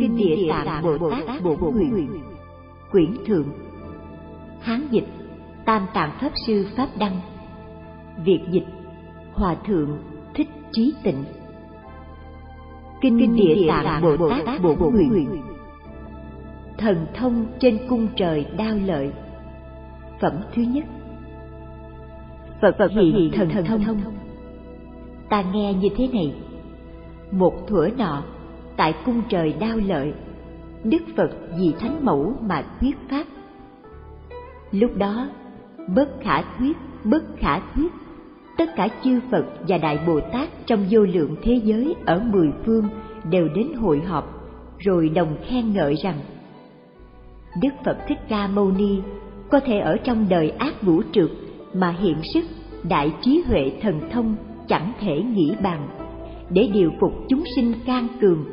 Kinh Địa Tạng Bồ Tát Bổn Nguyện. Quyển Thượng. Hán dịch. Tam Tạng Pháp Sư Pháp Đăng. Việt dịch. Hòa Thượng. Thích Trí Tịnh. Kinh, Kinh Địa Tạng Bồ Tát Bổn Nguyện. Thần thông trên cung trời đao lợi. Phẩm thứ nhất. Phật Phật hiện thần, thần thông. thông. Ta nghe như thế này. Một thuở nọ Tại cung trời đao lợi Đức Phật vì Thánh Mẫu mà thuyết Pháp. Lúc đó Bất khả thuyết, bất khả thuyết Tất cả chư Phật và Đại Bồ Tát trong vô lượng thế giới ở mười phương đều đến hội họp, rồi đồng khen ngợi rằng Đức Phật Thích Ca Mâu Ni có thể ở trong đời ác vũ trượt mà hiện sức đại trí huệ thần thông chẳng thể nghĩ bàn để điều phục chúng sinh can cường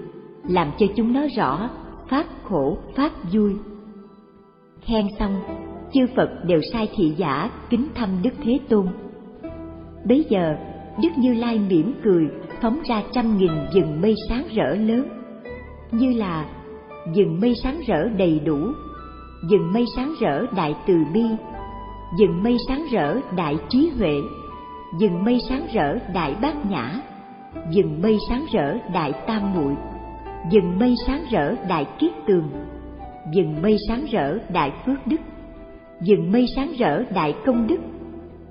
làm cho chúng nó rõ pháp khổ pháp vui. Khen xong, chư phật đều sai thị giả kính thăm đức thế tôn. Bấy giờ, đức như lai mỉm cười, phóng ra trăm nghìn dừng mây sáng rỡ lớn. Như là dừng mây sáng rỡ đầy đủ. Dừng mây sáng rỡ đại từ bi. Dừng mây sáng rỡ đại trí huệ. Dừng mây sáng rỡ đại bát nhã. Dừng mây sáng rỡ đại tam muội dừng mây sáng rỡ đại kiết tường. Dừng mây sáng rỡ đại phước đức. Dừng mây sáng rỡ đại công đức.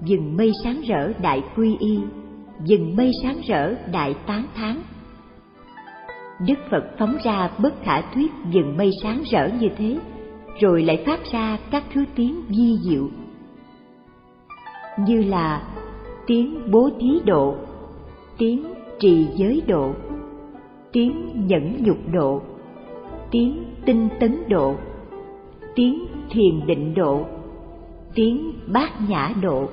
Dừng mây sáng rỡ đại quy y. Dừng mây sáng rỡ đại tán thán. Đức phật phóng ra bất khả thuyết dừng mây sáng rỡ như thế, rồi lại phát ra các thứ tiếng vi diệu. Như là tiếng bố thí độ, tiếng trì giới độ tiếng nhẫn nhục độ, tiếng tinh tấn độ, tiếng thiền định độ, tiếng bát nhã độ,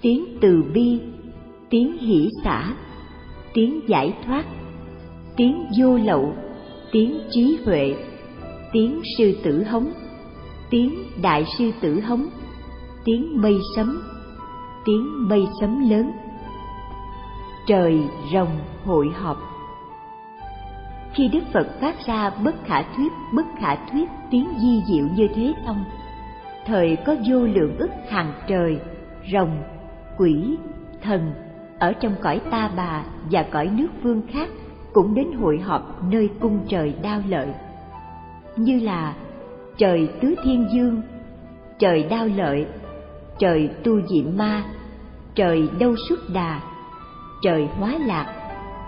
tiếng từ bi, tiếng hỷ xả, tiếng giải thoát, tiếng vô lậu, tiếng trí huệ, tiếng sư tử hống, tiếng đại sư tử hống, tiếng mây sấm, tiếng mây sấm lớn. Trời rồng hội họp khi đức phật phát ra bất khả thuyết, bất khả thuyết tiếng di diệu như thế xong thời có vô lượng ức hàng trời, rồng, quỷ, thần ở trong cõi ta bà và cõi nước vương khác cũng đến hội họp nơi cung trời đao lợi. Như là trời tứ thiên dương, trời đao lợi, trời tu diệm ma, trời đâu xuất đà, trời hóa lạc,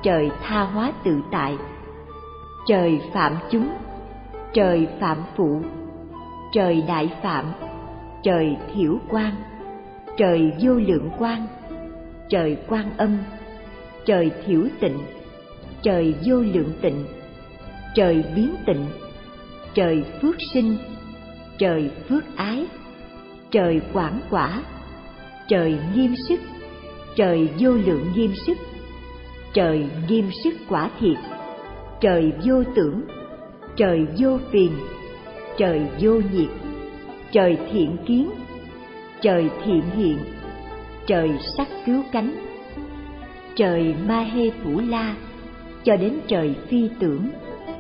trời tha hóa tự tại trời phạm chúng, trời phạm phụ. Trời đại phạm, trời thiểu quan. Trời vô lượng quan, trời quan âm. Trời thiểu tịnh, trời vô lượng tịnh. Trời biến tịnh, trời phước sinh. Trời phước ái, trời quảng quả. Trời nghiêm sức, trời vô lượng nghiêm sức. Trời nghiêm sức quả thiệt trời vô tưởng, trời vô phiền, trời vô nhiệt, trời thiện kiến, trời thiện hiện, trời sắc cứu cánh. Trời ma hê phủ la, cho đến trời phi tưởng,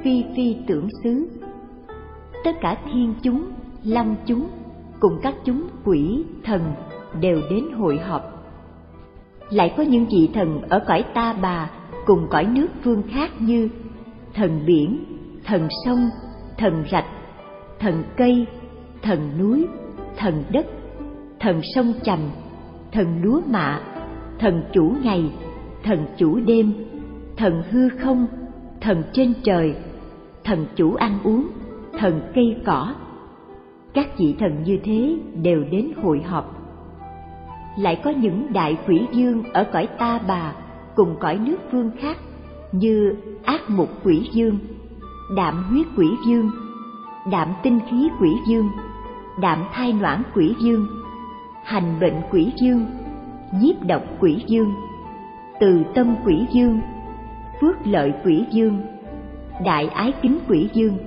phi phi tưởng xứ. Tất cả thiên chúng, lâm chúng, cùng các chúng quỷ, thần đều đến hội họp. Lại có những vị thần ở cõi ta bà cùng cõi nước phương khác như thần biển, thần sông, thần rạch, thần cây, thần núi, thần đất, thần sông chành thần lúa mạ, thần chủ ngày, thần chủ đêm, thần hư không, thần trên trời, thần chủ ăn uống, thần cây cỏ. Các vị thần như thế đều đến hội họp. Lại có những đại quỷ dương ở cõi ta bà cùng cõi nước phương khác như ác mục quỷ dương đạm huyết quỷ dương đạm tinh khí quỷ dương đạm thai noãn quỷ dương hành bệnh quỷ dương nhiếp độc quỷ dương từ tâm quỷ dương phước lợi quỷ dương đại ái kính quỷ dương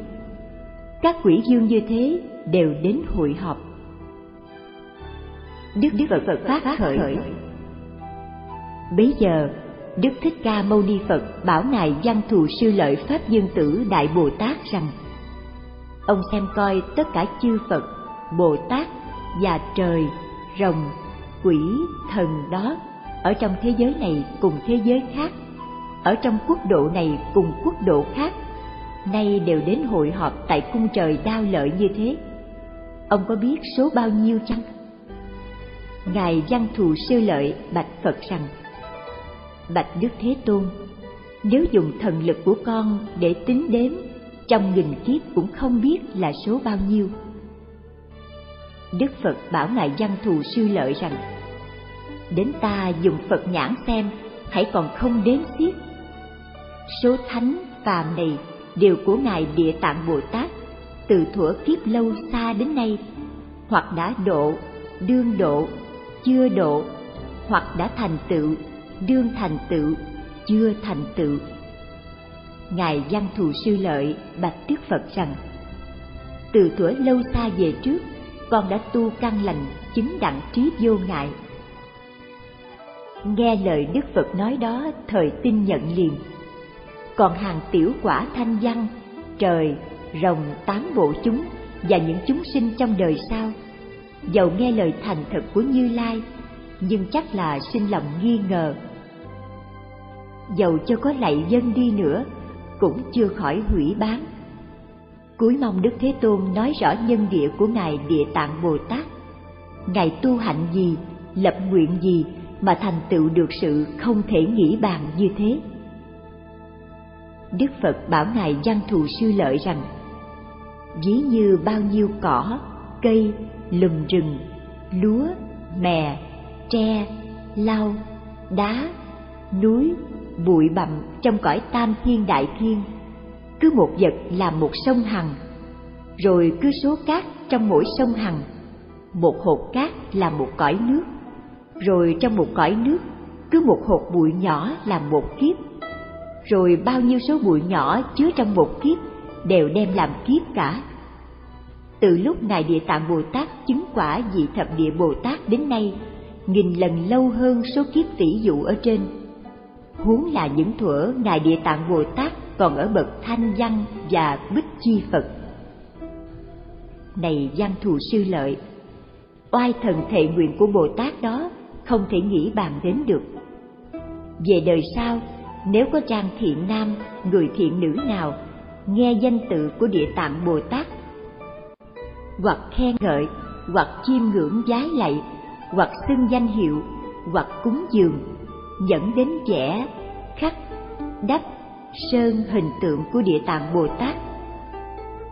các quỷ dương như thế đều đến hội họp. Đức đức phật phát khởi. Bấy giờ Đức Thích Ca Mâu Ni Phật bảo Ngài Văn Thù Sư Lợi Pháp Dương Tử Đại Bồ Tát rằng Ông xem coi tất cả chư Phật, Bồ Tát và trời, rồng, quỷ, thần đó ở trong thế giới này cùng thế giới khác, ở trong quốc độ này cùng quốc độ khác, nay đều đến hội họp tại cung trời đao lợi như thế. Ông có biết số bao nhiêu chăng? Ngài Văn Thù Sư Lợi bạch Phật rằng Bạch Đức Thế Tôn, nếu dùng thần lực của con để tính đếm, trong nghìn kiếp cũng không biết là số bao nhiêu. Đức Phật bảo Ngài Văn Thù Sư Lợi rằng, Đến ta dùng Phật nhãn xem, hãy còn không đếm xiết. Số thánh phàm này đều của Ngài Địa Tạng Bồ Tát, từ thuở kiếp lâu xa đến nay, hoặc đã độ, đương độ, chưa độ, hoặc đã thành tựu đương thành tựu, chưa thành tựu. Ngài văn thù sư lợi bạch đức phật rằng, từ thuở lâu xa về trước, con đã tu căn lành chứng đặng trí vô ngại. Nghe lời đức phật nói đó, thời tin nhận liền. Còn hàng tiểu quả thanh văn, trời, rồng, tám bộ chúng và những chúng sinh trong đời sau, dầu nghe lời thành thật của như lai nhưng chắc là sinh lòng nghi ngờ. Dầu cho có lạy dân đi nữa, cũng chưa khỏi hủy bán. Cuối mong đức thế tôn nói rõ nhân địa của ngài địa tạng bồ tát. Ngài tu hạnh gì, lập nguyện gì mà thành tựu được sự không thể nghĩ bàn như thế? Đức phật bảo ngài văn thù sư lợi rằng, ví như bao nhiêu cỏ, cây, lùm rừng, lúa, mè tre, lau, đá, núi, bụi bặm trong cõi tam thiên đại thiên. Cứ một vật là một sông hằng, rồi cứ số cát trong mỗi sông hằng, một hột cát là một cõi nước, rồi trong một cõi nước cứ một hột bụi nhỏ là một kiếp, rồi bao nhiêu số bụi nhỏ chứa trong một kiếp đều đem làm kiếp cả. Từ lúc ngài địa tạng bồ tát chứng quả vị thập địa bồ tát đến nay nghìn lần lâu hơn số kiếp tỷ dụ ở trên. Huống là những thuở ngài địa tạng bồ tát còn ở bậc thanh văn và bích chi phật. Này văn thù sư lợi, oai thần thệ nguyện của bồ tát đó không thể nghĩ bàn đến được. Về đời sau, nếu có trang thiện nam, người thiện nữ nào nghe danh tự của địa tạng bồ tát, hoặc khen ngợi, hoặc chiêm ngưỡng vái lạy hoặc xưng danh hiệu, hoặc cúng dường, dẫn đến vẽ khắc đắp sơn hình tượng của địa tạng bồ tát.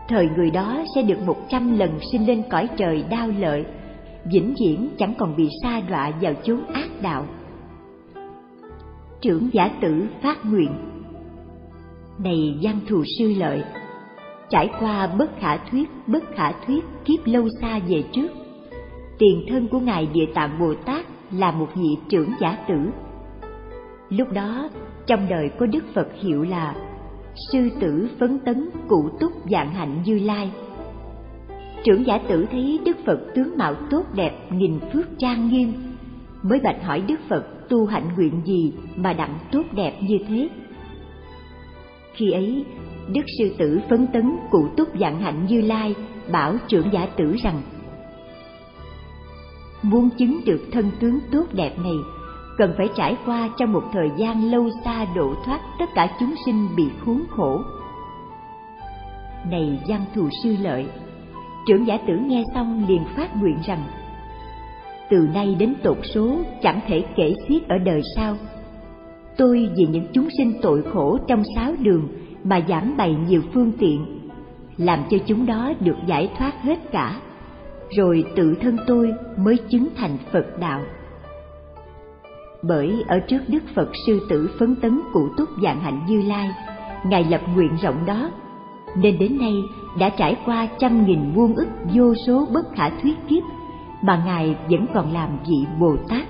Thời người đó sẽ được một trăm lần sinh lên cõi trời đau lợi, vĩnh viễn chẳng còn bị sa đọa vào chốn ác đạo. Trưởng giả tử phát nguyện, này văn thù sư lợi, trải qua bất khả thuyết, bất khả thuyết kiếp lâu xa về trước tiền thân của ngài địa tạng bồ tát là một vị trưởng giả tử. Lúc đó, trong đời có đức phật hiệu là sư tử phấn tấn cụ túc dạng hạnh như lai. Trưởng giả tử thấy đức phật tướng mạo tốt đẹp, nghìn phước trang nghiêm, mới bạch hỏi đức phật tu hạnh nguyện gì mà đặng tốt đẹp như thế. Khi ấy, đức sư tử phấn tấn cụ túc dạng hạnh như lai bảo trưởng giả tử rằng muốn chứng được thân tướng tốt đẹp này, cần phải trải qua trong một thời gian lâu xa độ thoát tất cả chúng sinh bị khốn khổ. Này văn thù sư lợi, trưởng giả tử nghe xong liền phát nguyện rằng, từ nay đến tột số chẳng thể kể xiết ở đời sau. Tôi vì những chúng sinh tội khổ trong sáu đường mà giảng bày nhiều phương tiện, làm cho chúng đó được giải thoát hết cả rồi tự thân tôi mới chứng thành phật đạo. Bởi ở trước đức phật sư tử phấn tấn cụ túc dạng hạnh như lai, ngài lập nguyện rộng đó, nên đến nay đã trải qua trăm nghìn muôn ức vô số bất khả thuyết kiếp mà ngài vẫn còn làm vị bồ tát.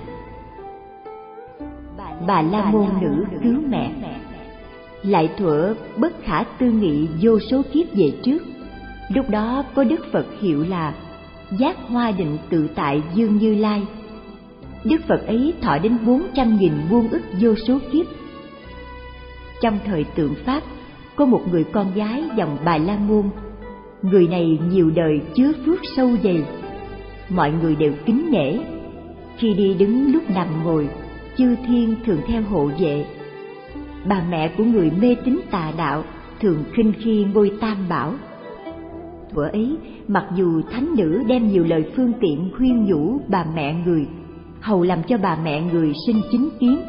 Bà la môn nữ cứu mẹ lại thuở bất khả tư nghị vô số kiếp về trước. Lúc đó có đức phật hiệu là giác hoa định tự tại dương như lai đức phật ấy thọ đến bốn trăm nghìn muôn ức vô số kiếp trong thời tượng Pháp, có một người con gái dòng Bà La Môn. Người này nhiều đời chứa phước sâu dày. Mọi người đều kính nể. Khi đi đứng lúc nằm ngồi, chư thiên thường theo hộ vệ. Bà mẹ của người mê tín tà đạo thường khinh khi ngôi tam bảo. Thuở ấy, mặc dù thánh nữ đem nhiều lời phương tiện khuyên nhủ bà mẹ người, hầu làm cho bà mẹ người sinh chính kiến,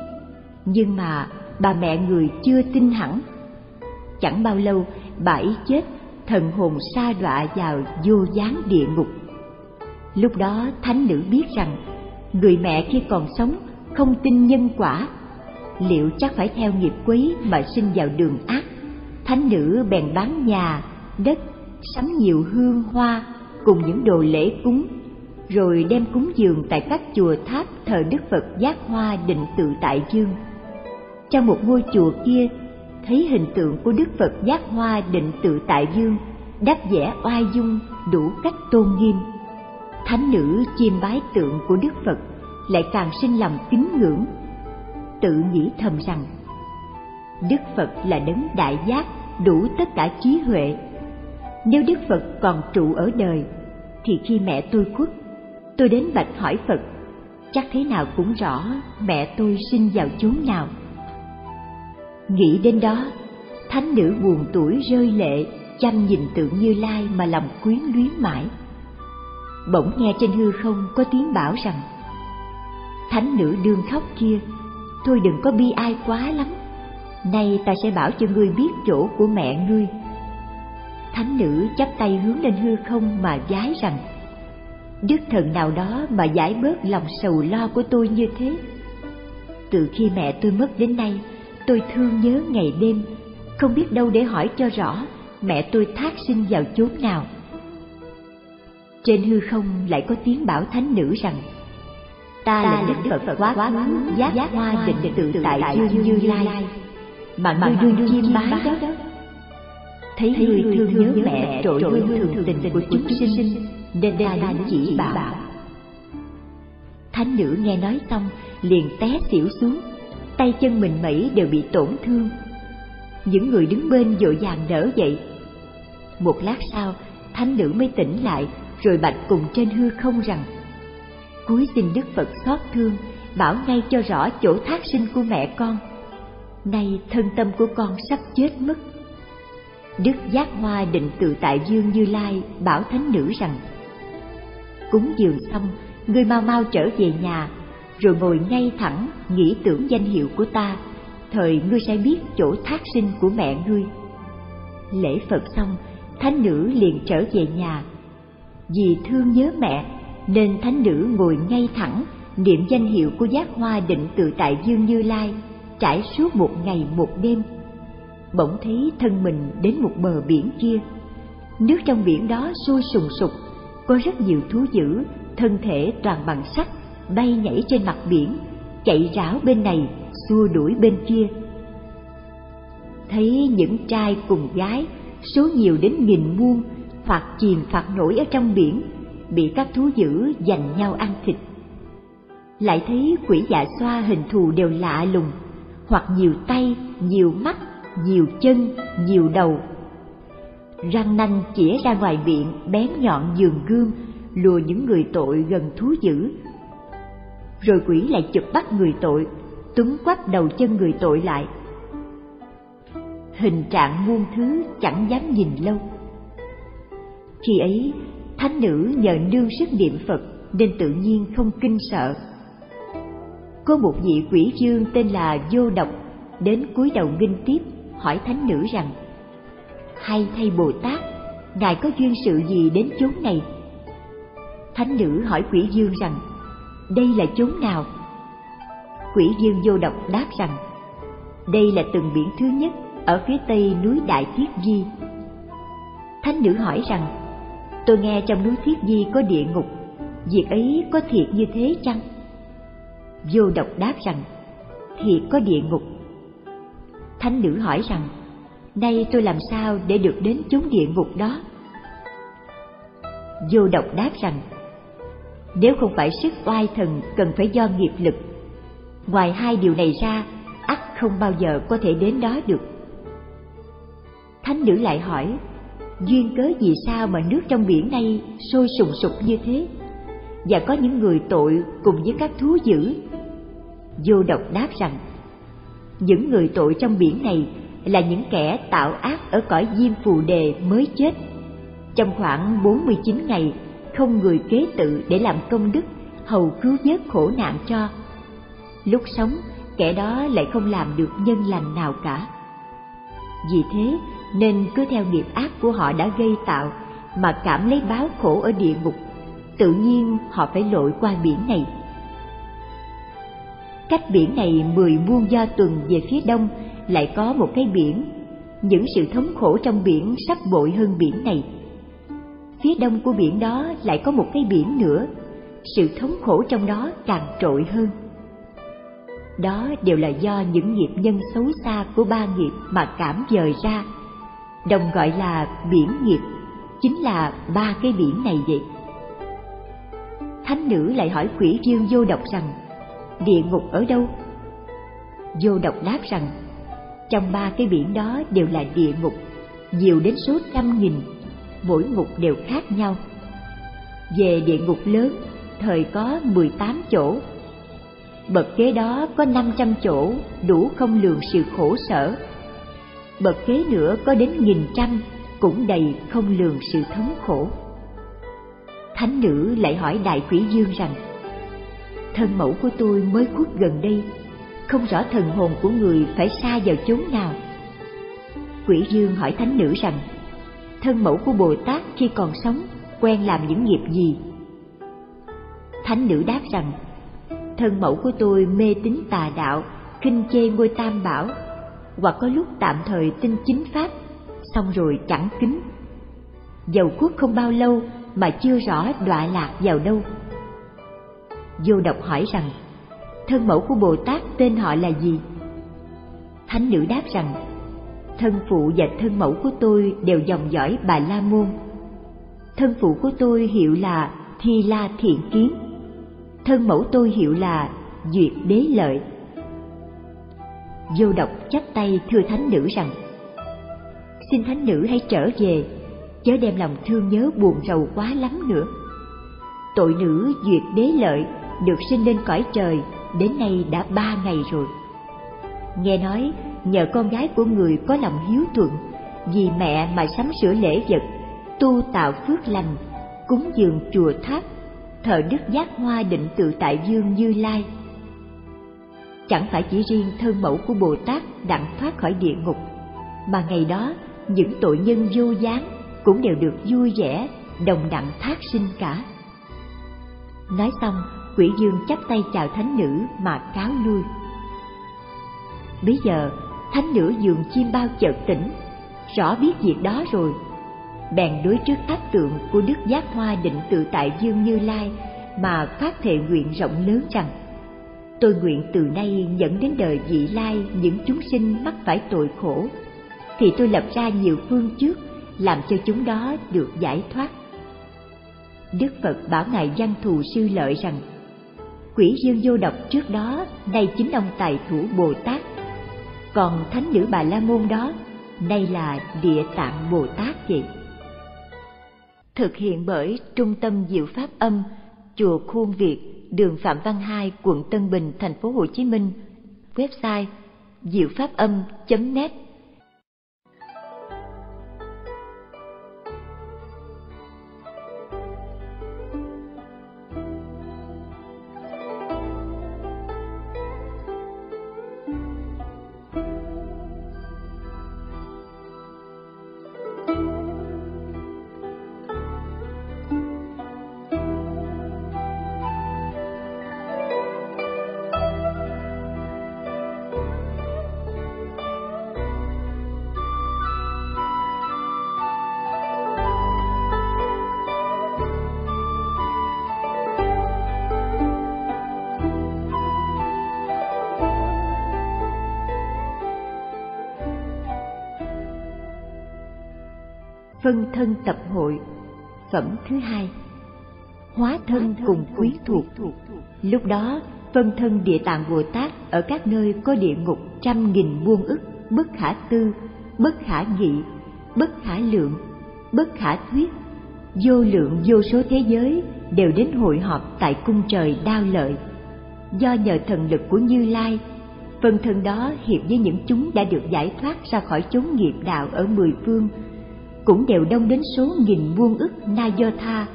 nhưng mà bà mẹ người chưa tin hẳn. Chẳng bao lâu, bà ấy chết, thần hồn sa đọa vào vô gián địa ngục. Lúc đó thánh nữ biết rằng, người mẹ khi còn sống không tin nhân quả, liệu chắc phải theo nghiệp quý mà sinh vào đường ác. Thánh nữ bèn bán nhà, đất, sắm nhiều hương hoa cùng những đồ lễ cúng, rồi đem cúng dường tại các chùa tháp thờ Đức Phật Giác Hoa Định Tự Tại Dương. Trong một ngôi chùa kia thấy hình tượng của đức phật giác hoa định tự tại dương đắp vẽ oai dung đủ cách tôn nghiêm. Thánh nữ chiêm bái tượng của đức phật lại càng sinh lòng kính ngưỡng tự nghĩ thầm rằng đức phật là đấng đại giác đủ tất cả trí huệ nếu đức phật còn trụ ở đời thì khi mẹ tôi khuất tôi đến bạch hỏi phật chắc thế nào cũng rõ mẹ tôi sinh vào chốn nào Nghĩ đến đó, thánh nữ buồn tuổi rơi lệ, chăm nhìn tượng Như Lai mà lòng quyến luyến mãi. Bỗng nghe trên hư không có tiếng bảo rằng, Thánh nữ đương khóc kia, thôi đừng có bi ai quá lắm, nay ta sẽ bảo cho ngươi biết chỗ của mẹ ngươi. Thánh nữ chắp tay hướng lên hư không mà giái rằng, Đức thần nào đó mà giải bớt lòng sầu lo của tôi như thế. Từ khi mẹ tôi mất đến nay, tôi thương nhớ ngày đêm không biết đâu để hỏi cho rõ mẹ tôi thác sinh vào chốn nào. Trên hư không lại có tiếng bảo thánh nữ rằng ta là đức phật quá khứ giác hoa định tự tại dương như lai. mà ngươi đương chiêm bái đó thấy người thương nhớ mẹ trội hơn thường tình của chúng sinh nên ta đến chỉ bảo. thánh nữ nghe nói xong liền té xỉu xuống tay chân mình mẩy đều bị tổn thương. Những người đứng bên vội vàng đỡ dậy. Một lát sau thánh nữ mới tỉnh lại rồi bạch cùng trên hư không rằng cúi xin đức phật xót thương bảo ngay cho rõ chỗ thác sinh của mẹ con. Nay thân tâm của con sắp chết mất đức giác hoa định tự tại dương như lai, bảo thánh nữ rằng, cúng dường xong ngươi mau mau trở về nhà, rồi ngồi ngay thẳng, nghĩ tưởng danh hiệu của ta. Thời ngươi sẽ biết chỗ thác sinh của mẹ ngươi. Lễ phật xong, thánh nữ liền trở về nhà. Vì thương nhớ mẹ, nên thánh nữ ngồi ngay thẳng, niệm danh hiệu của giác hoa định tự tại dương như lai, trải suốt một ngày một đêm bỗng thấy thân mình đến một bờ biển kia nước trong biển đó sôi sùng sục có rất nhiều thú dữ thân thể toàn bằng sắt bay nhảy trên mặt biển, chạy rảo bên này, xua đuổi bên kia. Thấy những trai cùng gái, số nhiều đến nghìn muôn, hoặc chìm phạt nổi ở trong biển, bị các thú dữ giành nhau ăn thịt. Lại thấy quỷ dạ xoa hình thù đều lạ lùng, hoặc nhiều tay, nhiều mắt, nhiều chân, nhiều đầu. Răng nanh chĩa ra ngoài miệng bén nhọn giường gươm, lùa những người tội gần thú dữ. Rồi quỷ lại chụp bắt người tội túm quắp đầu chân người tội lại. Hình trạng muôn thứ chẳng dám nhìn lâu. Khi ấy thánh nữ nhờ nương sức niệm phật nên tự nhiên không kinh sợ. Có một vị quỷ dương tên là vô độc đến cúi đầu nghinh tiếp hỏi thánh nữ rằng, hay thay bồ tát, ngài có duyên sự gì đến chốn này? Thánh nữ hỏi quỷ dương rằng, đây là chốn nào? Quỷ dương vô độc đáp rằng, đây là từng biển thứ nhất ở phía tây núi đại thiết di. Thánh nữ hỏi rằng, tôi nghe trong núi thiết di có địa ngục, việc ấy có thiệt như thế chăng? Vô độc đáp rằng, thiệt có địa ngục thánh nữ hỏi rằng nay tôi làm sao để được đến chốn địa ngục đó vô độc đáp rằng nếu không phải sức oai thần cần phải do nghiệp lực ngoài hai điều này ra ắt không bao giờ có thể đến đó được. Thánh nữ lại hỏi, duyên cớ gì sao mà nước trong biển này sôi sùng sục như thế? Và có những người tội cùng với các thú dữ. Vô độc đáp rằng, những người tội trong biển này là những kẻ tạo ác ở cõi diêm phù đề mới chết. Trong khoảng 49 ngày, không người kế tự để làm công đức, hầu cứu vớt khổ nạn cho. Lúc sống, kẻ đó lại không làm được nhân lành nào cả. Vì thế nên cứ theo nghiệp ác của họ đã gây tạo mà cảm lấy báo khổ ở địa ngục, tự nhiên họ phải lội qua biển này. Cách biển này mười muôn do tuần về phía đông lại có một cái biển, những sự thống khổ trong biển sắp bội hơn biển này. Phía đông của biển đó lại có một cái biển nữa, sự thống khổ trong đó càng trội hơn. Đó đều là do những nghiệp nhân xấu xa của ba nghiệp mà cảm dời ra, đồng gọi là biển nghiệp, chính là ba cái biển này vậy. Thánh nữ lại hỏi quỷ riêng vô độc rằng, địa ngục ở đâu? Vô độc đáp rằng, trong ba cái biển đó đều là địa ngục, nhiều đến số trăm nghìn, mỗi ngục đều khác nhau. Về địa ngục lớn, thời có 18 chỗ. Bậc kế đó có 500 chỗ, đủ không lường sự khổ sở. Bậc kế nữa có đến nghìn trăm, cũng đầy không lường sự thống khổ. Thánh nữ lại hỏi đại quỷ dương rằng, thân mẫu của tôi mới khuất gần đây không rõ thần hồn của người phải xa vào chốn nào. Quỷ Dương hỏi thánh nữ rằng, thân mẫu của Bồ Tát khi còn sống quen làm những nghiệp gì? Thánh nữ đáp rằng, thân mẫu của tôi mê tín tà đạo, khinh chê ngôi tam bảo, hoặc có lúc tạm thời tin chính pháp, xong rồi chẳng kính. Dầu quốc không bao lâu mà chưa rõ đọa lạc vào đâu. Vô độc hỏi rằng, thân mẫu của Bồ Tát tên họ là gì? Thánh nữ đáp rằng, thân phụ và thân mẫu của tôi đều dòng dõi Bà La Môn. Thân phụ của tôi hiệu là Thi La Thiện Kiến, thân mẫu tôi hiệu là Duyệt Đế Lợi. Vô độc chắp tay thưa thánh nữ rằng, xin thánh nữ hãy trở về, chớ đem lòng thương nhớ buồn rầu quá lắm nữa. Tội nữ Duyệt Đế Lợi được sinh lên cõi trời đến nay đã ba ngày rồi. Nghe nói nhờ con gái của người có lòng hiếu thuận, vì mẹ mà sắm sửa lễ vật, tu tạo phước lành, cúng dường chùa tháp, thờ đức giác hoa định tự tại dương như lai. Chẳng phải chỉ riêng thân mẫu của Bồ Tát đặng thoát khỏi địa ngục, mà ngày đó những tội nhân vô gián cũng đều được vui vẻ, đồng đặng thác sinh cả. Nói xong, quỷ dương chắp tay chào thánh nữ mà cáo lui. Bây giờ, thánh nữ giường chim bao chợt tỉnh, rõ biết việc đó rồi. Bèn đối trước tháp tượng của đức giác hoa định tự tại dương như lai mà phát thệ nguyện rộng lớn rằng, tôi nguyện từ nay dẫn đến đời vị lai những chúng sinh mắc phải tội khổ, thì tôi lập ra nhiều phương trước làm cho chúng đó được giải thoát. Đức phật bảo ngài văn thù sư lợi rằng quỷ dương vô độc trước đó, nay chính ông tài thủ bồ tát. Còn thánh nữ bà la môn đó, nay là địa tạng bồ tát vậy. Thực hiện bởi trung tâm diệu pháp âm, chùa khuôn việt, đường phạm văn hai, quận tân bình, thành phố hồ chí minh. Website diệu pháp âm net phân thân tập hội. Phẩm thứ hai hóa thân cùng quyến thuộc. Lúc đó phân thân địa tạng Bồ Tát ở các nơi có địa ngục trăm nghìn muôn ức, bất khả tư, bất khả nghị, bất khả lượng, bất khả thuyết, vô lượng vô số thế giới đều đến hội họp tại cung trời đao lợi. Do nhờ thần lực của Như Lai, phân thân đó hiệp với những chúng đã được giải thoát ra khỏi chốn nghiệp đạo ở mười phương, cũng đều đông đến số nghìn muôn ức na do tha,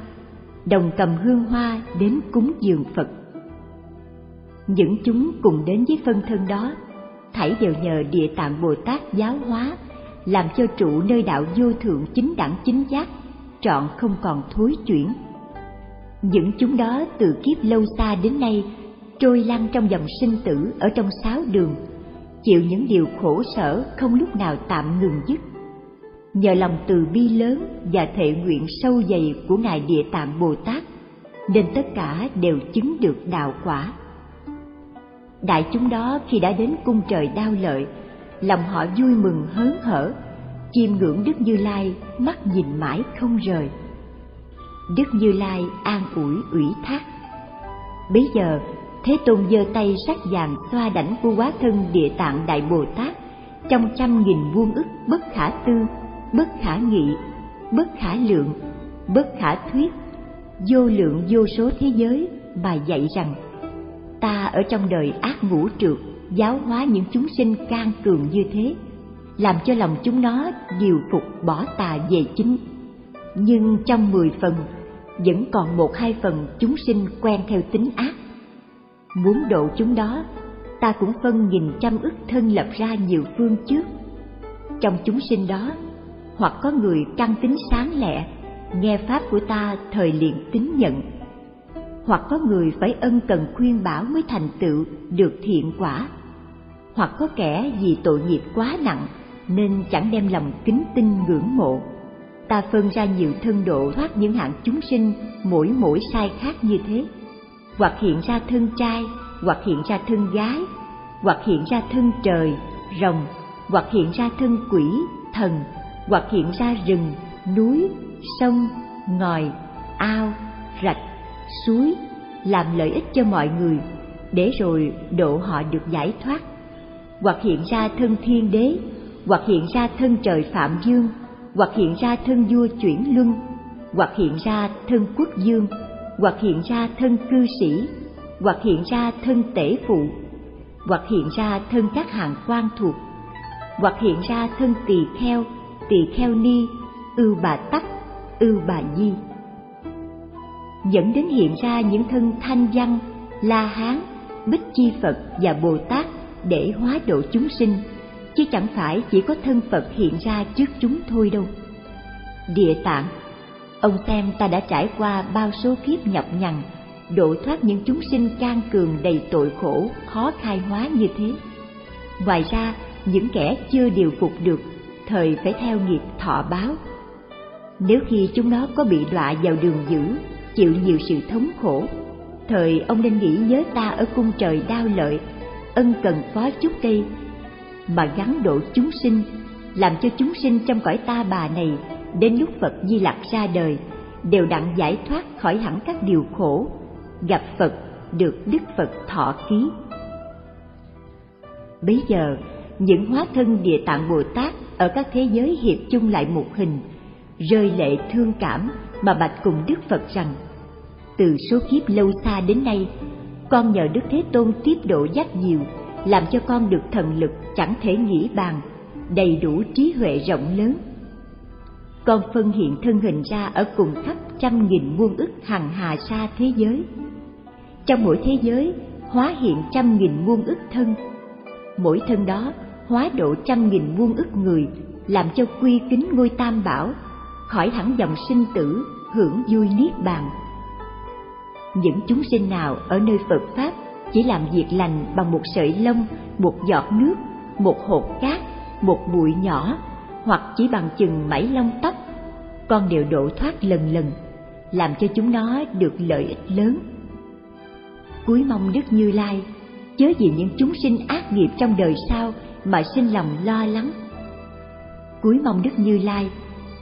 đồng cầm hương hoa đến cúng dường Phật. Những chúng cùng đến với phân thân đó thảy đều nhờ địa tạng bồ tát giáo hóa làm cho trụ nơi đạo vô thượng chính đẳng chính giác trọn không còn thối chuyển. Những chúng đó từ kiếp lâu xa đến nay trôi lăn trong dòng sinh tử ở trong sáu đường chịu những điều khổ sở không lúc nào tạm ngừng dứt nhờ lòng từ bi lớn và thệ nguyện sâu dày của ngài địa tạng bồ tát, nên tất cả đều chứng được đạo quả. Đại chúng đó khi đã đến cung trời đao lợi, lòng họ vui mừng hớn hở, chiêm ngưỡng đức như lai, mắt nhìn mãi không rời. Đức như lai an ủi ủy thác, bấy giờ, thế tôn giơ tay sắc vàng xoa đảnh của quá thân địa tạng đại bồ tát trong trăm nghìn vuông ức bất khả tư bất khả nghị, bất khả lượng, bất khả thuyết, vô lượng vô số thế giới mà dạy rằng, ta ở trong đời ác ngũ trượt, giáo hóa những chúng sinh can cường như thế, làm cho lòng chúng nó điều phục bỏ tà về chính. Nhưng trong mười phần, vẫn còn một hai phần chúng sinh quen theo tính ác. Muốn độ chúng đó, ta cũng phân nghìn trăm ức thân lập ra nhiều phương trước. Trong chúng sinh đó hoặc có người căn tính sáng lẹ nghe pháp của ta thời liền tín nhận. Hoặc có người phải ân cần khuyên bảo mới thành tựu, được thiện quả. Hoặc có kẻ vì tội nghiệp quá nặng, nên chẳng đem lòng kính tin ngưỡng mộ. Ta phân ra nhiều thân độ thoát những hạng chúng sinh, mỗi mỗi sai khác như thế. Hoặc hiện ra thân trai, hoặc hiện ra thân gái, hoặc hiện ra thân trời, rồng, hoặc hiện ra thân quỷ, thần hoặc hiện ra rừng, núi, sông, ngòi, ao, rạch, suối, làm lợi ích cho mọi người, để rồi độ họ được giải thoát. Hoặc hiện ra thân thiên đế, hoặc hiện ra thân trời phạm dương, hoặc hiện ra thân vua chuyển luân, hoặc hiện ra thân quốc dương, hoặc hiện ra thân cư sĩ, hoặc hiện ra thân tể phụ, hoặc hiện ra thân các hàng quan thuộc, hoặc hiện ra thân tỳ kheo tỳ kheo ni ưu bà tắc ưu bà di dẫn đến hiện ra những thân thanh văn, la hán, bích chi Phật và Bồ Tát để hóa độ chúng sinh, chứ chẳng phải chỉ có thân Phật hiện ra trước chúng thôi đâu. Địa tạng, ông xem ta đã trải qua bao số kiếp nhọc nhằn, độ thoát những chúng sinh can cường đầy tội khổ, khó khai hóa như thế. Ngoài ra, những kẻ chưa điều phục được, thời phải theo nghiệp thọ báo. Nếu khi chúng nó có bị đọa vào đường dữ, chịu nhiều sự thống khổ, thời ông nên nghĩ nhớ ta ở cung trời đao lợi, ân cần phó chút cây, mà gắn độ chúng sinh, làm cho chúng sinh trong cõi ta bà này, đến lúc phật di lặc ra đời, đều đặng giải thoát khỏi hẳn các điều khổ, gặp phật được đức phật thọ ký bấy giờ, những hóa thân địa tạng bồ tát ở các thế giới hiệp chung lại một hình, rơi lệ thương cảm mà bạch cùng đức phật rằng, từ số kiếp lâu xa đến nay, con nhờ đức thế tôn tiếp độ giác nhiều, làm cho con được thần lực chẳng thể nghĩ bàn, đầy đủ trí huệ rộng lớn. Con phân hiện thân hình ra ở cùng khắp trăm nghìn muôn ức hằng hà sa thế giới. Trong mỗi thế giới, hóa hiện trăm nghìn muôn ức thân. Mỗi thân đó hóa độ trăm nghìn muôn ức người làm cho quy kính ngôi tam bảo khỏi thẳng dòng sinh tử hưởng vui niết bàn những chúng sinh nào ở nơi Phật Pháp chỉ làm việc lành bằng một sợi lông, một giọt nước, một hột cát, một bụi nhỏ hoặc chỉ bằng chừng mảy lông tóc, con đều độ thoát lần lần, làm cho chúng nó được lợi ích lớn. Cuối mong Đức Như Lai, chớ vì những chúng sinh ác nghiệp trong đời sau mà sinh lòng lo lắng. Cuối mong Đức Như Lai,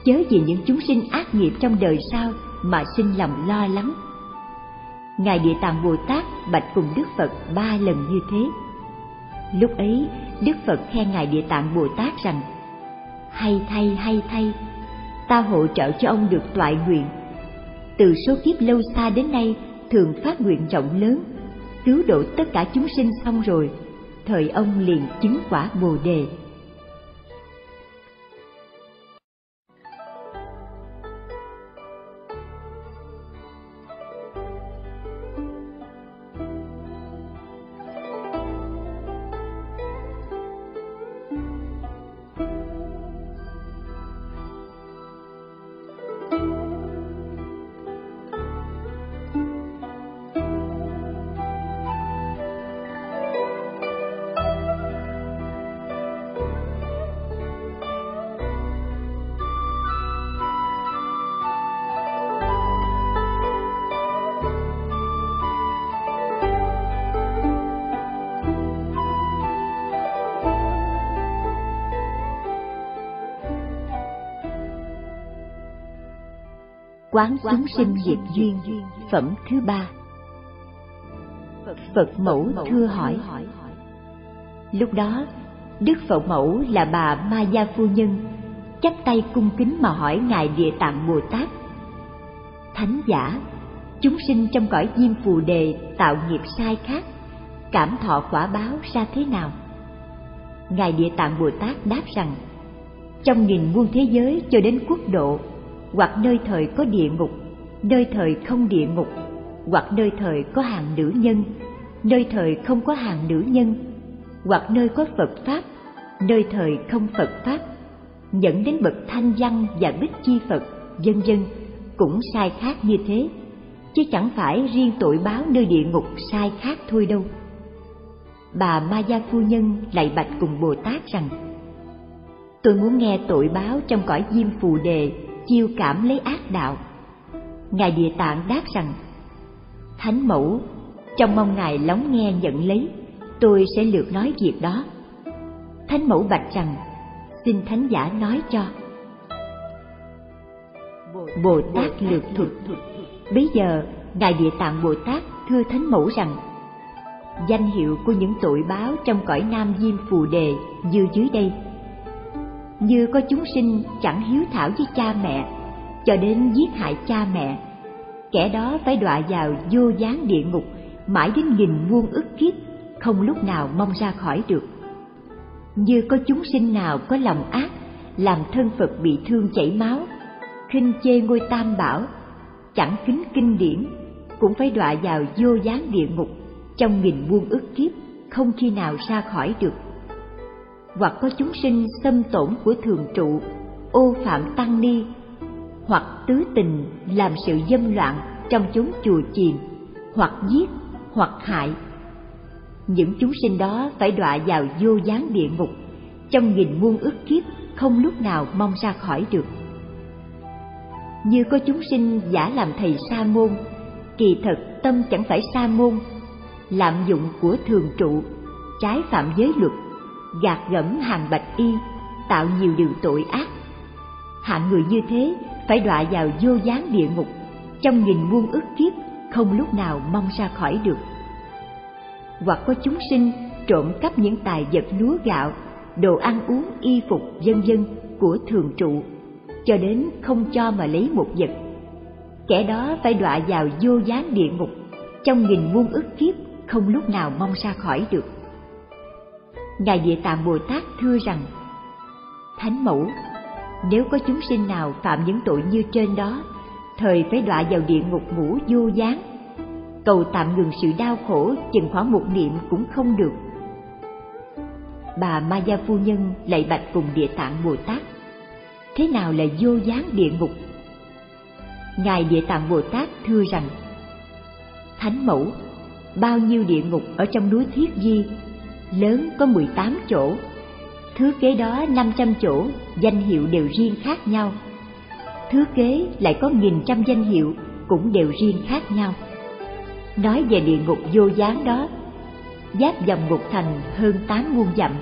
chớ vì những chúng sinh ác nghiệp trong đời sau mà sinh lòng lo lắng Ngài Địa Tạng Bồ Tát bạch cùng Đức Phật ba lần như thế. Lúc ấy, Đức Phật khen Ngài Địa Tạng Bồ Tát rằng, Hay thay, hay thay, ta hỗ trợ cho ông được toại nguyện. Từ số kiếp lâu xa đến nay, thường phát nguyện rộng lớn, cứu độ tất cả chúng sinh xong rồi, thời ông liền chứng quả Bồ Đề. Quán chúng sinh diệt duyên. phẩm thứ ba. Phật mẫu thưa hỏi. lúc đó đức phật mẫu là bà ma gia phu nhân chắp tay cung kính mà hỏi ngài địa tạng bồ tát. Thánh giả chúng sinh trong cõi diêm phù đề tạo nghiệp sai khác cảm thọ quả báo ra thế nào? Ngài địa tạng bồ tát đáp rằng trong nghìn muôn thế giới cho đến quốc độ hoặc nơi thời có địa ngục, nơi thời không địa ngục, hoặc nơi thời có hàng nữ nhân, nơi thời không có hàng nữ nhân, hoặc nơi có Phật Pháp, nơi thời không Phật Pháp, dẫn đến bậc thanh văn và bích chi Phật, dân dân cũng sai khác như thế, chứ chẳng phải riêng tội báo nơi địa ngục sai khác thôi đâu. Bà Ma Gia Phu Nhân lại bạch cùng Bồ Tát rằng, Tôi muốn nghe tội báo trong cõi diêm phù đề chiêu cảm lấy ác đạo. Ngài địa tạng đáp rằng, thánh mẫu, trong mong ngài lắng nghe nhận lấy, tôi sẽ lượt nói việc đó. Thánh mẫu bạch rằng, xin thánh giả nói cho. Bồ tát lược thuật. Bây giờ, ngài địa tạng bồ tát thưa thánh mẫu rằng, danh hiệu của những tội báo trong cõi nam diêm phù đề như dưới đây như có chúng sinh chẳng hiếu thảo với cha mẹ, cho đến giết hại cha mẹ. Kẻ đó phải đọa vào vô gián địa ngục, mãi đến nghìn muôn ức kiếp, không lúc nào mong ra khỏi được. Như có chúng sinh nào có lòng ác, làm thân phật bị thương chảy máu, khinh chê ngôi tam bảo, chẳng kính kinh điển, cũng phải đọa vào vô gián địa ngục, trong nghìn muôn ức kiếp, không khi nào ra khỏi được hoặc có chúng sinh xâm tổn của thường trụ, ô phạm tăng ni, hoặc tứ tình làm sự dâm loạn trong chúng chùa chiền, hoặc giết, hoặc hại. Những chúng sinh đó phải đọa vào vô gián địa ngục, trong nghìn muôn ức kiếp không lúc nào mong ra khỏi được. Như có chúng sinh giả làm thầy sa môn, kỳ thật tâm chẳng phải sa môn, lạm dụng của thường trụ, trái phạm giới luật gạt gẫm hàng bạch y, tạo nhiều điều tội ác. Hạng người như thế phải đọa vào vô gián địa ngục, trong nghìn muôn ức kiếp không lúc nào mong ra khỏi được. Hoặc có chúng sinh trộm cắp những tài vật lúa gạo, đồ ăn uống y phục vân vân của thường trụ, cho đến không cho mà lấy một vật. Kẻ đó phải đọa vào vô gián địa ngục, trong nghìn muôn ức kiếp không lúc nào mong ra khỏi được ngài địa tạng bồ tát thưa rằng, thánh mẫu, nếu có chúng sinh nào phạm những tội như trên đó, thời phải đọa vào địa ngục ngũ vô gián. Cầu tạm ngừng sự đau khổ chừng khoảng một niệm cũng không được. Bà ma gia phu nhân lại bạch cùng địa tạng bồ tát, thế nào là vô gián địa ngục? Ngài địa tạng bồ tát thưa rằng, thánh mẫu, bao nhiêu địa ngục ở trong núi thiết di lớn có 18 chỗ. Thứ kế đó 500 chỗ, danh hiệu đều riêng khác nhau. Thứ kế lại có nghìn trăm danh hiệu cũng đều riêng khác nhau. Nói về địa ngục vô gián đó, giáp dòng ngục thành hơn tám muôn dặm.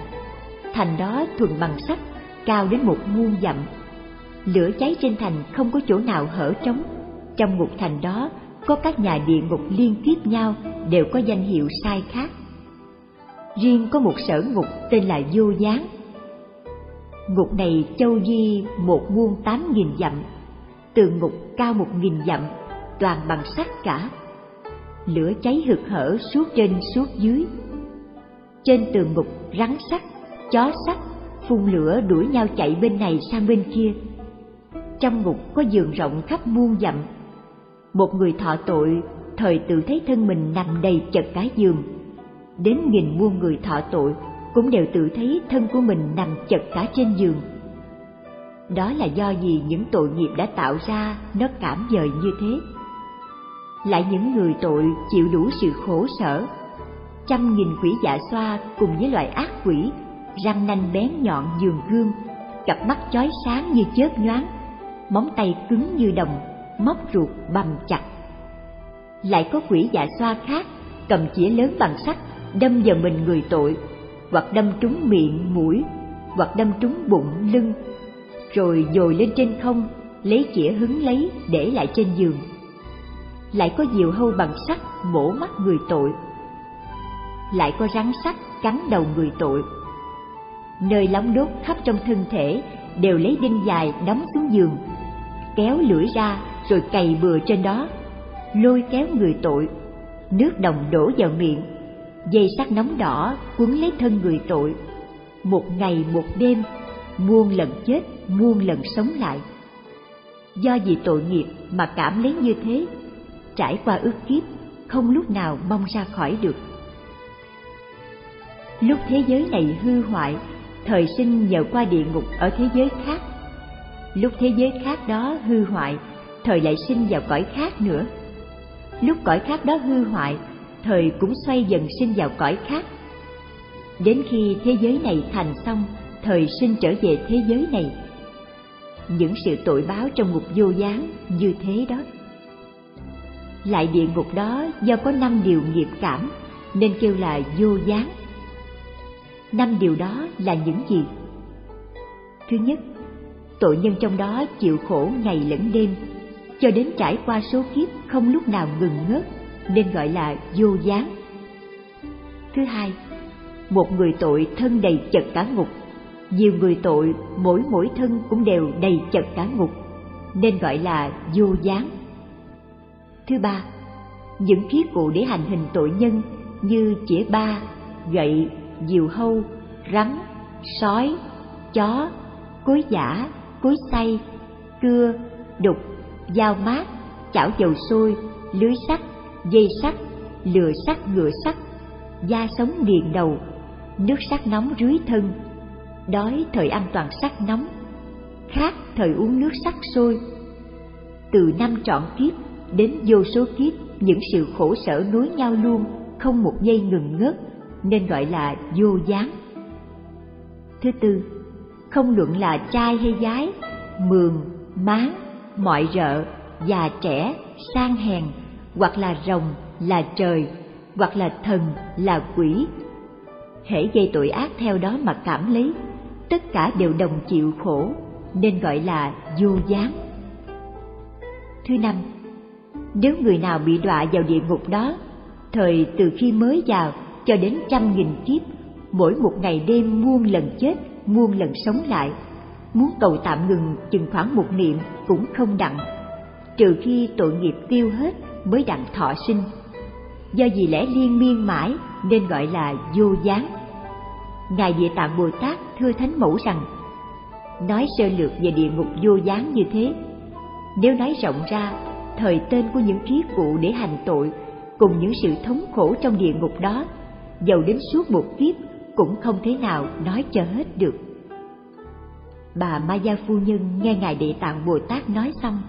Thành đó thuần bằng sắt, cao đến một muôn dặm. Lửa cháy trên thành không có chỗ nào hở trống. Trong ngục thành đó có các nhà địa ngục liên tiếp nhau đều có danh hiệu sai khác. Riêng có một sở ngục tên là Vô Gián. Ngục này châu di một muôn tám nghìn dặm, tường ngục cao một nghìn dặm, toàn bằng sắt cả. Lửa cháy hực hở suốt trên suốt dưới. Trên tường ngục rắn sắt, chó sắt, phun lửa đuổi nhau chạy bên này sang bên kia. Trong ngục có giường rộng khắp muôn dặm. Một người thọ tội thời tự thấy thân mình nằm đầy chật cả giường. Đến nghìn muôn người thọ tội cũng đều tự thấy thân của mình nằm chật cả trên giường. Đó là do gì những tội nghiệp đã tạo ra nó cảm dời như thế. Lại những người tội chịu đủ sự khổ sở, trăm nghìn quỷ dạ xoa cùng với loại ác quỷ, răng nanh bén nhọn giường gương, cặp mắt chói sáng như chớp nhoáng, móng tay cứng như đồng, móc ruột bầm chặt. Lại có quỷ dạ xoa khác cầm chĩa lớn bằng sắt đâm vào mình người tội, hoặc đâm trúng miệng, mũi, hoặc đâm trúng bụng, lưng, rồi dồi lên trên không, lấy chĩa hứng lấy để lại trên giường. Lại có diều hâu bằng sắt mổ mắt người tội, lại có rắn sắt cắn đầu người tội. Nơi lóng đốt khắp trong thân thể đều lấy đinh dài đóng xuống giường, kéo lưỡi ra rồi cày bừa trên đó, lôi kéo người tội, nước đồng đổ vào miệng dây sắt nóng đỏ quấn lấy thân người tội. Một ngày một đêm, muôn lần chết, muôn lần sống lại. Do vì tội nghiệp mà cảm lấy như thế, trải qua ước kiếp, không lúc nào mong ra khỏi được. Lúc thế giới này hư hoại, thời sinh nhờ qua địa ngục ở thế giới khác. Lúc thế giới khác đó hư hoại, thời lại sinh vào cõi khác nữa. Lúc cõi khác đó hư hoại thời cũng xoay dần sinh vào cõi khác. Đến khi thế giới này thành xong, thời sinh trở về thế giới này. Những sự tội báo trong ngục vô gián như thế đó. Lại địa ngục đó do có năm điều nghiệp cảm, nên kêu là vô gián. Năm điều đó là những gì? Thứ nhất, tội nhân trong đó chịu khổ ngày lẫn đêm, cho đến trải qua số kiếp không lúc nào ngừng ngớt nên gọi là vô gián. Thứ hai, một người tội thân đầy chật cả ngục. Nhiều người tội mỗi mỗi thân cũng đều đầy chật cả ngục, nên gọi là vô gián. Thứ ba, những khí cụ để hành hình tội nhân như chĩa ba, gậy, diều hâu, rắn, sói, chó, cối giả cối xay, cưa, đục, dao mát, chảo dầu sôi, lưới sắt dây sắt lừa sắt ngựa sắt, da sống nghiền đầu, nước sắt nóng rưới thân. Đói thời ăn toàn sắt nóng, khát thời uống nước sắt sôi. Từ năm trọn kiếp đến vô số kiếp, những sự khổ sở nối nhau luôn, không một giây ngừng ngớt, nên gọi là vô gián. Thứ tư, không luận là trai hay gái, mường, máng, mọi rợ, già trẻ, sang hèn hoặc là rồng, là trời, hoặc là thần, là quỷ. Hễ gây tội ác theo đó mà cảm lấy, tất cả đều đồng chịu khổ, nên gọi là vô gián. Thứ năm, nếu người nào bị đọa vào địa ngục đó, thời từ khi mới vào cho đến trăm nghìn kiếp, mỗi một ngày đêm muôn lần chết, muôn lần sống lại, muốn cầu tạm ngừng chừng khoảng một niệm cũng không đặng, trừ khi tội nghiệp tiêu hết mới đặng thọ sinh. Do vì lẽ liên miên mãi nên gọi là vô gián. Ngài địa tạng bồ tát thưa thánh mẫu rằng, nói sơ lược về địa ngục vô gián như thế, nếu nói rộng ra, thời tên của những kiếp cụ để hành tội cùng những sự thống khổ trong địa ngục đó, dầu đến suốt một kiếp cũng không thể nào nói cho hết được. Bà ma gia phu nhân nghe ngài địa tạng bồ tát nói xong,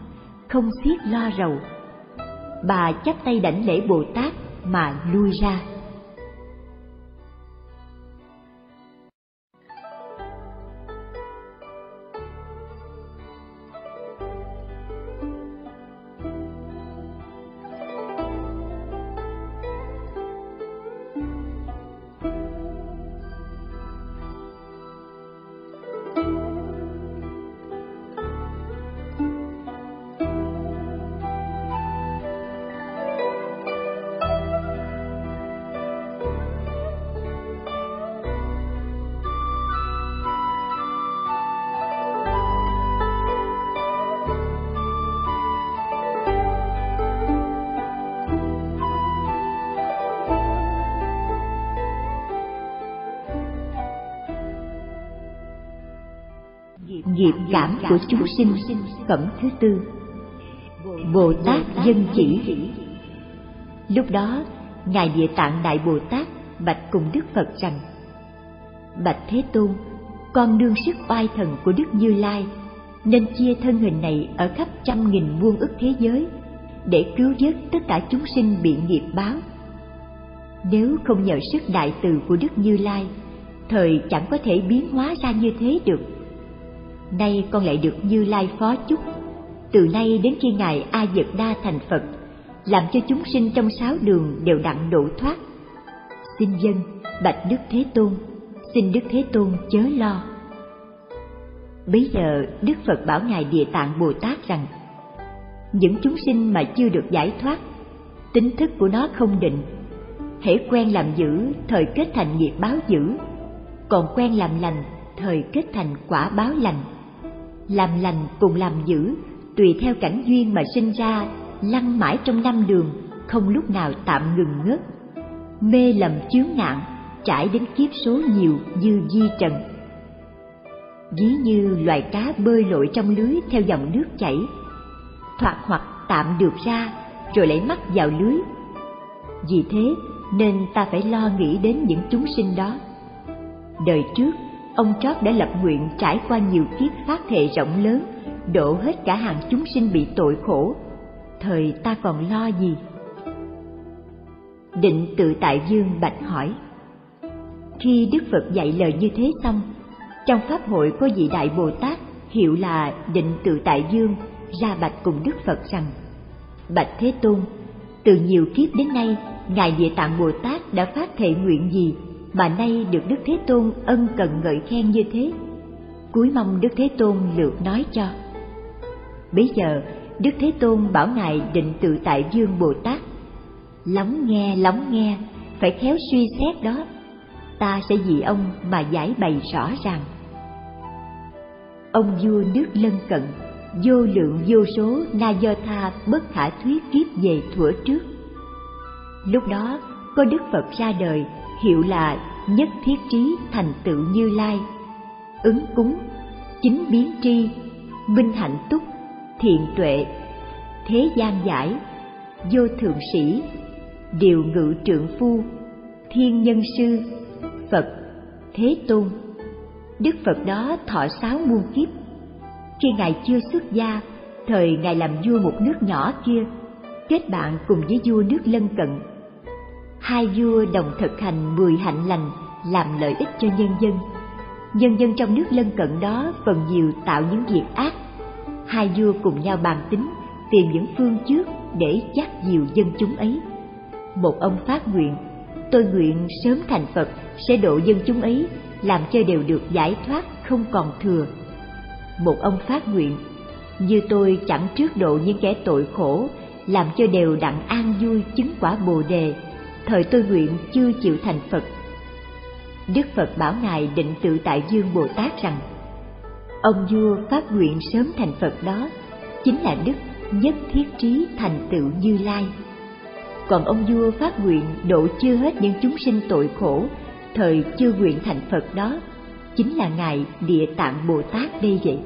không xiết lo rầu bà chắp tay đảnh lễ bồ tát mà lui ra. Cảm của chúng sinh, phẩm thứ tư. Bồ tát dân chỉ. Lúc đó, ngài địa tạng đại bồ tát bạch cùng đức phật rằng, bạch thế tôn, con đương sức oai thần của đức như lai, nên chia thân hình này ở khắp trăm nghìn muôn ức thế giới để cứu vớt tất cả chúng sinh bị nghiệp báo. Nếu không nhờ sức đại từ của đức như lai, thời chẳng có thể biến hóa ra như thế được nay con lại được như lai phó chúc. Từ nay đến khi ngài a dật đa thành phật, làm cho chúng sinh trong sáu đường đều đặng độ thoát. Xin dân, bạch đức thế tôn, xin đức thế tôn chớ lo. Bấy giờ, đức phật bảo ngài địa tạng bồ tát rằng, những chúng sinh mà chưa được giải thoát, tính thức của nó không định. Hễ quen làm dữ, thời kết thành nghiệp báo dữ, còn quen làm lành, thời kết thành quả báo lành làm lành cùng làm dữ, tùy theo cảnh duyên mà sinh ra, lăn mãi trong năm đường, không lúc nào tạm ngừng ngớt. Mê lầm chướng ngạn, trải đến kiếp số nhiều dư di trần. Ví như loài cá bơi lội trong lưới theo dòng nước chảy, thoạt hoặc tạm được ra, rồi lại mắc vào lưới. Vì thế, nên ta phải lo nghĩ đến những chúng sinh đó. Đời trước ông trót đã lập nguyện trải qua nhiều kiếp phát thệ rộng lớn độ hết cả hàng chúng sinh bị tội khổ. Thời ta còn lo gì? Định tự tại dương bạch hỏi. Khi đức phật dạy lời như thế xong, trong pháp hội có vị đại bồ tát hiệu là định tự tại dương ra bạch cùng đức phật rằng, bạch thế tôn, từ nhiều kiếp đến nay, ngài địa tạng bồ tát đã phát thệ nguyện gì mà nay được đức thế tôn ân cần ngợi khen như thế. Cuối mong đức thế tôn lượt nói cho. Bấy giờ, đức thế tôn bảo ngài định tự tại dương bồ tát. Lắng nghe lắng nghe, phải khéo suy xét đó. Ta sẽ vì ông mà giải bày rõ ràng. Ông vua nước lân cận, vô lượng vô số na do tha bất khả thuyết kiếp về thuở trước. Lúc đó, có đức phật ra đời hiệu là nhất thiết trí thành tựu như lai. Ứng cúng, chính biến tri minh hạnh túc, thiện tuệ, thế gian giải, vô thượng sĩ, điều ngự trượng phu, thiên nhân sư, phật, thế tôn. Đức phật đó thọ sáu muôn kiếp. Khi ngài chưa xuất gia, thời ngài làm vua một nước nhỏ kia, kết bạn cùng với vua nước lân cận hai vua đồng thực hành mười hạnh lành, làm lợi ích cho nhân dân. Nhân dân trong nước lân cận đó phần nhiều tạo những việc ác. Hai vua cùng nhau bàn tính, tìm những phương trước để chắc dìu dân chúng ấy. Một ông phát nguyện, tôi nguyện sớm thành phật, sẽ độ dân chúng ấy, làm cho đều được giải thoát, không còn thừa. Một ông phát nguyện, như tôi chẳng trước độ những kẻ tội khổ, làm cho đều đặng an vui chứng quả bồ đề thời tôi nguyện chưa chịu thành phật. Đức phật bảo ngài định tự tại dương bồ tát rằng, ông vua phát nguyện sớm thành phật đó, chính là đức nhất thiết trí thành tựu như lai. Còn ông vua phát nguyện độ chưa hết những chúng sinh tội khổ, thời chưa nguyện thành phật đó, chính là ngài địa tạng bồ tát đây vậy.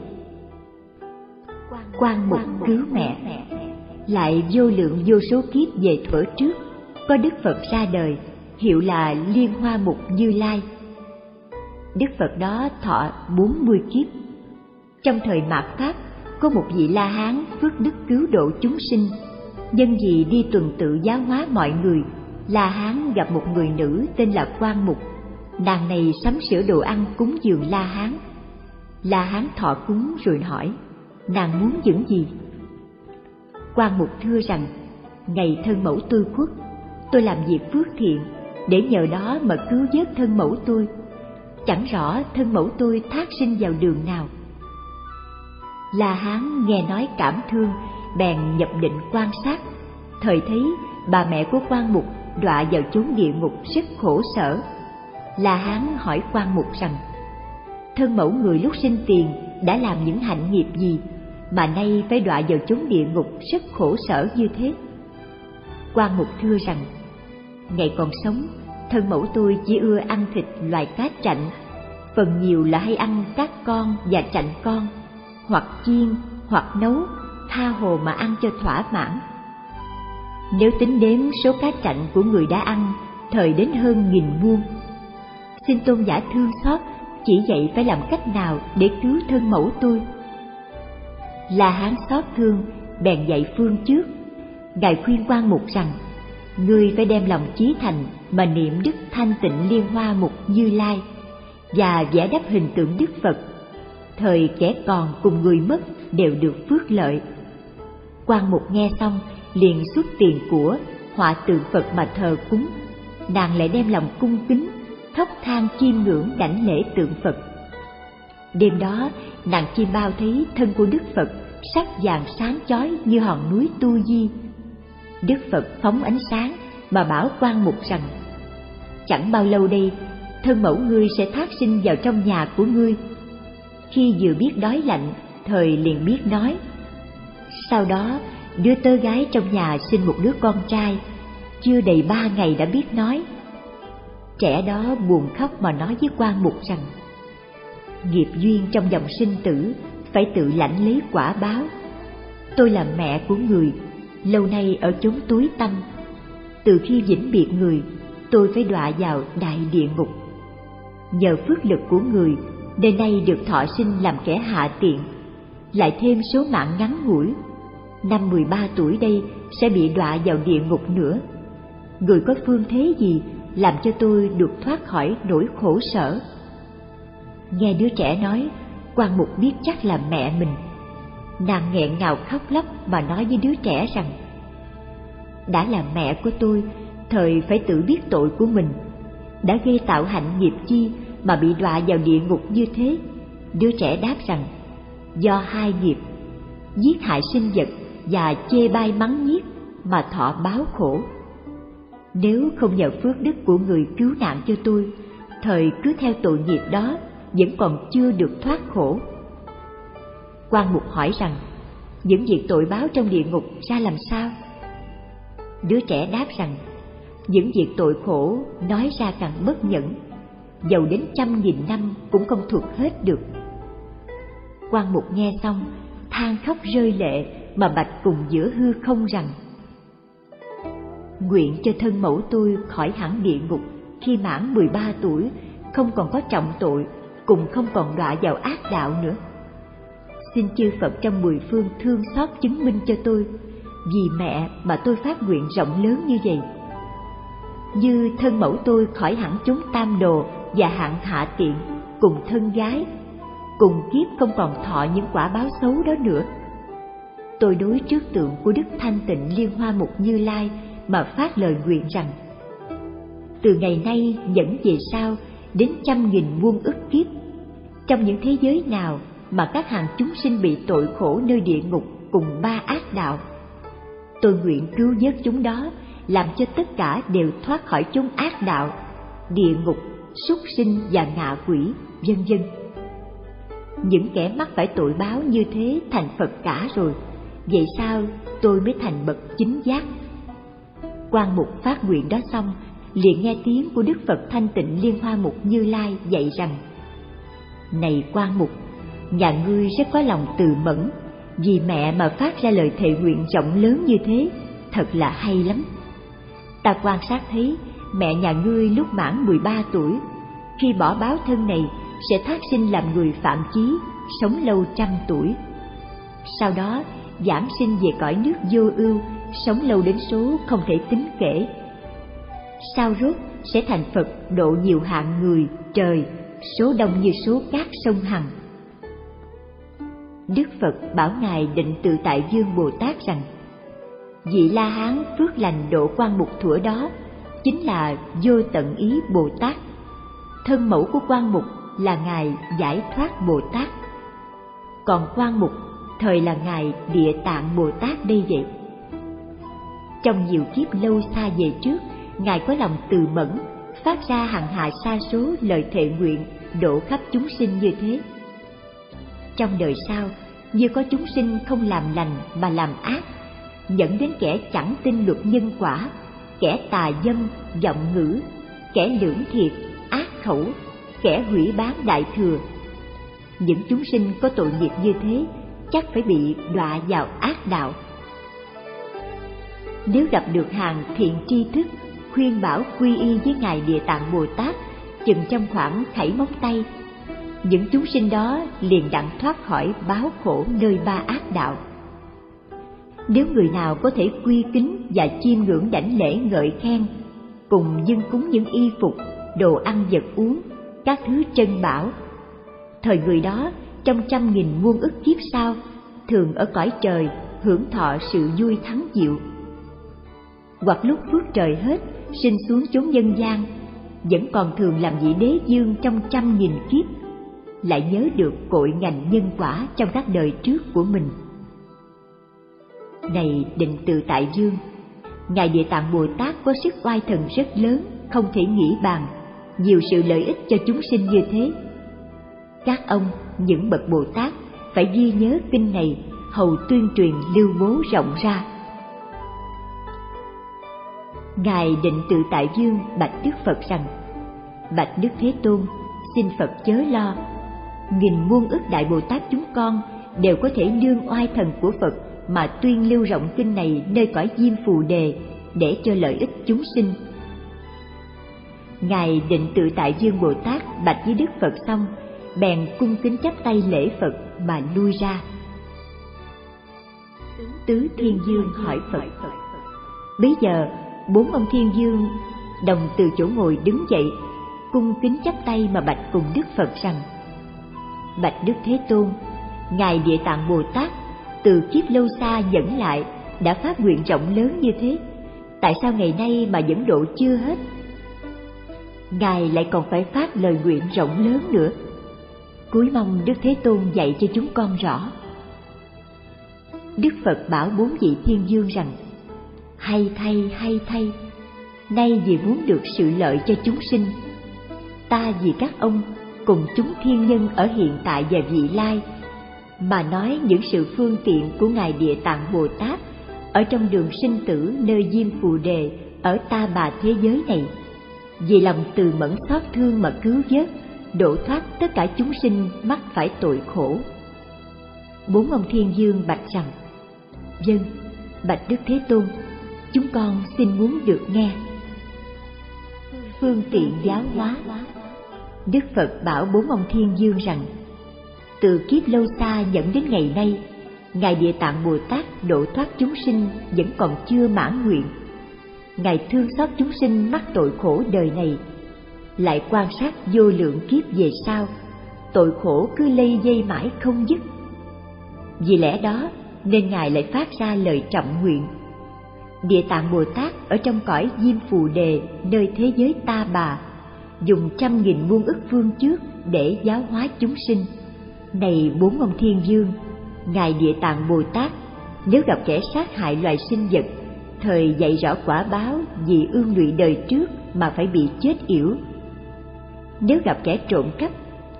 Quan mục cứu mẹ. Lại vô lượng vô số kiếp về thuở trước có đức phật ra đời, hiệu là liên hoa mục như lai. Đức phật đó thọ bốn mươi kiếp. Trong thời mạt pháp, có một vị la hán phước đức cứu độ chúng sinh. Nhân vì đi tuần tự giáo hóa mọi người, la hán gặp một người nữ tên là quan mục. Nàng này sắm sửa đồ ăn cúng dường la hán. La hán thọ cúng rồi hỏi, nàng muốn những gì? Quan mục thưa rằng, ngày thân mẫu tôi khuất tôi làm việc phước thiện, để nhờ đó mà cứu vớt thân mẫu tôi. Chẳng rõ thân mẫu tôi thác sinh vào đường nào. La hán nghe nói cảm thương, bèn nhập định quan sát. Thời thấy bà mẹ của quan mục đọa vào chốn địa ngục rất khổ sở. La hán hỏi quan mục rằng, thân mẫu người lúc sinh tiền đã làm những hạnh nghiệp gì mà nay phải đọa vào chốn địa ngục rất khổ sở như thế? Quan mục thưa rằng ngày còn sống thân mẫu tôi chỉ ưa ăn thịt loài cá chạnh phần nhiều là hay ăn các con và chạnh con hoặc chiên, hoặc nấu, tha hồ mà ăn cho thỏa mãn. Nếu tính đếm số cá chạnh của người đã ăn, thời đến hơn nghìn muôn. Xin tôn giả thương xót, chỉ dạy phải làm cách nào để cứu thân mẫu tôi. là Hán xót thương, bèn dạy phương trước. Ngài khuyên quan mục rằng, ngươi phải đem lòng chí thành mà niệm đức thanh tịnh liên hoa mục như lai và vẽ đắp hình tượng đức phật. Thời kẻ còn cùng người mất đều được phước lợi. Quan mục nghe xong liền xuất tiền của họa tượng phật mà thờ cúng. Nàng lại đem lòng cung kính thốc than chiêm ngưỡng đảnh lễ tượng phật. Đêm đó, nàng chiêm bao thấy thân của đức phật sắc vàng sáng chói như hòn núi tu di đức phật phóng ánh sáng mà bảo quan mục rằng, chẳng bao lâu đây, thân mẫu ngươi sẽ thác sinh vào trong nhà của ngươi. Khi vừa biết đói lạnh, thời liền biết nói, sau đó đứa tơ gái trong nhà sinh một đứa con trai. Chưa đầy ba ngày đã biết nói. Trẻ đó buồn khóc mà nói với quan mục rằng, nghiệp duyên trong dòng sinh tử phải tự lãnh lấy quả báo. Tôi là mẹ của người lâu nay ở chốn túi tâm từ khi vĩnh biệt người, tôi phải đọa vào đại địa ngục. Nhờ phước lực của người đời nay được thọ sinh làm kẻ hạ tiện. Lại thêm số mạng ngắn ngủi, năm mười ba tuổi đây sẽ bị đọa vào địa ngục nữa. Người có phương thế gì làm cho tôi được thoát khỏi nỗi khổ sở? Nghe đứa trẻ nói quan mục biết chắc là mẹ mình nàng nghẹn ngào khóc lóc mà nói với đứa trẻ rằng, đã là mẹ của tôi, thời phải tự biết tội của mình. Đã gây tạo hạnh nghiệp chi mà bị đọa vào địa ngục như thế. Đứa trẻ đáp rằng, do hai nghiệp, giết hại sinh vật và chê bai mắng nhiếc mà thọ báo khổ. Nếu không nhờ phước đức của người cứu nạn cho tôi, thời cứ theo tội nghiệp đó vẫn còn chưa được thoát khổ quan mục hỏi rằng, những việc tội báo trong địa ngục ra làm sao? Đứa trẻ đáp rằng, những việc tội khổ nói ra càng bất nhẫn dầu đến trăm nghìn năm cũng không thuộc hết được. Quan mục nghe xong, than khóc rơi lệ mà bạch cùng giữa hư không rằng, nguyện cho thân mẫu tôi khỏi hẳn địa ngục khi mãn 13 tuổi, không còn có trọng tội, cùng không còn đọa vào ác đạo nữa xin chư Phật trong mười phương thương xót chứng minh cho tôi, vì mẹ mà tôi phát nguyện rộng lớn như vậy. Như thân mẫu tôi khỏi hẳn chúng tam đồ và hạng hạ tiện cùng thân gái, cùng kiếp không còn thọ những quả báo xấu đó nữa. Tôi đối trước tượng của đức thanh tịnh liên hoa mục như lai mà phát lời nguyện rằng, từ ngày nay dẫn về sau đến trăm nghìn muôn ức kiếp, trong những thế giới nào mà các hàng chúng sinh bị tội khổ nơi địa ngục cùng ba ác đạo. Tôi nguyện cứu vớt chúng đó, làm cho tất cả đều thoát khỏi chúng ác đạo, địa ngục, súc sinh và ngạ quỷ, vân vân. Những kẻ mắc phải tội báo như thế thành phật cả rồi, vậy sao tôi mới thành bậc chính giác? Quan mục phát nguyện đó xong, liền nghe tiếng của đức phật thanh tịnh liên hoa mục như lai dạy rằng, này quan mục nhà ngươi rất có lòng từ mẫn. Vì mẹ mà phát ra lời thệ nguyện rộng lớn như thế, thật là hay lắm. Ta quan sát thấy, mẹ nhà ngươi lúc mãn 13 tuổi. Khi bỏ báo thân này, sẽ thác sinh làm người phạm chí, sống lâu trăm tuổi. Sau đó, giảm sinh về cõi nước vô ưu, sống lâu đến số không thể tính kể. Sau rốt, sẽ thành phật độ nhiều hạng người, trời, số đông như số cát sông hằng đức phật bảo ngài định tự tại dương bồ tát rằng, vị la hán phước lành độ quan mục thủa đó chính là vô tận ý bồ tát. Thân mẫu của quan mục là ngài giải thoát bồ tát. Còn quan mục, thời là ngài địa tạng bồ tát đây vậy. Trong nhiều kiếp lâu xa về trước, ngài có lòng từ mẫn, phát ra hàng hạ sa số lời thệ nguyện độ khắp chúng sinh như thế trong đời sau như có chúng sinh không làm lành mà làm ác dẫn đến kẻ chẳng tin luật nhân quả kẻ tà dâm giọng ngữ kẻ lưỡng thiệt ác khẩu kẻ hủy bán đại thừa những chúng sinh có tội nghiệp như thế chắc phải bị đọa vào ác đạo. Nếu gặp được hàng thiện tri thức, khuyên bảo quy y với Ngài Địa Tạng Bồ Tát chừng trong khoảng khảy móng tay, những chúng sinh đó liền đặng thoát khỏi báo khổ nơi ba ác đạo. Nếu người nào có thể quy kính và chiêm ngưỡng đảnh lễ ngợi khen, cùng dâng cúng những y phục, đồ ăn vật uống, các thứ trân bảo, thời người đó trong trăm nghìn muôn ức kiếp sau thường ở cõi trời hưởng thọ sự vui thắng diệu hoặc lúc phước trời hết sinh xuống chốn nhân gian vẫn còn thường làm vị đế dương trong trăm nghìn kiếp lại nhớ được cội ngành nhân quả trong các đời trước của mình. Này định tự tại dương, ngài địa tạng bồ tát có sức oai thần rất lớn, không thể nghĩ bàn, nhiều sự lợi ích cho chúng sinh như thế. Các ông, những bậc bồ tát, phải ghi nhớ kinh này, hầu tuyên truyền lưu bố rộng ra. Ngài định tự tại dương bạch đức phật rằng, bạch đức thế tôn, xin phật chớ lo nghìn muôn ức đại bồ tát chúng con đều có thể đương oai thần của phật mà tuyên lưu rộng kinh này nơi cõi diêm phù đề để cho lợi ích chúng sinh. Ngài định tự tại dương bồ tát bạch với đức phật xong, bèn cung kính chắp tay lễ phật mà lui ra. Tứ thiên dương hỏi phật bấy giờ, bốn ông thiên dương đồng từ chỗ ngồi đứng dậy, cung kính chắp tay mà bạch cùng đức phật rằng bạch đức thế tôn. Ngài địa tạng bồ tát, từ kiếp lâu xa dẫn lại, đã phát nguyện rộng lớn như thế. Tại sao ngày nay mà vẫn độ chưa hết? Ngài lại còn phải phát lời nguyện rộng lớn nữa. Cuối mong đức thế tôn dạy cho chúng con rõ. Đức phật bảo bốn vị thiên dương rằng, hay thay hay thay, nay vì muốn được sự lợi cho chúng sinh, ta vì các ông cùng chúng thiên nhân ở hiện tại và vị lai, mà nói những sự phương tiện của ngài địa tạng bồ tát ở trong đường sinh tử nơi diêm phù đề ở ta bà thế giới này. Vì lòng từ mẫn xót thương mà cứu vớt độ thoát tất cả chúng sinh mắc phải tội khổ. Bốn ông thiên dương bạch rằng dân bạch đức thế tôn, chúng con xin muốn được nghe. Phương tiện giáo hóa đức phật bảo bốn ông thiên dương rằng, từ kiếp lâu xa dẫn đến ngày nay, ngài địa tạng bồ tát độ thoát chúng sinh vẫn còn chưa mãn nguyện. Ngài thương xót chúng sinh mắc tội khổ đời này, lại quan sát vô lượng kiếp về sau, tội khổ cứ lây dây mãi không dứt. Vì lẽ đó, nên ngài lại phát ra lời trọng nguyện. Địa tạng bồ tát ở trong cõi diêm phù đề, nơi thế giới ta bà dùng trăm nghìn muôn ức phương trước để giáo hóa chúng sinh. Này bốn ông thiên dương ngài địa tạng bồ tát, nếu gặp kẻ sát hại loài sinh vật, thời dạy rõ quả báo vì ương lụy đời trước mà phải bị chết yểu. Nếu gặp kẻ trộm cắp,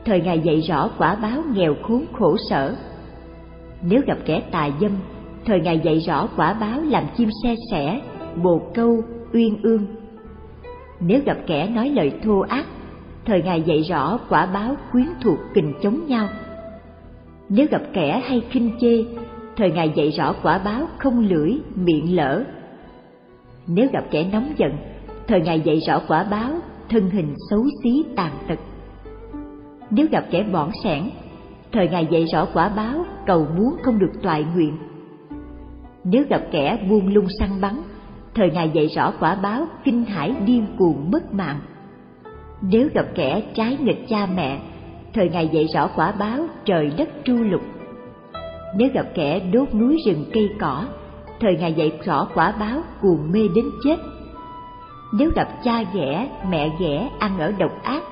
thời ngài dạy rõ quả báo nghèo khốn khổ sở. Nếu gặp kẻ tà dâm, thời ngài dạy rõ quả báo làm chim xe sẻ, bồ câu, uyên ương nếu gặp kẻ nói lời thô ác, thời ngài dạy rõ quả báo quyến thuộc kình chống nhau. Nếu gặp kẻ hay khinh chê, thời ngài dạy rõ quả báo không lưỡi, miệng lỡ nếu gặp kẻ nóng giận, thời ngài dạy rõ quả báo thân hình xấu xí tàn tật. Nếu gặp kẻ bỏn sẻn, thời ngài dạy rõ quả báo cầu muốn không được toại nguyện. Nếu gặp kẻ buông lung săn bắn thời ngài dạy rõ quả báo kinh hãi điên cuồng mất mạng. Nếu gặp kẻ trái nghịch cha mẹ, thời ngài dạy rõ quả báo trời đất tru lục. Nếu gặp kẻ đốt núi rừng cây cỏ, thời ngài dạy rõ quả báo cuồng mê đến chết. Nếu gặp cha ghẻ, mẹ ghẻ ăn ở độc ác,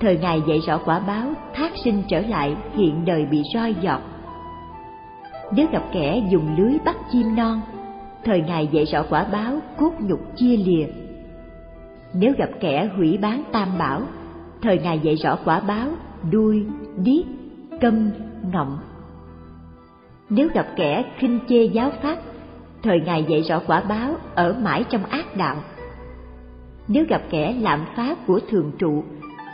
thời ngài dạy rõ quả báo thác sinh trở lại hiện đời bị roi giọt nếu gặp kẻ dùng lưới bắt chim non thời ngài dạy rõ quả báo, cốt nhục chia lìa. Nếu gặp kẻ hủy bán tam bảo, thời ngài dạy rõ quả báo, đuôi, điếc, câm, ngọng. Nếu gặp kẻ khinh chê giáo pháp, thời ngài dạy rõ quả báo ở mãi trong ác đạo. Nếu gặp kẻ lạm phá của thường trụ,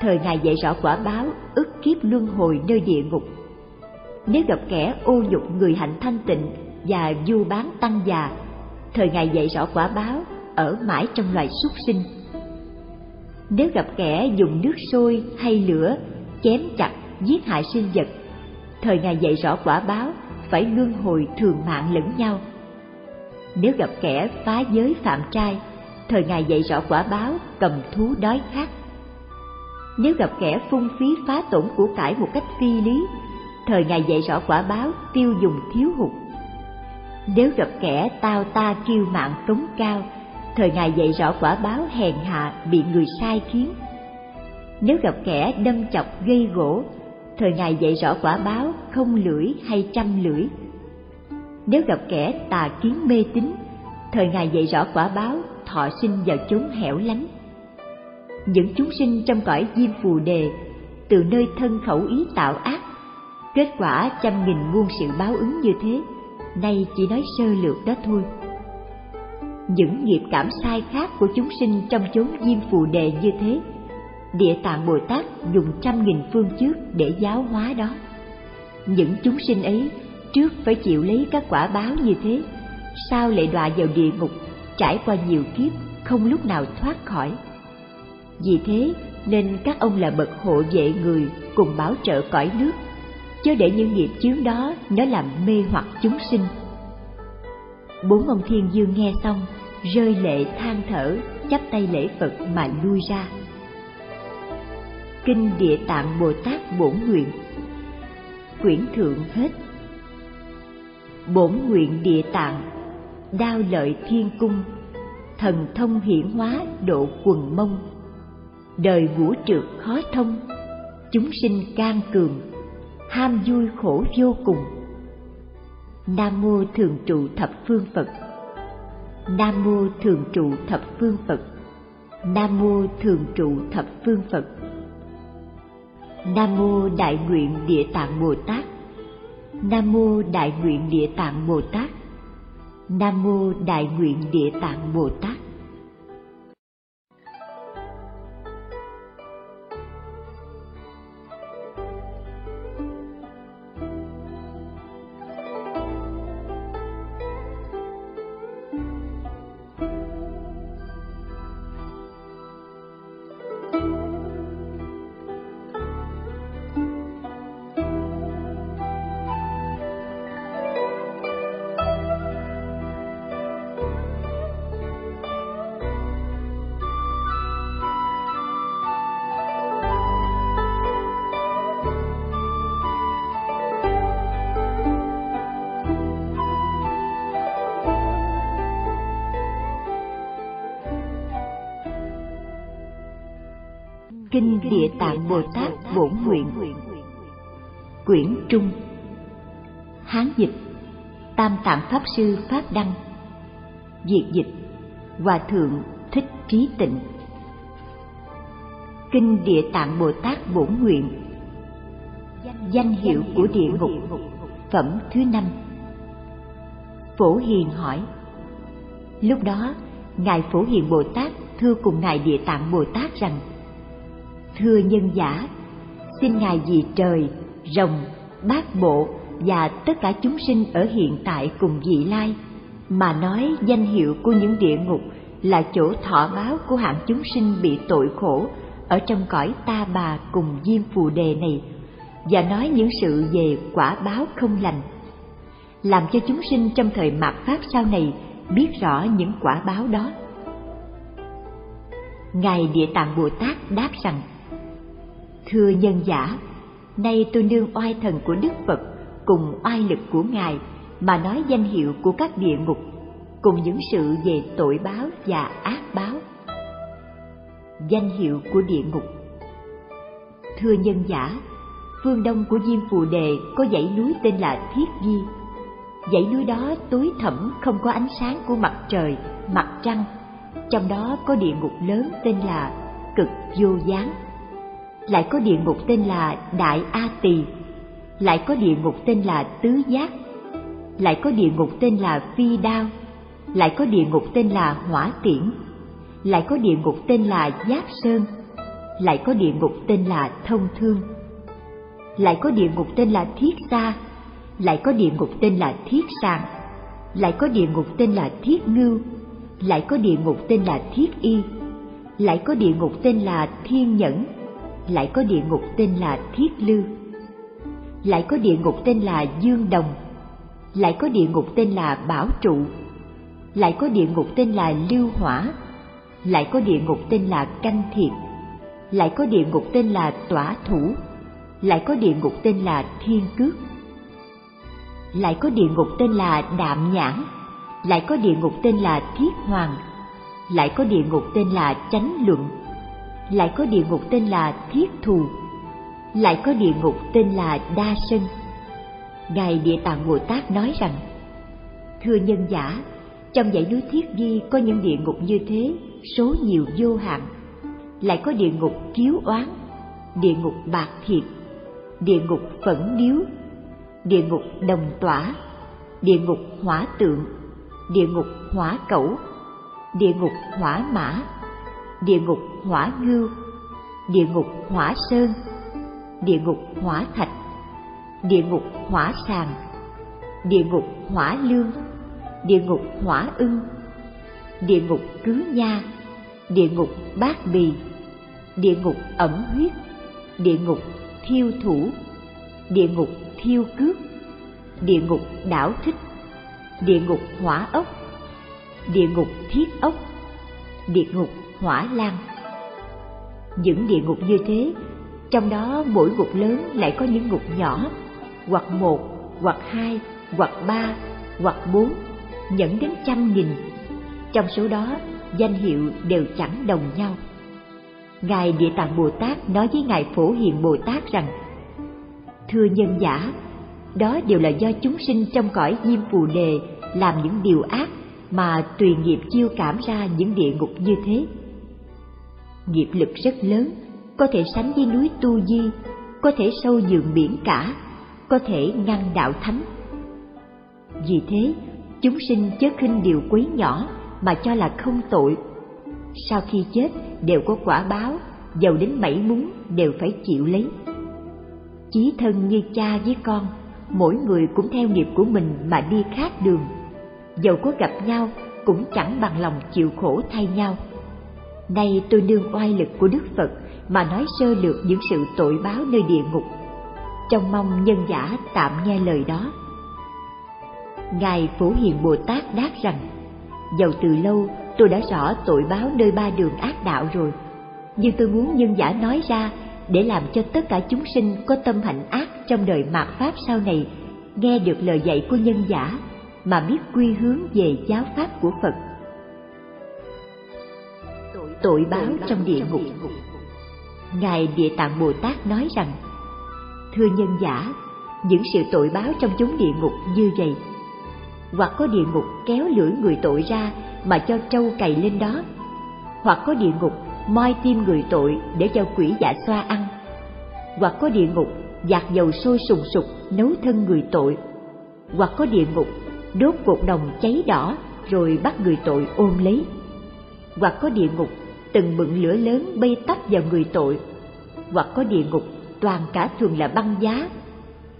thời ngài dạy rõ quả báo ức kiếp luân hồi nơi địa ngục. Nếu gặp kẻ ô nhục người hạnh thanh tịnh và du bán tăng già thời ngài dạy rõ quả báo, ở mãi trong loài súc sinh. Nếu gặp kẻ dùng nước sôi hay lửa, chém chặt, giết hại sinh vật, thời ngài dạy rõ quả báo phải luân hồi thường mạng lẫn nhau. Nếu gặp kẻ phá giới phạm trai, thời ngài dạy rõ quả báo cầm thú đói khát. Nếu gặp kẻ phung phí phá tổn của cải một cách phi lý, thời ngài dạy rõ quả báo tiêu dùng thiếu hụt nếu gặp kẻ tao ta kiêu mạng cống cao, thời ngài dạy rõ quả báo hèn hạ bị người sai khiến. Nếu gặp kẻ đâm chọc gây gỗ, thời ngài dạy rõ quả báo không lưỡi hay trăm lưỡi. Nếu gặp kẻ tà kiến mê tín, thời ngài dạy rõ quả báo thọ sinh vào chốn hẻo lánh. Những chúng sinh trong cõi diêm phù đề, từ nơi thân khẩu ý tạo ác, kết quả trăm nghìn muôn sự báo ứng như thế nay chỉ nói sơ lược đó thôi. Những nghiệp cảm sai khác của chúng sinh trong chốn diêm phù đề như thế, địa tạng bồ tát dùng trăm nghìn phương trước để giáo hóa đó. Những chúng sinh ấy trước phải chịu lấy các quả báo như thế, sao lại đọa vào địa ngục, trải qua nhiều kiếp, không lúc nào thoát khỏi? Vì thế, nên các ông là bậc hộ vệ người cùng bảo trợ cõi nước chớ để những nghiệp chướng đó nó làm mê hoặc chúng sinh. Bốn ông thiên dương nghe xong, rơi lệ than thở, chắp tay lễ phật mà lui ra. Kinh địa tạng bồ tát bổn nguyện. Quyển thượng hết. Bổn nguyện địa tạng, đao lợi thiên cung, thần thông hiển hóa độ quần mông. Đời vũ trượt khó thông, chúng sinh can cường ham vui khổ vô cùng. Nam mô thường trụ thập phương phật. Nam mô thường trụ thập phương phật. Nam mô thường trụ thập phương phật. Nam mô đại nguyện địa tạng bồ tát. Nam mô đại nguyện địa tạng bồ tát. Nam mô đại nguyện địa tạng bồ tát. Kinh Địa Tạng Bồ Tát Bổn Nguyện. Quyển Trung. Hán dịch. Tam Tạng Pháp Sư Pháp Đăng. Việt dịch. Hòa Thượng Thích Trí Tịnh. Kinh Địa Tạng Bồ Tát Bổn Nguyện. Danh hiệu của địa ngục. Phẩm thứ năm. Phổ Hiền hỏi. Lúc đó, Ngài Phổ Hiền Bồ Tát thưa cùng Ngài Địa Tạng Bồ Tát rằng thưa nhân giả, xin ngài vì trời, rồng, bát bộ và tất cả chúng sinh ở hiện tại cùng vị lai mà nói danh hiệu của những địa ngục là chỗ thọ báo của hạng chúng sinh bị tội khổ ở trong cõi ta bà cùng diêm phù đề này và nói những sự về quả báo không lành, làm cho chúng sinh trong thời mạt pháp sau này biết rõ những quả báo đó. Ngài địa tạng bồ tát đáp rằng Thưa nhân giả, nay tôi nương oai thần của Đức Phật cùng oai lực của Ngài mà nói danh hiệu của các địa ngục cùng những sự về tội báo và ác báo. Danh hiệu của địa ngục Thưa nhân giả, phương đông của Diêm Phù Đề có dãy núi tên là Thiết Di. Dãy núi đó tối thẳm không có ánh sáng của mặt trời, mặt trăng. Trong đó có địa ngục lớn tên là Cực Vô Gián lại có địa ngục tên là Đại A Tỳ, lại có địa ngục tên là Tứ Giác, lại có địa ngục tên là Phi Đao, lại có địa ngục tên là Hỏa Tiễn, lại có địa ngục tên là Giáp Sơn, lại có địa ngục tên là Thông Thương, lại có địa ngục tên là Thiết Sa, lại có địa ngục tên là thiết sàng lại có địa ngục tên là thiết ngưu lại có địa ngục tên là thiết y lại có địa ngục tên là thiên nhẫn lại có địa ngục tên là thiết lư lại có địa ngục tên là dương đồng lại có địa ngục tên là bảo trụ lại có địa ngục tên là lưu hỏa lại có địa ngục tên là canh thiệt lại có địa ngục tên là tỏa thủ lại có địa ngục tên là thiên cước lại có địa ngục tên là đạm nhãn lại có địa ngục tên là thiết hoàng lại có địa ngục tên là chánh luận lại có địa ngục tên là thiết thù lại có địa ngục tên là đa sân ngài địa tạng bồ tát nói rằng thưa nhân giả trong dãy núi thiết di có những địa ngục như thế số nhiều vô hạn lại có địa ngục kiếu oán địa ngục bạc thiệt địa ngục phẫn điếu địa ngục đồng tỏa địa ngục hỏa tượng địa ngục hỏa cẩu địa ngục hỏa mã địa ngục hỏa ngưu địa ngục hỏa sơn địa ngục hỏa thạch địa ngục hỏa sàng địa ngục hỏa lương địa ngục hỏa ưng địa ngục cứ nha địa ngục bát bì địa ngục ẩm huyết địa ngục thiêu thủ địa ngục thiêu cước địa ngục đảo thích địa ngục hỏa ốc địa ngục thiết ốc địa ngục hỏa lan. Những địa ngục như thế, trong đó mỗi ngục lớn lại có những ngục nhỏ, hoặc một, hoặc hai, hoặc ba, hoặc bốn dẫn đến trăm nghìn. Trong số đó, danh hiệu đều chẳng đồng nhau. Ngài địa tạng bồ tát nói với ngài phổ hiền bồ tát rằng, thưa nhân giả, đó đều là do chúng sinh trong cõi diêm phù đề làm những điều ác mà tùy nghiệp chiêu cảm ra những địa ngục như thế nghiệp lực rất lớn, có thể sánh với núi tu di, có thể sâu giường biển cả, có thể ngăn đạo thánh. Vì thế, chúng sinh chớ khinh điều quấy nhỏ mà cho là không tội. Sau khi chết, đều có quả báo, giàu đến bảy muốn đều phải chịu lấy. Chí thân như cha với con, mỗi người cũng theo nghiệp của mình mà đi khác đường. Dầu có gặp nhau, cũng chẳng bằng lòng chịu khổ thay nhau nay tôi nương oai lực của đức phật mà nói sơ lược những sự tội báo nơi địa ngục. Trong mong nhân giả tạm nghe lời đó. Ngài phổ hiền bồ tát đáp rằng, dầu từ lâu tôi đã rõ tội báo nơi ba đường ác đạo rồi. Nhưng tôi muốn nhân giả nói ra để làm cho tất cả chúng sinh có tâm hạnh ác trong đời mạt pháp sau này nghe được lời dạy của nhân giả mà biết quy hướng về giáo pháp của Phật. Tội báo trong địa ngục. Ngài Địa Tạng Bồ Tát nói rằng Thưa nhân giả, những sự tội báo trong chúng địa ngục như vậy Hoặc có địa ngục kéo lưỡi người tội ra mà cho trâu cày lên đó Hoặc có địa ngục moi tim người tội để cho quỷ dạ xoa ăn Hoặc có địa ngục giạt dầu sôi sùng sục nấu thân người tội Hoặc có địa ngục đốt cột đồng cháy đỏ rồi bắt người tội ôm lấy hoặc có địa ngục từng bựng lửa lớn bay tấp vào người tội. Hoặc có địa ngục, toàn cả thường là băng giá.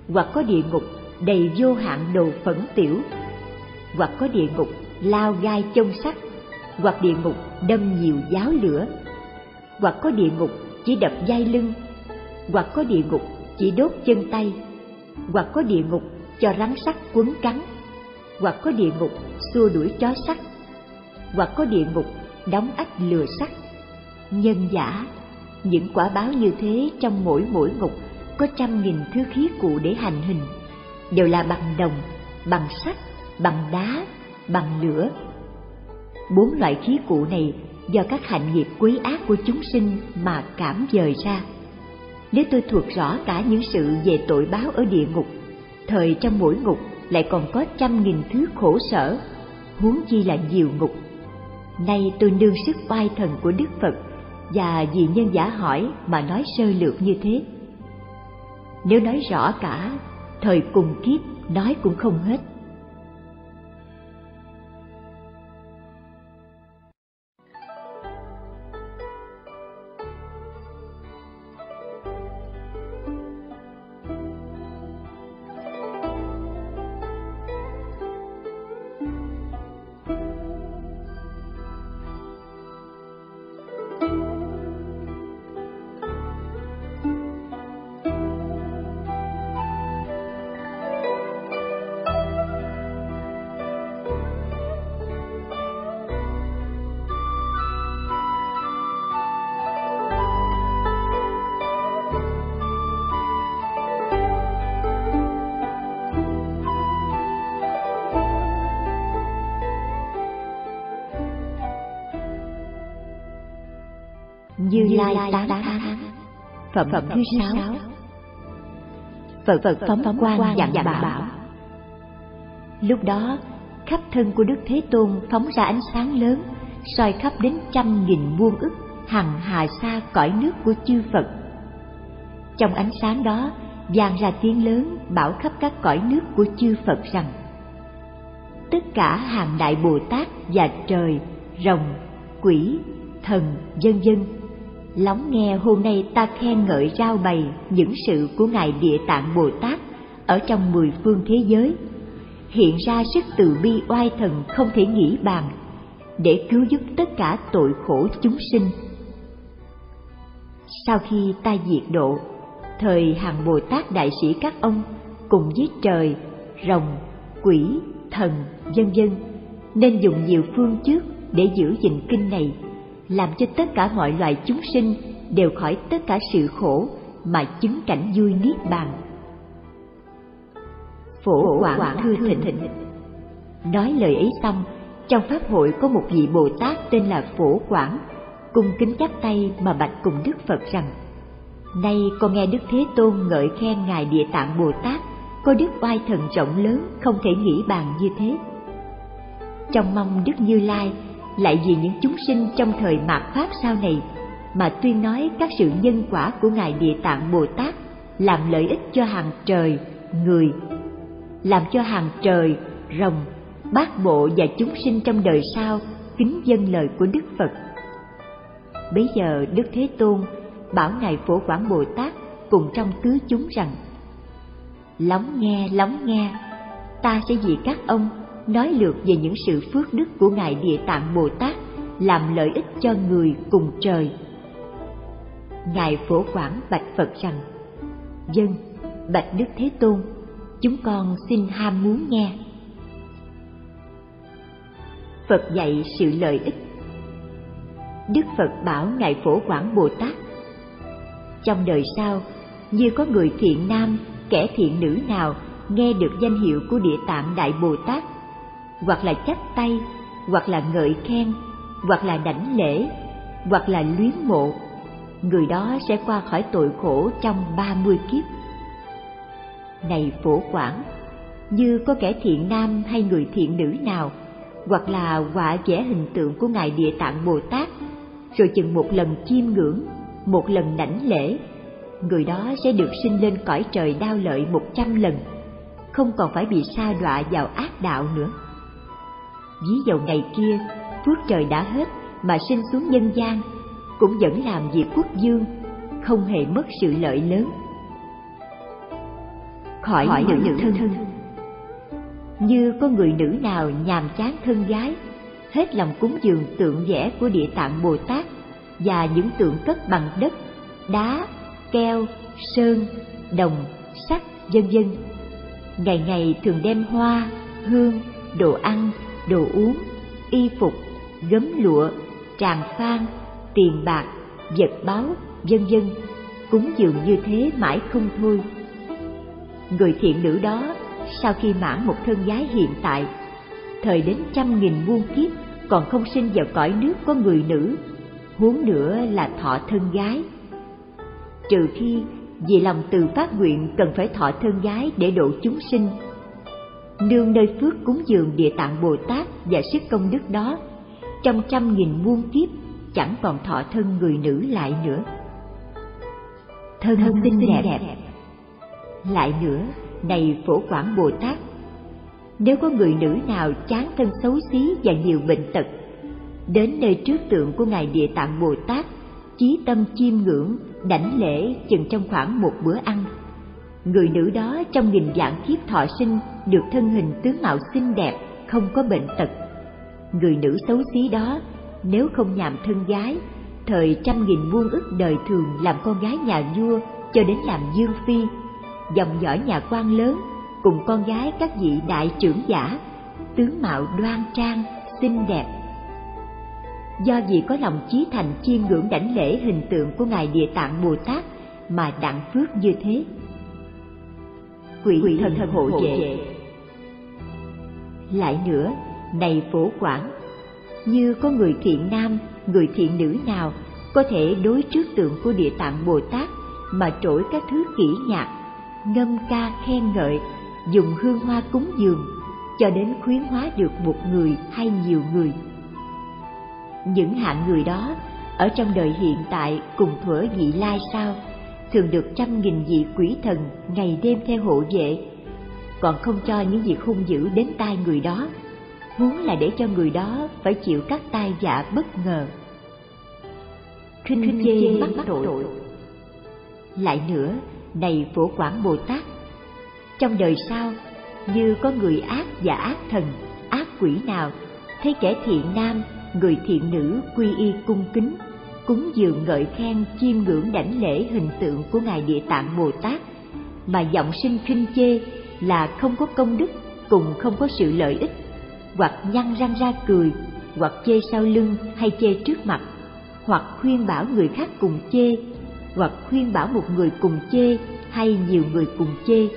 Hoặc có địa ngục, đầy vô hạn đồ phẫn tiểu. Hoặc có địa ngục, lao gai chông sắt hoặc địa ngục, đâm nhiều giáo lửa. Hoặc có địa ngục, chỉ đập dai lưng. Hoặc có địa ngục, chỉ đốt chân tay. Hoặc có địa ngục, cho rắn sắt quấn cắn. Hoặc có địa ngục, xua đuổi chó sắt. Hoặc có địa ngục, đóng ách lừa sắt nhân giả. Những quả báo như thế trong mỗi mỗi ngục có trăm nghìn thứ khí cụ để hành hình, đều là bằng đồng, bằng sắt, bằng đá, bằng lửa. Bốn loại khí cụ này do các hạnh nghiệp quý ác của chúng sinh mà cảm dời ra. Nếu tôi thuộc rõ cả những sự về tội báo ở địa ngục, thời trong mỗi ngục lại còn có trăm nghìn thứ khổ sở, huống chi là nhiều ngục. Nay tôi nương sức oai thần của đức phật và vì nhân giả hỏi mà nói sơ lược như thế. Nếu nói rõ cả, thời cùng kiếp nói cũng không hết. Thán. Phẩm phẩm thứ sáu. Phật Phật phóng phóng quan dặn bảo. Lúc đó khắp thân của Đức Thế Tôn phóng ra ánh sáng lớn soi khắp đến trăm nghìn muôn ức hằng hà xa cõi nước của chư Phật. Trong ánh sáng đó vang ra tiếng lớn bảo khắp các cõi nước của chư Phật rằng tất cả hàng đại Bồ Tát và trời, rồng, quỷ, thần, dân dân lắng nghe hôm nay ta khen ngợi rao bày những sự của ngài Địa Tạng Bồ Tát ở trong mười phương thế giới, hiện ra sức từ bi oai thần không thể nghĩ bàn để cứu giúp tất cả tội khổ chúng sinh. Sau khi ta diệt độ, thời hàng Bồ Tát đại sĩ các ông cùng với trời, rồng, quỷ, thần, vân vân nên dùng nhiều phương trước để giữ gìn kinh này, làm cho tất cả mọi loài chúng sinh đều khỏi tất cả sự khổ mà chứng cảnh vui niết bàn. Phổ Quảng Thư Thịnh Nói lời ấy xong, trong pháp hội có một vị Bồ Tát tên là Phổ Quảng, cung kính chắp tay mà bạch cùng Đức Phật rằng: Nay con nghe Đức Thế Tôn ngợi khen ngài Địa Tạng Bồ Tát có đức oai thần rộng lớn không thể nghĩ bàn như thế. Trong mong Đức Như Lai lại vì những chúng sinh trong thời mạt pháp sau này mà tuyên nói các sự nhân quả của ngài Địa Tạng Bồ Tát làm lợi ích cho hàng trời, người, làm cho hàng trời, rồng, bát bộ và chúng sinh trong đời sau kính dân lời của Đức Phật. Bây giờ Đức Thế Tôn bảo Ngài Phổ Quảng Bồ Tát cùng trong tứ chúng rằng Lóng nghe, lóng nghe, ta sẽ vì các ông nói lược về những sự phước đức của Ngài Địa Tạng Bồ Tát làm lợi ích cho người cùng trời. Ngài Phổ Quảng bạch Phật rằng, Dân, bạch Đức Thế Tôn, chúng con xin ham muốn nghe. Phật dạy sự lợi ích Đức Phật bảo Ngài Phổ Quảng Bồ Tát Trong đời sau, như có người thiện nam, kẻ thiện nữ nào nghe được danh hiệu của Địa Tạng Đại Bồ Tát, hoặc là chắp tay, hoặc là ngợi khen, hoặc là đảnh lễ, hoặc là luyến mộ, người đó sẽ qua khỏi tội khổ trong ba mươi kiếp. Này Phổ quản như có kẻ thiện nam hay người thiện nữ nào hoặc là họa vẽ hình tượng của ngài địa tạng bồ tát rồi chừng một lần chiêm ngưỡng một lần đảnh lễ người đó sẽ được sinh lên cõi trời đau lợi một trăm lần không còn phải bị sa đọa vào ác đạo nữa ví dầu ngày kia phước trời đã hết mà sinh xuống nhân gian cũng vẫn làm việc quốc dương không hề mất sự lợi lớn. Khỏi, khỏi nữ, nữ thân, thân. Như có người nữ nào nhàm chán thân gái hết lòng cúng dường tượng vẽ của địa tạng bồ tát và những tượng cất bằng đất đá keo sơn đồng sắt vân vân. Ngày ngày thường đem hoa hương đồ ăn đồ uống y phục gấm lụa tràng phan tiền bạc vật báo, vân vân cúng dường như thế mãi không thôi người thiện nữ đó sau khi mãn một thân gái hiện tại, thời đến trăm nghìn muôn kiếp còn không sinh vào cõi nước có người nữ, huống nữa là thọ thân gái. Trừ khi vì lòng từ phát nguyện cần phải thọ thân gái để độ chúng sinh. Nương nơi phước cúng dường địa tạng Bồ Tát và sức công đức đó, trong trăm nghìn muôn kiếp chẳng còn thọ thân người nữ lại nữa. Thân, thân xinh đẹp. đẹp. Lại nữa, này phổ quảng bồ tát nếu có người nữ nào chán thân xấu xí và nhiều bệnh tật đến nơi trước tượng của ngài địa tạng bồ tát chí tâm chiêm ngưỡng đảnh lễ chừng trong khoảng một bữa ăn người nữ đó trong nghìn vạn kiếp thọ sinh được thân hình tướng mạo xinh đẹp, không có bệnh tật. Người nữ xấu xí đó, nếu không nhàm thân gái, thời trăm nghìn muôn ức đời thường làm con gái nhà vua cho đến làm dương phi, dòng dõi nhà quan lớn cùng con gái các vị đại trưởng giả, tướng mạo đoan trang, xinh đẹp. Do vì có lòng chí thành chiêm ngưỡng đảnh lễ hình tượng của ngài địa tạng bồ tát mà đặng phước như thế quỷ, thần, thần hộ vệ. Lại nữa này phổ quảng như có người thiện nam người thiện nữ nào có thể đối trước tượng của địa tạng bồ tát mà trỗi các thứ kỹ nhạc ngâm ca khen ngợi dùng hương hoa cúng dường cho đến khuyến hóa được một người hay nhiều người. Những hạng người đó ở trong đời hiện tại cùng thuở vị lai sao thường được trăm nghìn vị quỷ thần ngày đêm theo hộ vệ. Còn không cho những việc hung dữ đến tai người đó, muốn là để cho người đó phải chịu các tai dạ bất ngờ. Khinh chê mắc tội. Lại nữa, này phổ quảng bồ tát, trong đời sau, như có người ác và ác thần, ác quỷ nào, thấy kẻ thiện nam, người thiện nữ quy y cung kính cúng dường ngợi khen chiêm ngưỡng đảnh lễ hình tượng của ngài địa tạng bồ tát. Mà giọng sinh khinh chê là không có công đức cùng không có sự lợi ích, hoặc nhăn răng ra cười, hoặc chê sau lưng hay chê trước mặt, hoặc khuyên bảo người khác cùng chê, hoặc khuyên bảo một người cùng chê hay nhiều người cùng chê,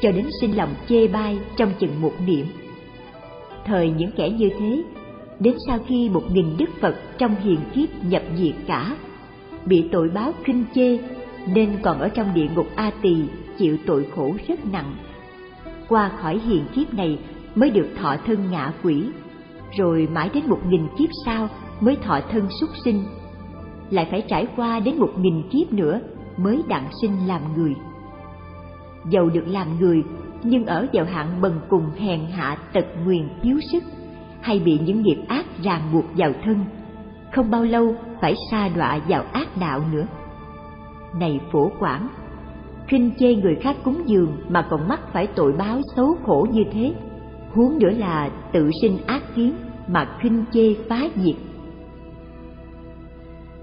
cho đến sinh lòng chê bai trong chừng một niệm. Thời những kẻ như thế đến sau khi một nghìn đức phật trong hiền kiếp nhập diệt cả. Bị tội báo kinh chê, nên còn ở trong địa ngục a tỳ chịu tội khổ rất nặng. Qua khỏi hiền kiếp này mới được thọ thân ngạ quỷ, rồi mãi đến một nghìn kiếp sau mới thọ thân súc sinh. Lại phải trải qua đến một nghìn kiếp nữa mới đặng sinh làm người. Dầu được làm người, nhưng ở vào hạng bần cùng hèn hạ tật nguyền thiếu sức hay bị những nghiệp ác ràng buộc vào thân không bao lâu phải sa đọa vào ác đạo nữa. Này phổ quảng khinh chê người khác cúng dường mà còn mắc phải tội báo xấu khổ như thế huống nữa là tự sinh ác kiến mà khinh chê phá diệt.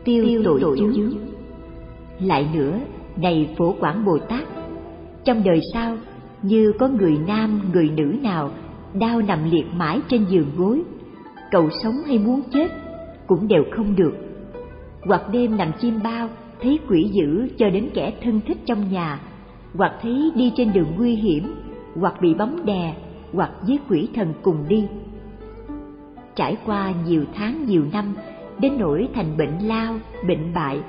Tiêu, tiêu tội, tội chướng. lại nữa này phổ quảng bồ tát trong đời sau như có người nam người nữ nào đau nằm liệt mãi trên giường gối. Cầu sống hay muốn chết cũng đều không được. Hoặc đêm nằm chim bao, thấy quỷ dữ cho đến kẻ thân thích trong nhà. Hoặc thấy đi trên đường nguy hiểm, hoặc bị bóng đè, hoặc với quỷ thần cùng đi. Trải qua nhiều tháng nhiều năm, đến nỗi thành bệnh lao, bệnh bại,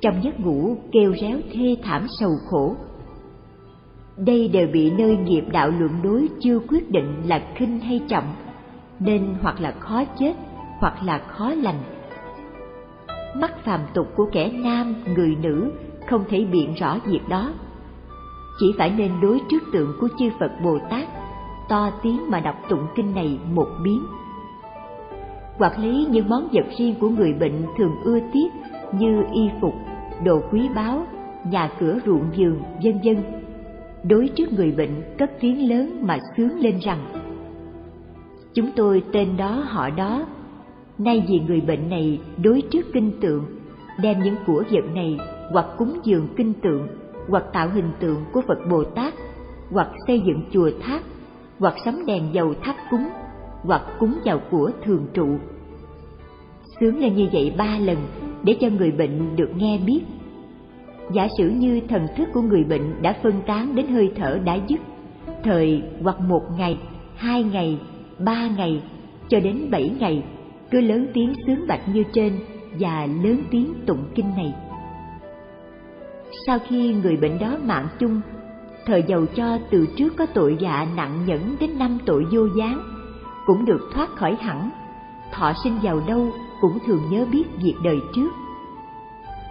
trong giấc ngủ kêu réo thê thảm sầu khổ đây đều bị nơi nghiệp đạo luận đối chưa quyết định là khinh hay trọng nên hoặc là khó chết, hoặc là khó lành. Mắt phàm tục của kẻ nam, người nữ không thể biện rõ việc đó. Chỉ phải nên đối trước tượng của chư phật bồ tát, to tiếng mà đọc tụng kinh này một biến. Hoặc lấy những món vật riêng của người bệnh thường ưa tiếc như y phục, đồ quý báu, nhà cửa ruộng vườn vân vân đối trước người bệnh cất tiếng lớn mà sướng lên rằng, chúng tôi tên đó họ đó. Nay vì người bệnh này đối trước kinh tượng, đem những của vật này hoặc cúng dường kinh tượng, hoặc tạo hình tượng của phật bồ tát, hoặc xây dựng chùa tháp, hoặc sắm đèn dầu thắp cúng, hoặc cúng vào của thường trụ. Sướng lên như vậy ba lần để cho người bệnh được nghe biết giả sử như thần thức của người bệnh đã phân tán đến hơi thở đã dứt, thời hoặc một ngày, hai ngày, ba ngày, cho đến bảy ngày, cứ lớn tiếng sướng bạch như trên và lớn tiếng tụng kinh này. Sau khi người bệnh đó mạng chung thời giàu cho từ trước có tội dạ nặng nhẫn đến năm tội vô gián cũng được thoát khỏi hẳn, thọ sinh vào đâu cũng thường nhớ biết việc đời trước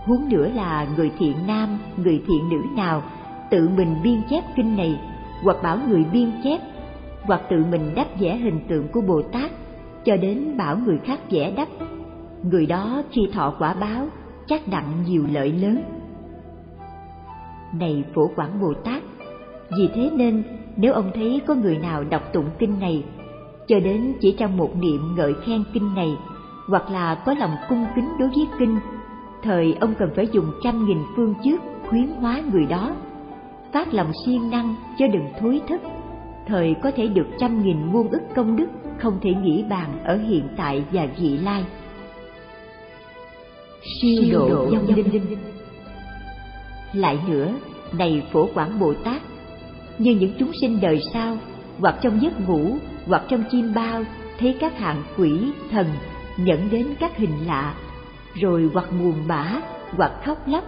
huống nữa là người thiện nam, người thiện nữ nào, tự mình biên chép kinh này, hoặc bảo người biên chép, hoặc tự mình đắp vẽ hình tượng của bồ tát, cho đến bảo người khác vẽ đắp. Người đó khi thọ quả báo, chắc đặng nhiều lợi lớn. Này phổ quản bồ tát, vì thế nên nếu ông thấy có người nào đọc tụng kinh này, cho đến chỉ trong một niệm ngợi khen kinh này, hoặc là có lòng cung kính đối với kinh thời ông cần phải dùng trăm nghìn phương trước khuyến hóa người đó. Phát lòng siêng năng cho đừng thối thất. Thời có thể được trăm nghìn muôn ức công đức không thể nghĩ bàn ở hiện tại và vị lai. Siêu độ vong linh. lại nữa này phổ quảng bồ tát như những chúng sinh đời sau hoặc trong giấc ngủ hoặc trong chim bao thấy các hạng quỷ thần nhận đến các hình lạ rồi hoặc buồn bã, hoặc khóc lóc,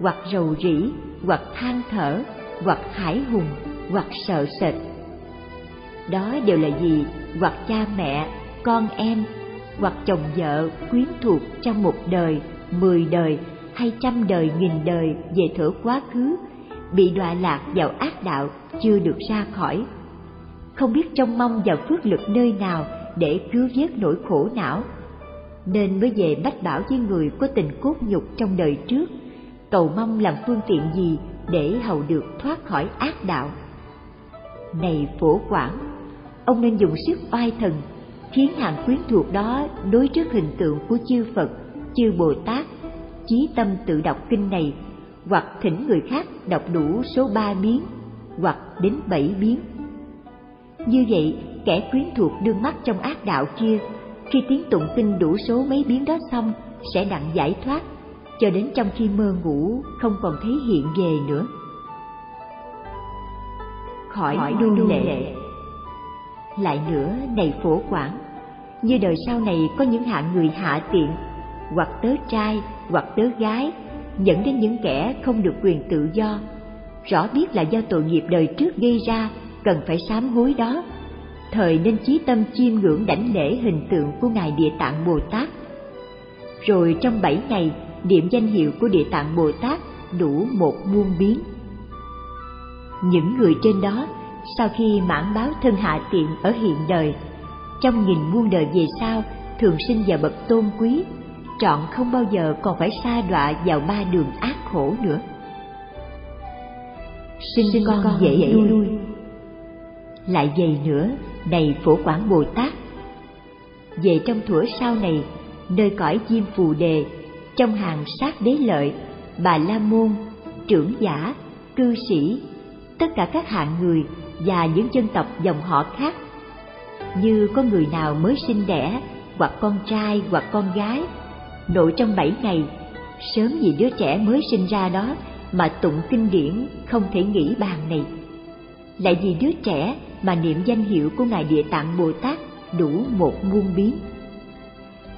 hoặc rầu rĩ, hoặc than thở, hoặc hải hùng, hoặc sợ sệt. Đó đều là gì? Hoặc cha mẹ, con em, hoặc chồng vợ quyến thuộc trong một đời, mười đời hay trăm đời, nghìn đời về thửa quá khứ, bị đọa lạc vào ác đạo, chưa được ra khỏi. Không biết trông mong vào phước lực nơi nào để cứu vớt nỗi khổ não nên mới về bách bảo với người có tình cốt nhục trong đời trước, cầu mong làm phương tiện gì để hầu được thoát khỏi ác đạo. Này phổ quảng, ông nên dùng sức oai thần, khiến hàng quyến thuộc đó đối trước hình tượng của chư phật, chư bồ tát, chí tâm tự đọc kinh này, hoặc thỉnh người khác đọc đủ số ba biến, hoặc đến bảy biến. Như vậy, kẻ quyến thuộc đương mắt trong ác đạo kia khi tiếng tụng kinh đủ số mấy biến đó xong sẽ đặng giải thoát. Cho đến trong khi mơ ngủ không còn thấy hiện về nữa. Khỏi, khỏi đô lệ. lệ. Lại nữa này phổ quản như đời sau này có những hạng người hạ tiện hoặc tớ trai hoặc tớ gái dẫn đến những kẻ không được quyền tự do. Rõ biết là do tội nghiệp đời trước gây ra cần phải sám hối đó thời nên chí tâm chiêm ngưỡng đảnh lễ hình tượng của ngài địa tạng bồ tát. Rồi trong bảy ngày niệm danh hiệu của địa tạng bồ tát đủ một muôn biến. Những người trên đó sau khi mãn báo thân hạ tiện ở hiện đời trong nghìn muôn đời về sau thường sinh vào bậc tôn quý trọn không bao giờ còn phải sa đọa vào ba đường ác khổ nữa. Sinh, sinh con, con dễ, dễ nuôi. lại về nữa này phổ quảng bồ tát. Về trong thuở sau này, nơi cõi diêm phù đề, trong hàng sát đế lợi, bà la môn, trưởng giả, cư sĩ, tất cả các hạng người và những dân tộc dòng họ khác, như có người nào mới sinh đẻ, hoặc con trai, hoặc con gái, nội trong bảy ngày, sớm vì đứa trẻ mới sinh ra đó mà tụng kinh điển không thể nghĩ bàn này lại vì đứa trẻ mà niệm danh hiệu của ngài địa tạng bồ tát đủ một muôn biến.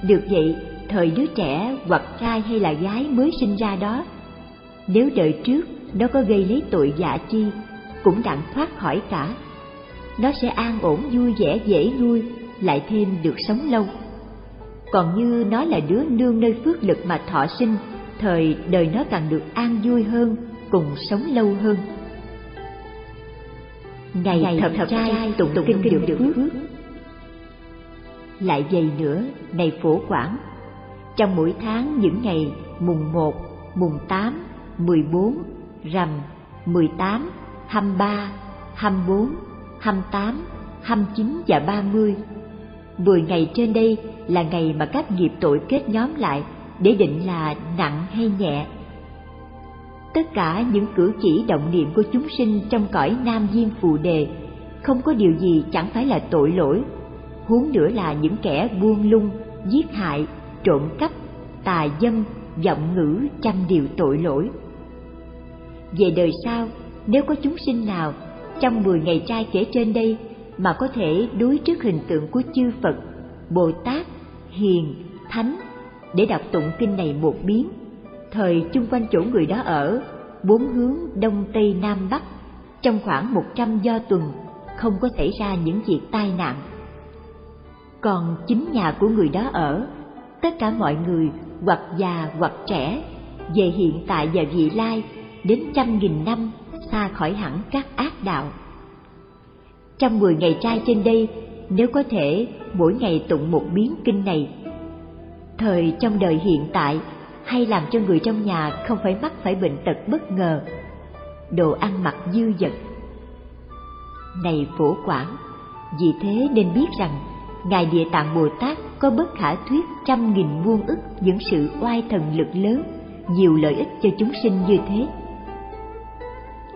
Được vậy, thời đứa trẻ hoặc trai hay là gái mới sinh ra đó, nếu đời trước nó có gây lấy tội dạ chi, cũng đặng thoát khỏi cả. Nó sẽ an ổn, vui vẻ, dễ nuôi, lại thêm được sống lâu. Còn như nó là đứa nương nơi phước lực mà thọ sinh, thời đời nó càng được an vui hơn, cùng sống lâu hơn ngày, thập, thập trai tụng kinh, được phước. Lại dày nữa này phổ quảng trong mỗi tháng những ngày mùng một mùng tám mười bốn rằm mười tám hăm ba hăm bốn hăm tám hăm chín và ba mươi. Mười ngày trên đây là ngày mà các nghiệp tội kết nhóm lại để định là nặng hay nhẹ tất cả những cử chỉ động niệm của chúng sinh trong cõi nam diêm phù đề. Không có điều gì chẳng phải là tội lỗi. Huống nữa là những kẻ buông lung giết hại trộm cắp tà dâm giọng ngữ trăm điều tội lỗi. Về đời sau nếu có chúng sinh nào trong mười ngày trai kể trên đây mà có thể đối trước hình tượng của chư Phật, Bồ Tát, Hiền, Thánh để đọc tụng kinh này một biến, thời chung quanh chỗ người đó ở, bốn hướng Đông Tây Nam Bắc, trong khoảng một trăm do tuần không có xảy ra những việc tai nạn. Còn chính nhà của người đó ở, tất cả mọi người hoặc già hoặc trẻ, về hiện tại và vị lai đến trăm nghìn năm xa khỏi hẳn các ác đạo. Trong mười ngày trai trên đây, nếu có thể mỗi ngày tụng một biến kinh này, thời trong đời hiện tại hay làm cho người trong nhà không phải mắc phải bệnh tật bất ngờ, đồ ăn mặc dư dật. Này phổ quản vì thế nên biết rằng Ngài Địa Tạng Bồ Tát có bất khả thuyết trăm nghìn muôn ức những sự oai thần lực lớn, nhiều lợi ích cho chúng sinh như thế.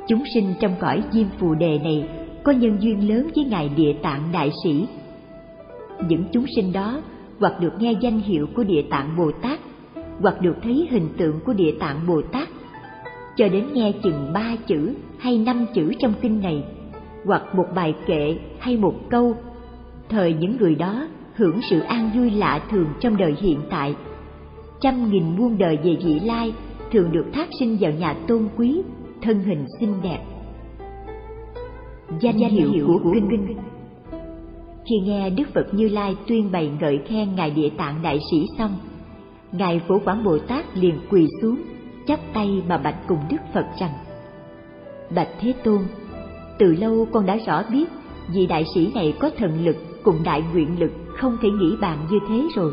Chúng sinh trong cõi diêm phù đề này có nhân duyên lớn với ngài địa tạng đại sĩ. Những chúng sinh đó hoặc được nghe danh hiệu của địa tạng bồ tát hoặc được thấy hình tượng của địa tạng bồ tát. Cho đến nghe chừng ba chữ hay năm chữ trong kinh này hoặc một bài kệ hay một câu thời những người đó hưởng sự an vui lạ thường trong đời hiện tại. Trăm nghìn muôn đời về vị lai thường được thác sinh vào nhà tôn quý thân hình xinh đẹp. Danh, danh hiệu, hiệu của, của kinh. kinh. Khi nghe đức phật như lai tuyên bày ngợi khen ngài địa tạng đại sĩ xong ngài phổ quảng bồ tát liền quỳ xuống, chắp tay mà bạch cùng đức phật rằng, bạch thế tôn, từ lâu con đã rõ biết vị đại sĩ này có thần lực cùng đại nguyện lực không thể nghĩ bàn như thế rồi.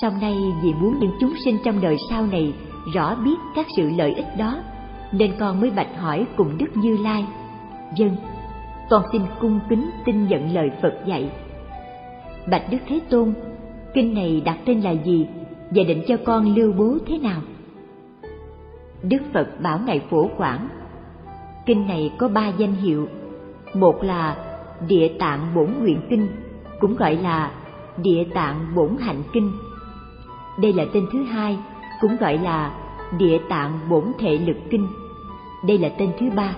Sau nay vì muốn những chúng sinh trong đời sau này rõ biết các sự lợi ích đó, nên con mới bạch hỏi cùng đức như lai dân con xin cung kính tin nhận lời phật dạy. Bạch đức thế tôn, kinh này đặt tên là gì và định cho con lưu bố thế nào? Đức phật bảo ngài phổ quảng, kinh này có ba danh hiệu, một là địa tạng bổn nguyện kinh, cũng gọi là địa tạng bổn hạnh kinh. Đây là tên thứ hai, cũng gọi là địa tạng bổn thể lực kinh. Đây là tên thứ ba.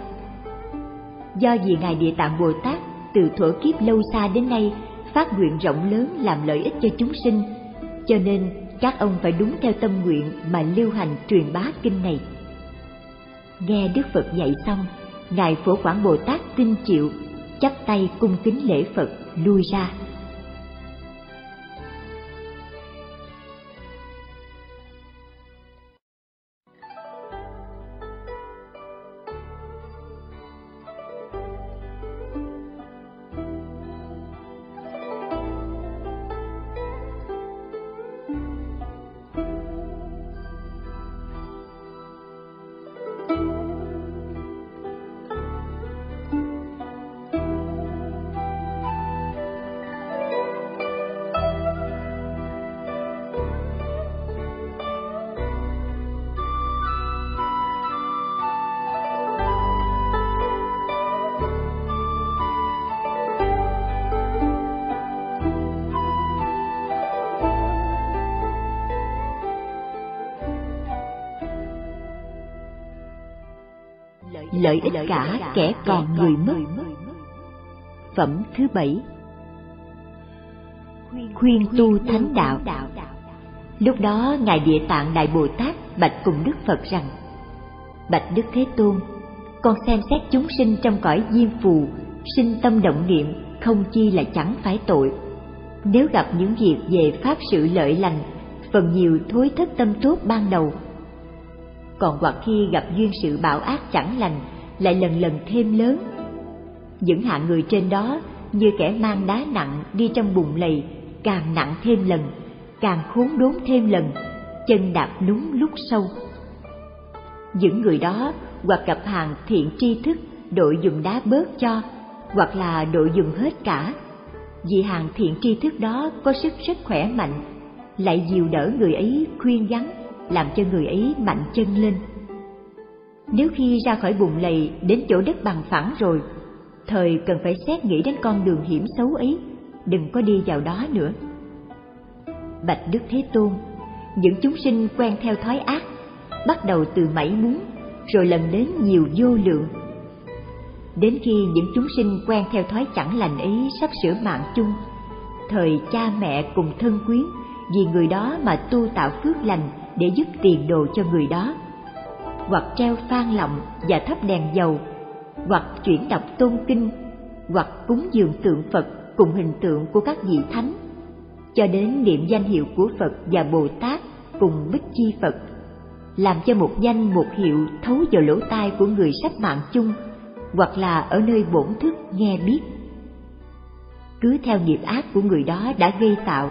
Do vì ngài địa tạng bồ tát từ thuở kiếp lâu xa đến nay phát nguyện rộng lớn làm lợi ích cho chúng sinh, cho nên các ông phải đúng theo tâm nguyện mà lưu hành truyền bá kinh này. Nghe đức phật dạy xong, ngài phổ quảng bồ tát tin chịu chắp tay cung kính lễ phật, lui ra. Lợi ích cả kẻ còn người mất. Phẩm thứ bảy. Khuyên tu thánh đạo. Lúc đó ngài địa tạng đại bồ tát bạch cùng đức phật rằng, bạch đức thế tôn, con xem xét chúng sinh trong cõi diêm phù, sinh tâm động niệm không chi là chẳng phải tội. Nếu gặp những việc về pháp sự lợi lành, phần nhiều thối thất tâm tốt ban đầu. Còn hoặc khi gặp duyên sự bạo ác chẳng lành lại lần lần thêm lớn. Những hạng người trên đó như kẻ mang đá nặng đi trong bùn lầy, càng nặng thêm lần, càng khốn đốn thêm lần, chân đạp lún lúc sâu. Những người đó hoặc gặp hàng thiện tri thức, đội dùng đá bớt cho, hoặc là đội dùng hết cả. Vì hàng thiện tri thức đó có sức rất khỏe mạnh, lại dìu đỡ người ấy khuyên gắn làm cho người ấy mạnh chân lên nếu khi ra khỏi bùn lầy, đến chỗ đất bằng phẳng rồi, thời cần phải xét nghĩ đến con đường hiểm xấu ấy, đừng có đi vào đó nữa. Bạch đức thế tôn, những chúng sinh quen theo thói ác, bắt đầu từ mảy muốn, rồi lần đến nhiều vô lượng. Đến khi những chúng sinh quen theo thói chẳng lành ấy sắp sửa mạng chung, thời cha mẹ cùng thân quyến vì người đó mà tu tạo phước lành để giúp tiền đồ cho người đó hoặc treo phan lọng và thắp đèn dầu, hoặc chuyển đọc tôn kinh, hoặc cúng dường tượng phật cùng hình tượng của các vị thánh. Cho đến niệm danh hiệu của phật và bồ tát cùng bích chi phật, làm cho một danh một hiệu thấu vào lỗ tai của người sắp mạng chung, hoặc là ở nơi bổn thức nghe biết. Cứ theo nghiệp ác của người đó đã gây tạo,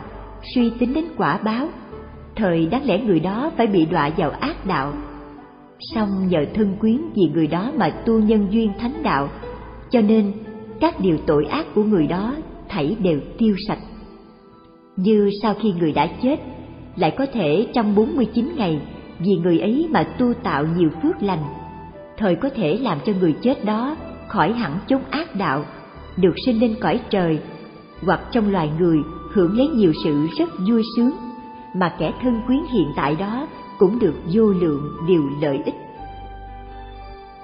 suy tính đến quả báo, thời đáng lẽ người đó phải bị đọa vào ác đạo song nhờ thân quyến vì người đó mà tu nhân duyên thánh đạo, cho nên các điều tội ác của người đó thảy đều tiêu sạch. Như sau khi người đã chết, lại có thể trong 49 ngày vì người ấy mà tu tạo nhiều phước lành, thời có thể làm cho người chết đó khỏi hẳn chốn ác đạo, được sinh lên cõi trời, hoặc trong loài người hưởng lấy nhiều sự rất vui sướng mà kẻ thân quyến hiện tại đó cũng được vô lượng điều lợi ích.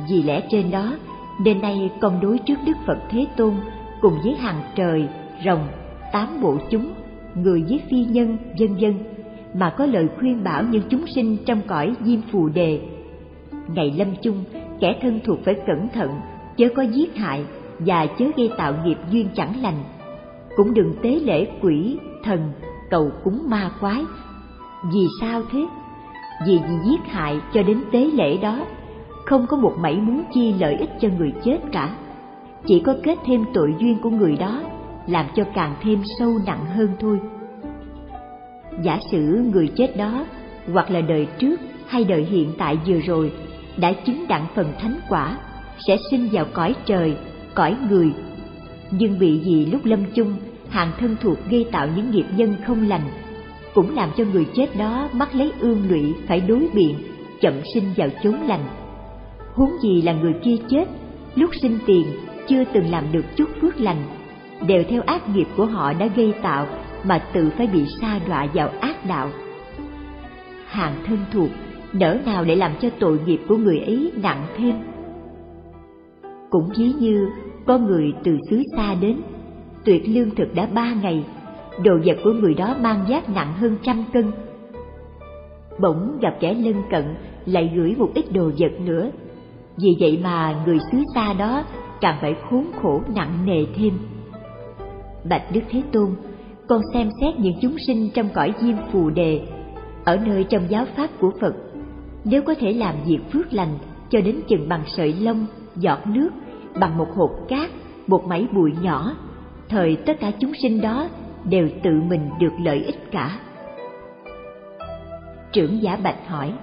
Vì lẽ trên đó, nên nay con đối trước Đức Phật Thế Tôn cùng với hàng trời, rồng, tám bộ chúng, người với phi nhân, vân vân mà có lời khuyên bảo những chúng sinh trong cõi diêm phù đề. Ngày lâm chung, kẻ thân thuộc phải cẩn thận, chớ có giết hại và chớ gây tạo nghiệp duyên chẳng lành. Cũng đừng tế lễ quỷ, thần, cầu cúng ma quái. Vì sao thế? Vì vì giết hại cho đến tế lễ đó, không có một mảy muốn chi lợi ích cho người chết cả. Chỉ có kết thêm tội duyên của người đó, làm cho càng thêm sâu nặng hơn thôi. Giả sử người chết đó, hoặc là đời trước hay đời hiện tại vừa rồi, đã chứng đặng phần thánh quả, sẽ sinh vào cõi trời, cõi người. Nhưng bị gì lúc lâm chung, hàng thân thuộc gây tạo những nghiệp nhân không lành, cũng làm cho người chết đó mắc lấy ương lụy phải đối biện, chậm sinh vào chốn lành. Huống gì là người kia chết, lúc sinh tiền chưa từng làm được chút phước lành, đều theo ác nghiệp của họ đã gây tạo mà tự phải bị sa đọa vào ác đạo. Hàng thân thuộc, nỡ nào để làm cho tội nghiệp của người ấy nặng thêm. Cũng ví như có người từ xứ xa đến, tuyệt lương thực đã ba ngày, đồ vật của người đó mang giác nặng hơn trăm cân. Bỗng gặp kẻ lân cận lại gửi một ít đồ vật nữa, vì vậy mà người xứ xa đó càng phải khốn khổ nặng nề thêm. Bạch Đức Thế Tôn, con xem xét những chúng sinh trong cõi diêm phù đề, ở nơi trong giáo pháp của Phật, nếu có thể làm việc phước lành cho đến chừng bằng sợi lông, giọt nước, bằng một hột cát, một mảy bụi nhỏ, thời tất cả chúng sinh đó đều tự mình được lợi ích cả. Trưởng giả Bạch hỏi,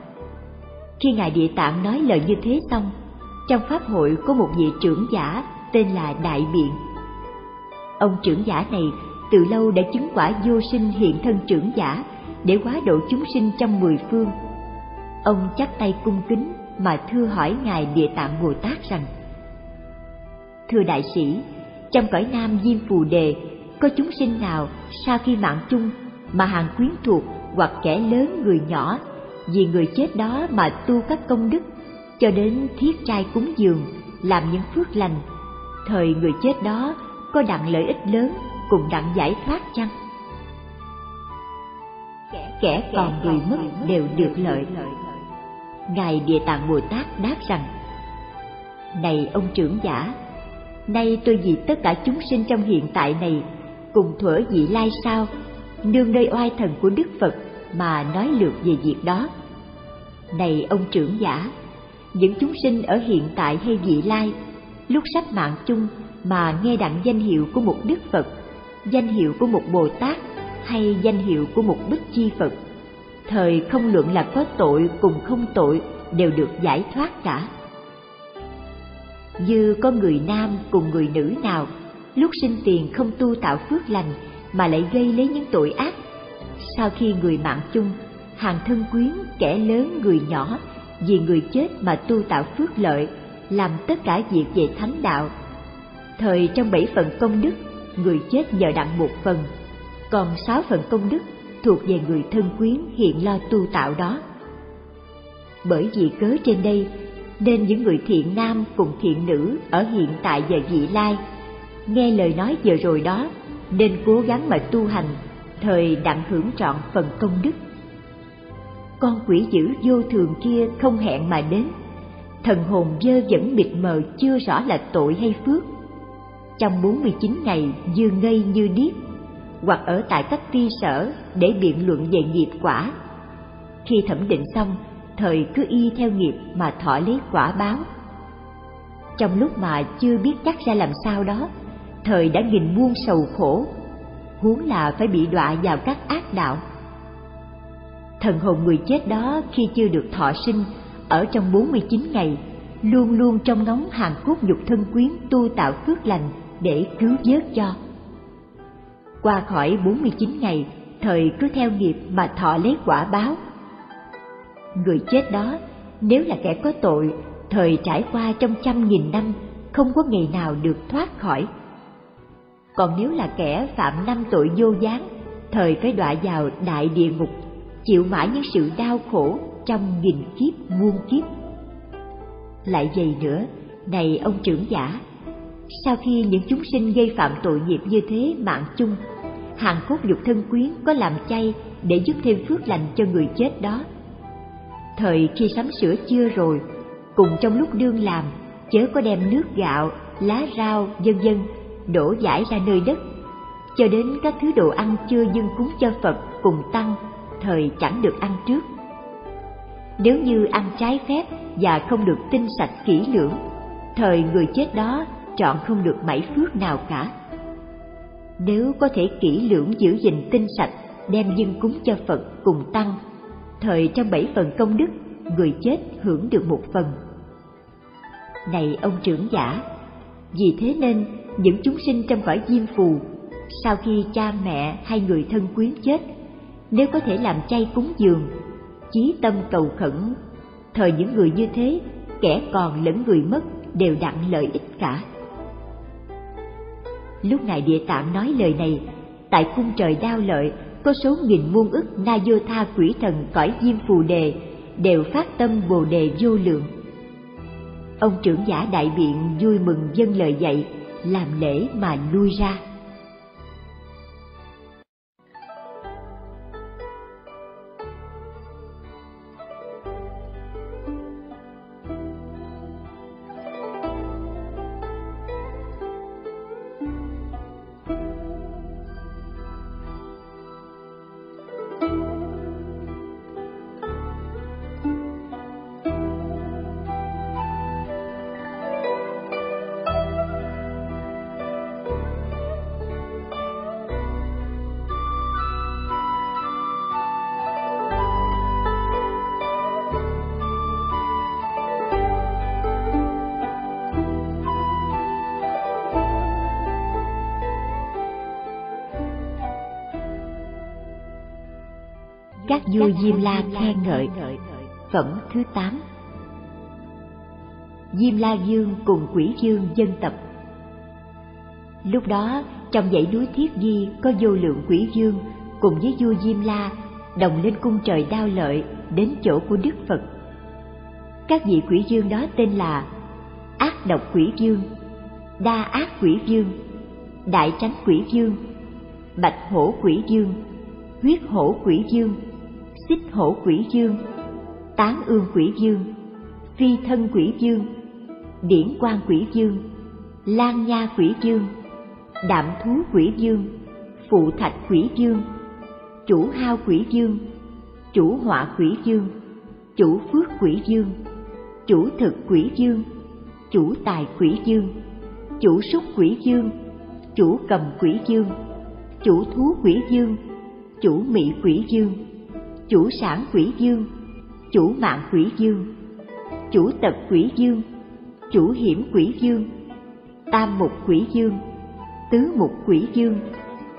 khi Ngài Địa Tạng nói lời như thế xong, trong Pháp hội có một vị trưởng giả tên là Đại Biện. Ông trưởng giả này từ lâu đã chứng quả vô sinh hiện thân trưởng giả để hóa độ chúng sinh trong mười phương. Ông chắp tay cung kính mà thưa hỏi Ngài Địa Tạng Bồ Tát rằng Thưa đại sĩ, trong cõi nam Diêm Phù Đề có chúng sinh nào sau khi mạng chung mà hàng quyến thuộc hoặc kẻ lớn người nhỏ vì người chết đó mà tu các công đức cho đến thiết trai cúng dường làm những phước lành thời người chết đó có đặng lợi ích lớn cùng đặng giải thoát chăng? Kẻ còn người mất đều được lợi. Ngài địa tạng bồ tát đáp rằng này ông trưởng giả nay tôi vì tất cả chúng sinh trong hiện tại này cùng thuở dị lai sao, nương nơi oai thần của đức phật mà nói lược về việc đó. Này ông trưởng giả, những chúng sinh ở hiện tại hay vị lai, lúc sắp mạng chung mà nghe đặng danh hiệu của một đức phật, danh hiệu của một bồ tát hay danh hiệu của một bích chi phật, thời không luận là có tội cùng không tội đều được giải thoát cả. Như có người nam cùng người nữ nào lúc sinh tiền không tu tạo phước lành mà lại gây lấy những tội ác. Sau khi người mạng chung, hàng thân quyến, kẻ lớn, người nhỏ, vì người chết mà tu tạo phước lợi, làm tất cả việc về thánh đạo. Thời trong bảy phần công đức, người chết nhờ đặng một phần. Còn sáu phần công đức thuộc về người thân quyến hiện lo tu tạo đó. Bởi vì cớ trên đây, nên những người thiện nam cùng thiện nữ ở hiện tại và vị lai nghe lời nói vừa rồi đó, nên cố gắng mà tu hành, thời đặng hưởng trọn phần công đức. Con quỷ dữ vô thường kia không hẹn mà đến. Thần hồn dơ vẫn mịt mờ chưa rõ là tội hay phước. Trong 49 ngày như ngây như điếc, hoặc ở tại các ti sở để biện luận về nghiệp quả. Khi thẩm định xong, thời cứ y theo nghiệp mà thọ lấy quả báo. Trong lúc mà chưa biết chắc ra làm sao đó thời đã nghìn muôn sầu khổ huống là phải bị đọa vào các ác đạo thần hồn người chết đó khi chưa được thọ sinh ở trong 49 ngày luôn luôn trong ngóng hàng cốt dục thân quyến tu tạo phước lành để cứu vớt cho. Qua khỏi 49 ngày, thời cứ theo nghiệp mà thọ lấy quả báo. Người chết đó, nếu là kẻ có tội, thời trải qua trong trăm nghìn năm, không có ngày nào được thoát khỏi. Còn nếu là kẻ phạm năm tội vô gián, thời phải đọa vào đại địa ngục chịu mãi những sự đau khổ trong nghìn kiếp muôn kiếp. Lại vậy nữa, này ông trưởng giả, sau khi những chúng sinh gây phạm tội nghiệp như thế mạng chung, hàng cốt dục thân quyến có làm chay để giúp thêm phước lành cho người chết đó. Thời khi sắm sửa chưa rồi, cùng trong lúc đương làm, chớ có đem nước gạo, lá rau, vân vân đổ giải ra nơi đất, cho đến các thứ đồ ăn chưa dâng cúng cho Phật cùng tăng, thời chẳng được ăn trước. Nếu như ăn trái phép và không được tinh sạch kỹ lưỡng, thời người chết đó chọn không được mảy phước nào cả. Nếu có thể kỹ lưỡng giữ gìn tinh sạch, đem dân cúng cho Phật cùng tăng, thời trong bảy phần công đức, người chết hưởng được một phần. Này ông trưởng giả, vì thế nên những chúng sinh trong cõi diêm phù, sau khi cha mẹ hay người thân quyến chết, nếu có thể làm chay cúng dường, chí tâm cầu khẩn, thời những người như thế, kẻ còn lẫn người mất đều đặng lợi ích cả. Lúc Ngài Địa Tạng nói lời này, tại cung trời đao lợi có số nghìn muôn ức na vô tha quỷ thần cõi diêm phù đề đều phát tâm bồ đề vô lượng. Ông trưởng giả đại biện vui mừng dân lời dạy, làm lễ mà lui ra. Các vua Diêm La khen ngợi. Phẩm thứ 8 Diêm La Dương cùng quỷ dương dân tập Lúc đó, trong dãy núi Thiết Di có vô lượng quỷ dương cùng với vua Diêm La đồng lên cung trời đao lợi đến chỗ của Đức Phật. Các vị quỷ dương đó tên là Ác độc quỷ dương, Đa ác quỷ dương, Đại tránh quỷ dương, Bạch hổ quỷ dương, Huyết hổ quỷ dương, xích hổ quỷ dương tán ương quỷ dương phi thân quỷ dương điển quan quỷ dương lan nha quỷ dương đạm thú quỷ dương phụ thạch quỷ dương chủ hao quỷ dương chủ họa quỷ dương chủ phước quỷ dương chủ thực quỷ dương chủ tài quỷ dương chủ súc quỷ dương chủ cầm quỷ dương chủ thú quỷ dương chủ mỹ quỷ dương chủ sản quỷ dương chủ mạng quỷ dương chủ tật quỷ dương chủ hiểm quỷ dương tam mục quỷ dương tứ mục quỷ dương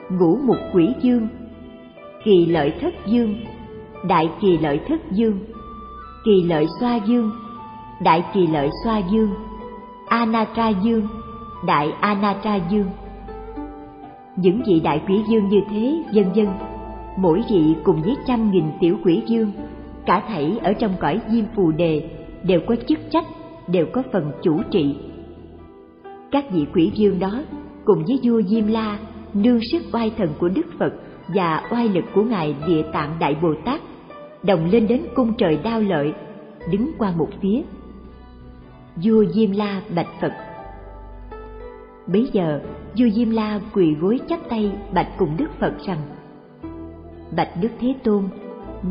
ngũ mục quỷ dương kỳ lợi thất dương đại kỳ lợi thất dương kỳ lợi xoa dương đại kỳ lợi xoa dương anatra dương đại anatra dương những vị đại quỷ dương như thế, vân vân mỗi vị cùng với trăm nghìn tiểu quỷ dương, cả thảy ở trong cõi diêm phù đề đều có chức trách, đều có phần chủ trị. Các vị quỷ dương đó cùng với vua Diêm La nương sức oai thần của Đức Phật và oai lực của Ngài Địa Tạng Đại Bồ Tát đồng lên đến cung trời đao lợi, đứng qua một phía. Vua Diêm La bạch Phật Bấy giờ, vua Diêm La quỳ gối chắp tay bạch cùng Đức Phật rằng bạch đức thế tôn,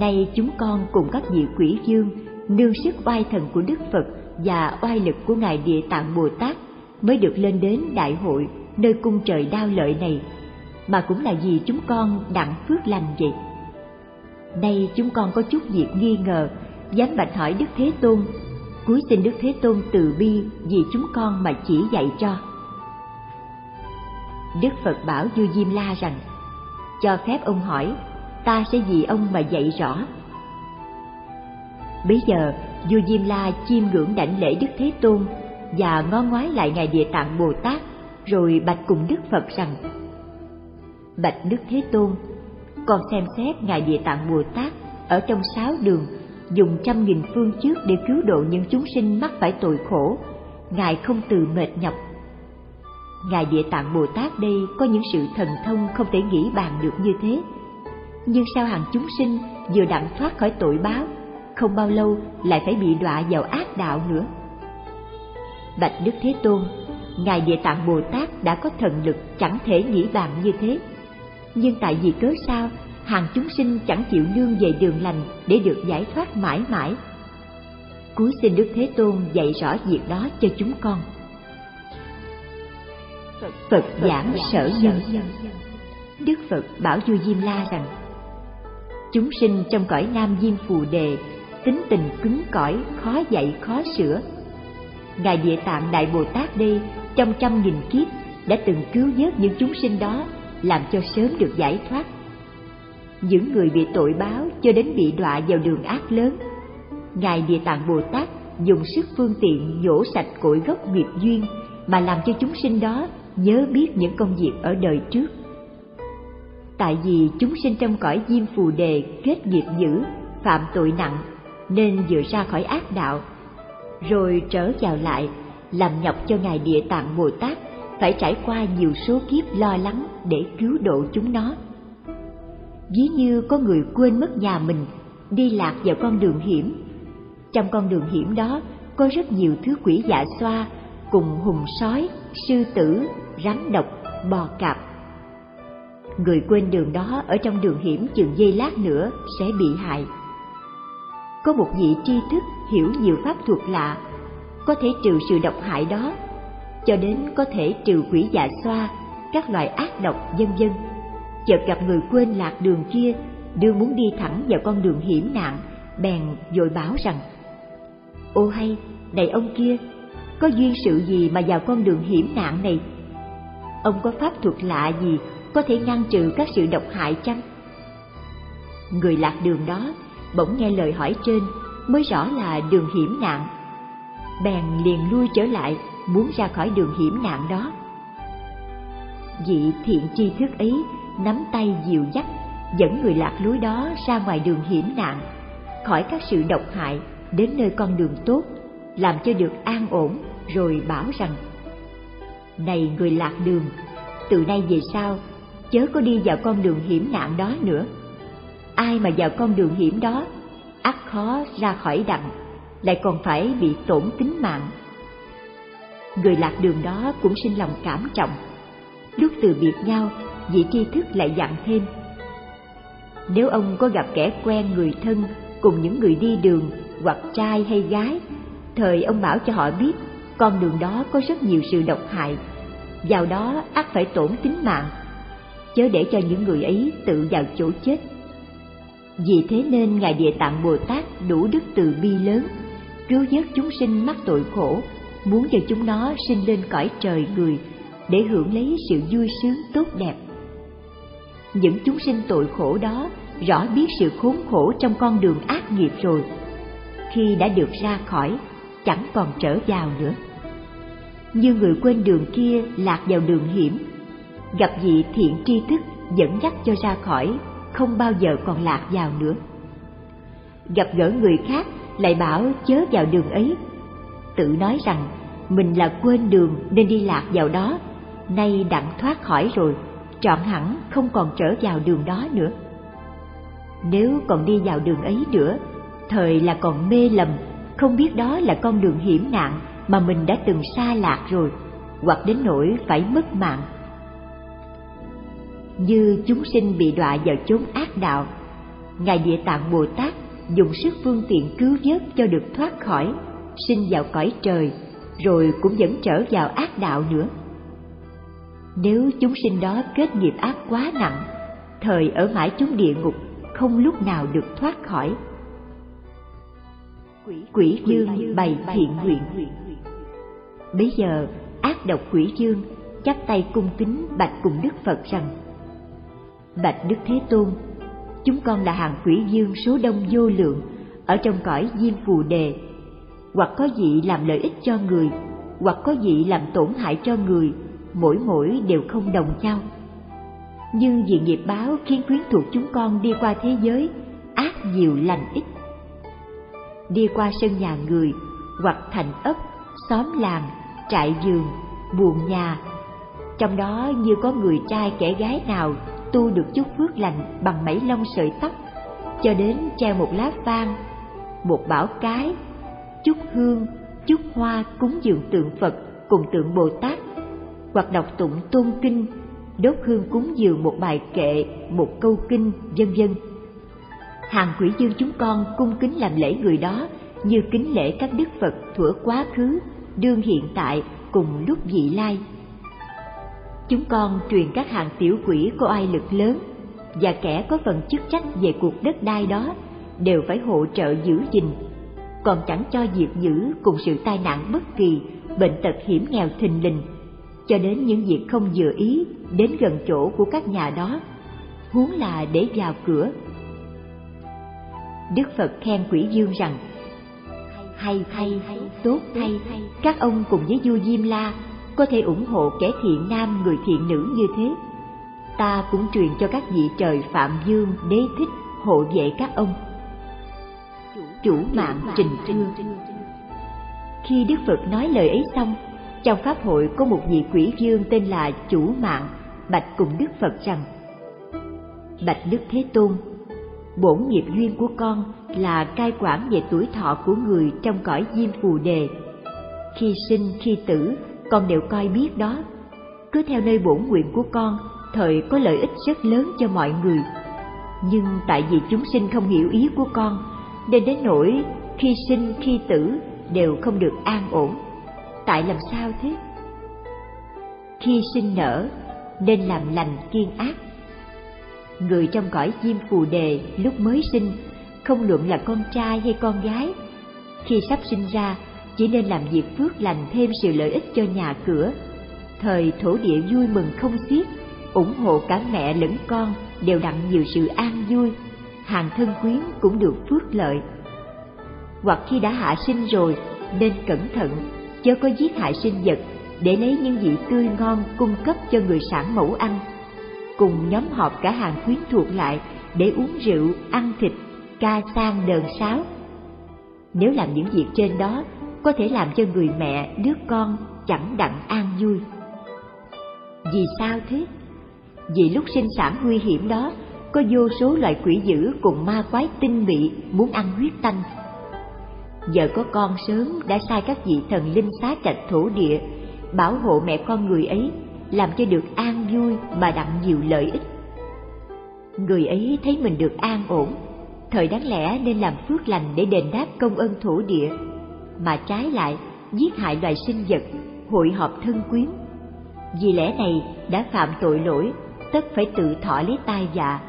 nay chúng con cùng các vị quỷ dương nương sức oai thần của đức phật và oai lực của ngài địa tạng bồ tát mới được lên đến đại hội nơi cung trời đao lợi này, mà cũng là vì chúng con đặng phước lành vậy. Nay chúng con có chút việc nghi ngờ, dám bạch hỏi đức thế tôn cuối xin đức thế tôn từ bi vì chúng con mà chỉ dạy cho. Đức phật bảo vua diêm la rằng, cho phép ông hỏi ta sẽ vì ông mà dạy rõ. Bấy giờ, vua Diêm La chiêm ngưỡng đảnh lễ Đức Thế Tôn và ngó ngoái lại Ngài Địa Tạng Bồ Tát, rồi bạch cùng Đức Phật rằng Bạch Đức Thế Tôn, con xem xét Ngài Địa Tạng Bồ Tát ở trong sáu đường dùng trăm nghìn phương trước để cứu độ những chúng sinh mắc phải tội khổ, Ngài không từ mệt nhọc. Ngài Địa Tạng Bồ Tát đây có những sự thần thông không thể nghĩ bàn được như thế. Nhưng sao hàng chúng sinh vừa đặng thoát khỏi tội báo, không bao lâu lại phải bị đọa vào ác đạo nữa? Bạch Đức Thế Tôn, Ngài Địa Tạng Bồ Tát đã có thần lực chẳng thể nghĩ bàn như thế. Nhưng tại vì cớ sao hàng chúng sinh chẳng chịu nương về đường lành để được giải thoát mãi mãi? Cuối xin Đức Thế Tôn dạy rõ việc đó cho chúng con. Phật giảng sở nhân Đức Phật bảo vua Diêm La rằng Chúng sinh trong cõi nam diêm phù đề Tính tình cứng cỏi, khó dạy, khó sửa Ngài Địa Tạng Đại Bồ Tát đây Trong trăm nghìn kiếp Đã từng cứu vớt những chúng sinh đó Làm cho sớm được giải thoát Những người bị tội báo Cho đến bị đọa vào đường ác lớn Ngài Địa Tạng Bồ Tát dùng sức phương tiện nhổ sạch cội gốc nghiệp duyên mà làm cho chúng sinh đó nhớ biết những công việc ở đời trước. Tại vì chúng sinh trong cõi diêm phù đề kết nghiệp dữ, phạm tội nặng, nên vừa ra khỏi ác đạo, rồi trở vào lại, làm nhọc cho Ngài Địa Tạng Bồ Tát phải trải qua nhiều số kiếp lo lắng để cứu độ chúng nó. Ví như có người quên mất nhà mình, đi lạc vào con đường hiểm. Trong con đường hiểm đó có rất nhiều thứ quỷ dạ xoa cùng hùng sói, sư tử, rắn độc, bò cạp. Người quên đường đó ở trong đường hiểm chừng giây lát nữa sẽ bị hại. Có một vị tri thức hiểu nhiều pháp thuật lạ, có thể trừ sự độc hại đó, cho đến có thể trừ quỷ dạ xoa, các loại ác độc vân vân. Chợt gặp người quên lạc đường kia, đưa muốn đi thẳng vào con đường hiểm nạn, bèn vội báo rằng: "Ô hay, này ông kia, có duyên sự gì mà vào con đường hiểm nạn này? Ông có pháp thuật lạ gì có thể ngăn trừ các sự độc hại chăng? Người lạc đường đó bỗng nghe lời hỏi trên mới rõ là đường hiểm nạn. Bèn liền lui trở lại muốn ra khỏi đường hiểm nạn đó. Vị thiện tri thức ấy nắm tay dìu dắt dẫn người lạc lối đó ra ngoài đường hiểm nạn, khỏi các sự độc hại đến nơi con đường tốt, làm cho được an ổn rồi bảo rằng này người lạc đường từ nay về sau chớ có đi vào con đường hiểm nạn đó nữa. Ai mà vào con đường hiểm đó, ắt khó ra khỏi đặng lại còn phải bị tổn tính mạng. Người lạc đường đó cũng sinh lòng cảm trọng. Lúc từ biệt nhau, vị tri thức lại dặn thêm. Nếu ông có gặp kẻ quen người thân cùng những người đi đường, hoặc trai hay gái, thời ông bảo cho họ biết, con đường đó có rất nhiều sự độc hại. Vào đó ắt phải tổn tính mạng chớ để cho những người ấy tự vào chỗ chết. Vì thế nên ngài địa tạng bồ tát đủ đức từ bi lớn, cứu vớt chúng sinh mắc tội khổ, muốn cho chúng nó sinh lên cõi trời người để hưởng lấy sự vui sướng tốt đẹp. Những chúng sinh tội khổ đó rõ biết sự khốn khổ trong con đường ác nghiệp rồi. Khi đã được ra khỏi, chẳng còn trở vào nữa. Như người quên đường kia lạc vào đường hiểm gặp vị thiện tri thức dẫn dắt cho ra khỏi, không bao giờ còn lạc vào nữa. Gặp gỡ người khác lại bảo chớ vào đường ấy. Tự nói rằng, mình là quên đường nên đi lạc vào đó. Nay đặng thoát khỏi rồi, trọn hẳn không còn trở vào đường đó nữa. Nếu còn đi vào đường ấy nữa, thời là còn mê lầm, không biết đó là con đường hiểm nạn mà mình đã từng xa lạc rồi, hoặc đến nỗi phải mất mạng như chúng sinh bị đọa vào chốn ác đạo. Ngài địa tạng bồ tát dùng sức phương tiện cứu vớt cho được thoát khỏi, sinh vào cõi trời, rồi cũng vẫn trở vào ác đạo nữa. Nếu chúng sinh đó kết nghiệp ác quá nặng, thời ở mãi chúng địa ngục không lúc nào được thoát khỏi. Quỷ dương bày thiện nguyện. Bấy giờ, ác độc quỷ dương chắp tay cung kính bạch cùng đức phật rằng bạch đức thế tôn. Chúng con là hàng quỷ dương số đông vô lượng, ở trong cõi diêm phù đề. Hoặc có vị làm lợi ích cho người, hoặc có vị làm tổn hại cho người, mỗi mỗi đều không đồng nhau. Nhưng vì nghiệp báo khiến quyến thuộc chúng con đi qua thế giới, ác nhiều lành ít. Đi qua sân nhà người, hoặc thành ấp, xóm làng, trại giường buồn nhà, trong đó như có người trai kẻ gái nào tu được chút phước lành bằng mấy lông sợi tóc, cho đến treo một lá vang, một bảo cái, chút hương, chút hoa cúng dường tượng phật cùng tượng bồ tát, hoặc đọc tụng tôn kinh, đốt hương cúng dường một bài kệ, một câu kinh, vân vân. Hàng quỷ dương chúng con cung kính làm lễ người đó như kính lễ các đức phật thuở quá khứ, đương hiện tại cùng lúc vị lai chúng con truyền các hàng tiểu quỷ có ai lực lớn và kẻ có phần chức trách về cuộc đất đai đó đều phải hỗ trợ giữ gìn. Còn chẳng cho diệt dữ cùng sự tai nạn bất kỳ, bệnh tật hiểm nghèo thình lình. Cho đến những việc không vừa ý đến gần chỗ của các nhà đó, huống là để vào cửa. Đức phật khen quỷ dương rằng, hay hay tốt thay các ông cùng với vua diêm la có thể ủng hộ kẻ thiện nam, người thiện nữ như thế. Ta cũng truyền cho các vị trời phạm dương, đế thích, hộ vệ các ông. Chủ mạng trình trưa khi đức phật nói lời ấy xong, trong pháp hội có một vị quỷ dương tên là chủ mạng, bạch cùng đức phật rằng, bạch đức thế tôn, bổn nghiệp duyên của con là cai quản về tuổi thọ của người trong cõi diêm phù đề. Khi sinh, khi tử con đều coi biết đó. Cứ theo nơi bổn nguyện của con, thời có lợi ích rất lớn cho mọi người. Nhưng tại vì chúng sinh không hiểu ý của con, nên đến nỗi khi sinh, khi tử đều không được an ổn. Tại làm sao thế? Khi sinh nở, nên làm lành kiên ác. Người trong cõi diêm phù đề lúc mới sinh, không luận là con trai hay con gái, khi sắp sinh ra chỉ nên làm việc phước lành thêm sự lợi ích cho nhà cửa. Thời thổ địa vui mừng không xiết, ủng hộ cả mẹ lẫn con đều đặng nhiều sự an vui. Hàng thân quyến cũng được phước lợi. Hoặc khi đã hạ sinh rồi, nên cẩn thận, chớ có giết hại sinh vật, để lấy những vị tươi ngon cung cấp cho người sản mẫu ăn. Cùng nhóm họp cả hàng quyến thuộc lại để uống rượu, ăn thịt, ca sang đờn sáo. Nếu làm những việc trên đó có thể làm cho người mẹ, đứa con chẳng đặng an vui. Vì sao thế? Vì lúc sinh sản nguy hiểm đó, có vô số loại quỷ dữ cùng ma quái tinh mị muốn ăn huyết tanh. Giờ có con sớm đã sai các vị thần linh xá trạch thổ địa, bảo hộ mẹ con người ấy, làm cho được an vui mà đặng nhiều lợi ích. Người ấy thấy mình được an ổn, thời đáng lẽ nên làm phước lành để đền đáp công ơn thổ địa mà trái lại giết hại loài sinh vật hội họp thân quyến. Vì lẽ này đã phạm tội lỗi, tất phải tự thọ lấy tai dạ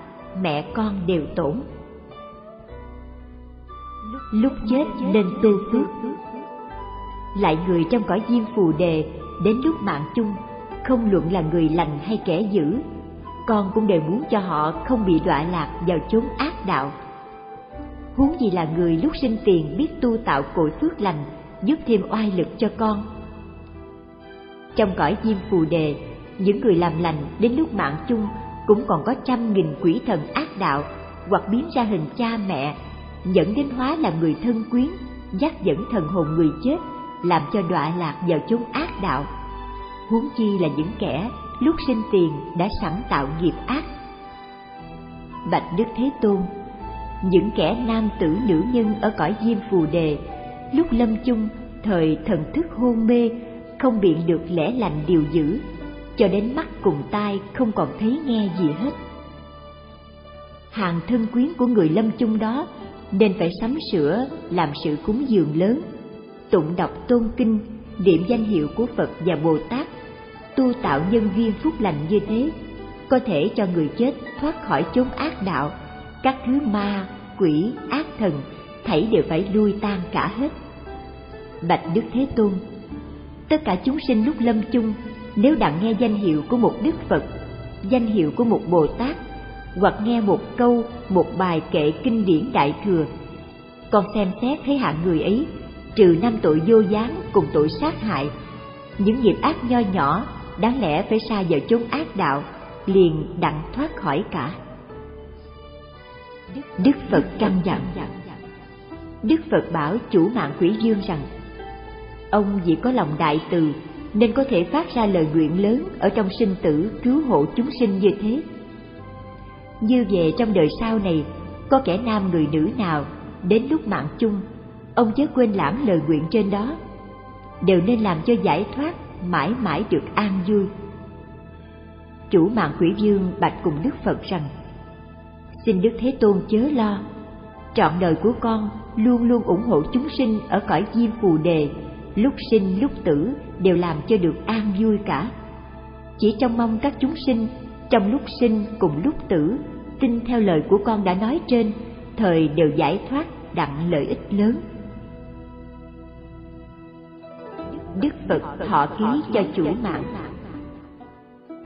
mẹ con đều tổn. Lúc chết nên tu phước. Lại người trong cõi diêm phù đề đến lúc mạng chung, không luận là người lành hay kẻ dữ, con cũng đều muốn cho họ không bị đọa lạc vào chốn ác đạo huống gì là người lúc sinh tiền biết tu tạo cội phước lành, giúp thêm oai lực cho con. Trong cõi diêm phù đề, những người làm lành đến lúc mạng chung cũng còn có trăm nghìn quỷ thần ác đạo hoặc biến ra hình cha mẹ, dẫn đến hóa là người thân quyến, dắt dẫn thần hồn người chết, làm cho đọa lạc vào chốn ác đạo. Huống chi là những kẻ lúc sinh tiền đã sẵn tạo nghiệp ác. Bạch đức thế tôn những kẻ nam tử nữ nhân ở cõi diêm phù đề. Lúc lâm chung, thời thần thức hôn mê, không biện được lẽ lành điều dữ, cho đến mắt cùng tai không còn thấy nghe gì hết. Hàng thân quyến của người lâm chung đó nên phải sắm sửa làm sự cúng dường lớn, tụng đọc tôn kinh niệm danh hiệu của phật và bồ tát, tu tạo nhân duyên phúc lành như thế, có thể cho người chết thoát khỏi chốn ác đạo các thứ ma, quỷ, ác thần, thảy đều phải lui tan cả hết. Bạch đức thế tôn, tất cả chúng sinh lúc lâm chung, nếu đặng nghe danh hiệu của một đức phật, danh hiệu của một bồ tát, hoặc nghe một câu, một bài kệ kinh điển đại thừa, con xem xét thấy hạng người ấy, trừ năm tội vô gián cùng tội sát hại, những nghiệp ác nho nhỏ, đáng lẽ phải xa vào chốn ác đạo, liền đặng thoát khỏi cả đức phật căn dặn đức phật bảo chủ mạng quỷ dương rằng ông vì có lòng đại từ nên có thể phát ra lời nguyện lớn ở trong sinh tử cứu hộ chúng sinh như thế. Như về trong đời sau này, có kẻ nam người nữ nào đến lúc mạng chung, ông chớ quên lãng lời nguyện trên đó, đều nên làm cho giải thoát mãi mãi được an vui. Chủ mạng quỷ dương bạch cùng Đức Phật rằng, xin Đức Thế Tôn chớ lo, trọn đời của con luôn luôn ủng hộ chúng sinh ở cõi diêm phù đề, lúc sinh lúc tử đều làm cho được an vui cả. Chỉ trong mong các chúng sinh trong lúc sinh cùng lúc tử tin theo lời của con đã nói trên, thời đều giải thoát đặng lợi ích lớn. Đức Phật thọ ký cho chủ mạng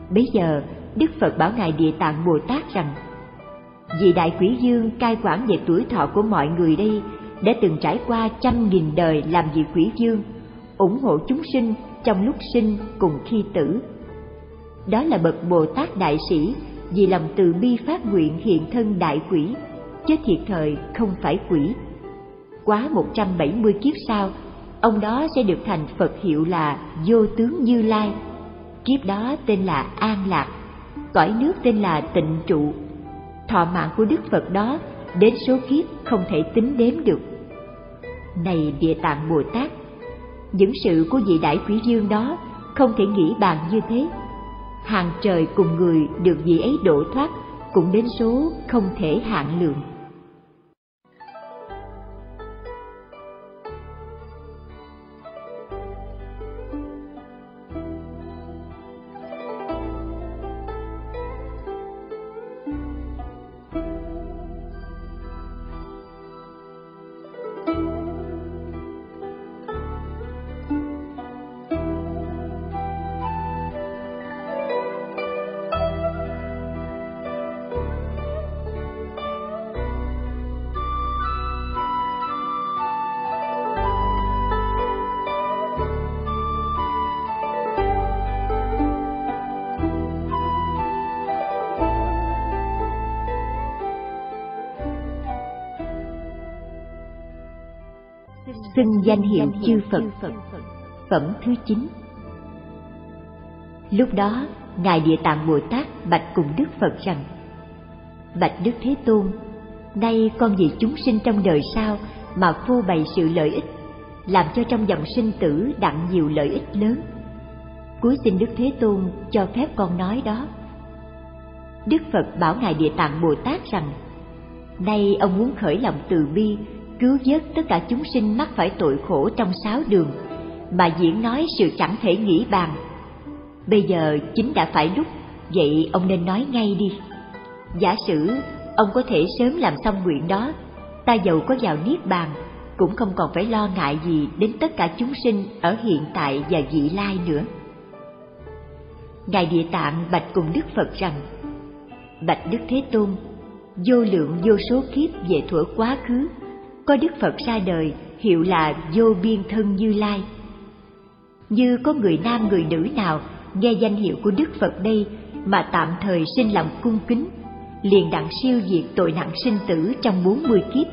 Bây giờ, Đức Phật bảo Ngài Địa Tạng Bồ Tát rằng vì Đại Quỷ Dương cai quản về tuổi thọ của mọi người đây đã từng trải qua trăm nghìn đời làm vị quỷ dương, ủng hộ chúng sinh trong lúc sinh cùng khi tử. Đó là bậc Bồ Tát Đại Sĩ vì lòng từ bi phát nguyện hiện thân đại quỷ, chứ thiệt thời không phải quỷ. Quá 170 kiếp sau, ông đó sẽ được thành Phật hiệu là Vô Tướng Như Lai. Kiếp đó tên là An Lạc, cõi nước tên là Tịnh Trụ. Thọ mạng của Đức Phật đó đến số kiếp không thể tính đếm được. Này Địa Tạng Bồ Tát, những sự của vị đại quý dương đó không thể nghĩ bàn như thế hàng trời cùng người được vị ấy độ thoát cũng đến số không thể hạn lượng danh hiệu chư Phật. Phẩm thứ 9 Lúc đó, Ngài Địa Tạng Bồ Tát bạch cùng Đức Phật rằng Bạch Đức Thế Tôn, nay con vì chúng sinh trong đời sau mà phô bày sự lợi ích, làm cho trong dòng sinh tử đặng nhiều lợi ích lớn. Cuối xin Đức Thế Tôn cho phép con nói đó. Đức Phật bảo Ngài Địa Tạng Bồ Tát rằng, nay ông muốn khởi lòng từ bi cứu vớt tất cả chúng sinh mắc phải tội khổ trong sáu đường. Mà diễn nói sự chẳng thể nghĩ bàn. Bây giờ chính đã phải lúc vậy ông nên nói ngay đi. Giả sử ông có thể sớm làm xong nguyện đó, ta giàu có vào niết bàn, cũng không còn phải lo ngại gì đến tất cả chúng sinh ở hiện tại và vị lai nữa. Ngài địa tạng bạch cùng đức phật rằng, bạch đức thế tôn, vô lượng vô số kiếp về thuở quá khứ có Đức Phật ra đời hiệu là vô biên thân Như Lai. Như có người nam người nữ nào nghe danh hiệu của Đức Phật đây mà tạm thời sinh lòng cung kính, liền đặng siêu diệt tội nặng sinh tử trong bốn mươi kiếp.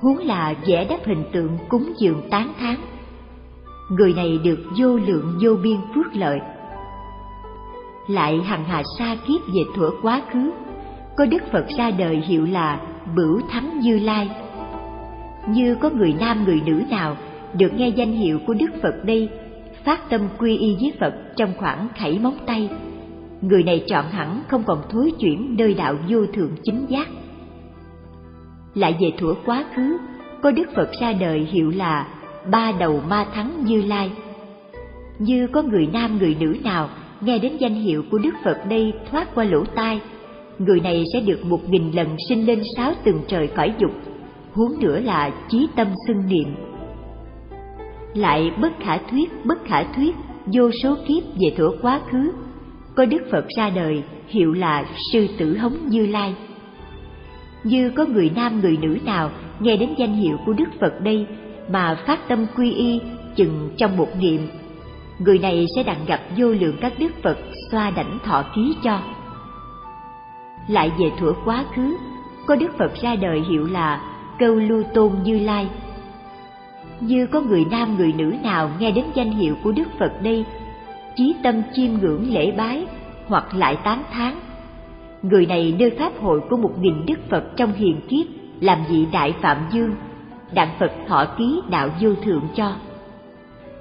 Huống là vẽ đắp hình tượng cúng dường tán thán. Người này được vô lượng vô biên phước lợi. Lại hằng hà xa kiếp về thuở quá khứ, có Đức Phật ra đời hiệu là Bửu Thắng Như Lai như có người nam người nữ nào được nghe danh hiệu của Đức Phật đây, phát tâm quy y với Phật trong khoảng khảy móng tay, người này chọn hẳn không còn thối chuyển nơi đạo vô thượng chính giác. Lại về thuở quá khứ, có Đức Phật ra đời hiệu là Ba Đầu Ma Thắng Như Lai. Như có người nam người nữ nào nghe đến danh hiệu của Đức Phật đây thoát qua lỗ tai, người này sẽ được một nghìn lần sinh lên sáu tầng trời cõi dục huống nữa là chí tâm xưng niệm. Lại bất khả thuyết, bất khả thuyết, vô số kiếp về thuở quá khứ, có đức phật ra đời, hiệu là sư tử hống như lai. Như có người nam, người nữ nào nghe đến danh hiệu của đức phật đây mà phát tâm quy y chừng trong một niệm, người này sẽ đặng gặp vô lượng các đức phật xoa đảnh thọ ký cho. Lại về thuở quá khứ, có đức phật ra đời hiệu là câu lưu tôn như lai như có người nam người nữ nào nghe đến danh hiệu của đức phật đây chí tâm chiêm ngưỡng lễ bái hoặc lại tán thán. Người này nơi pháp hội của một nghìn đức Phật trong hiền kiếp làm vị đại phạm dương, đặng Phật thọ ký đạo vô thượng cho.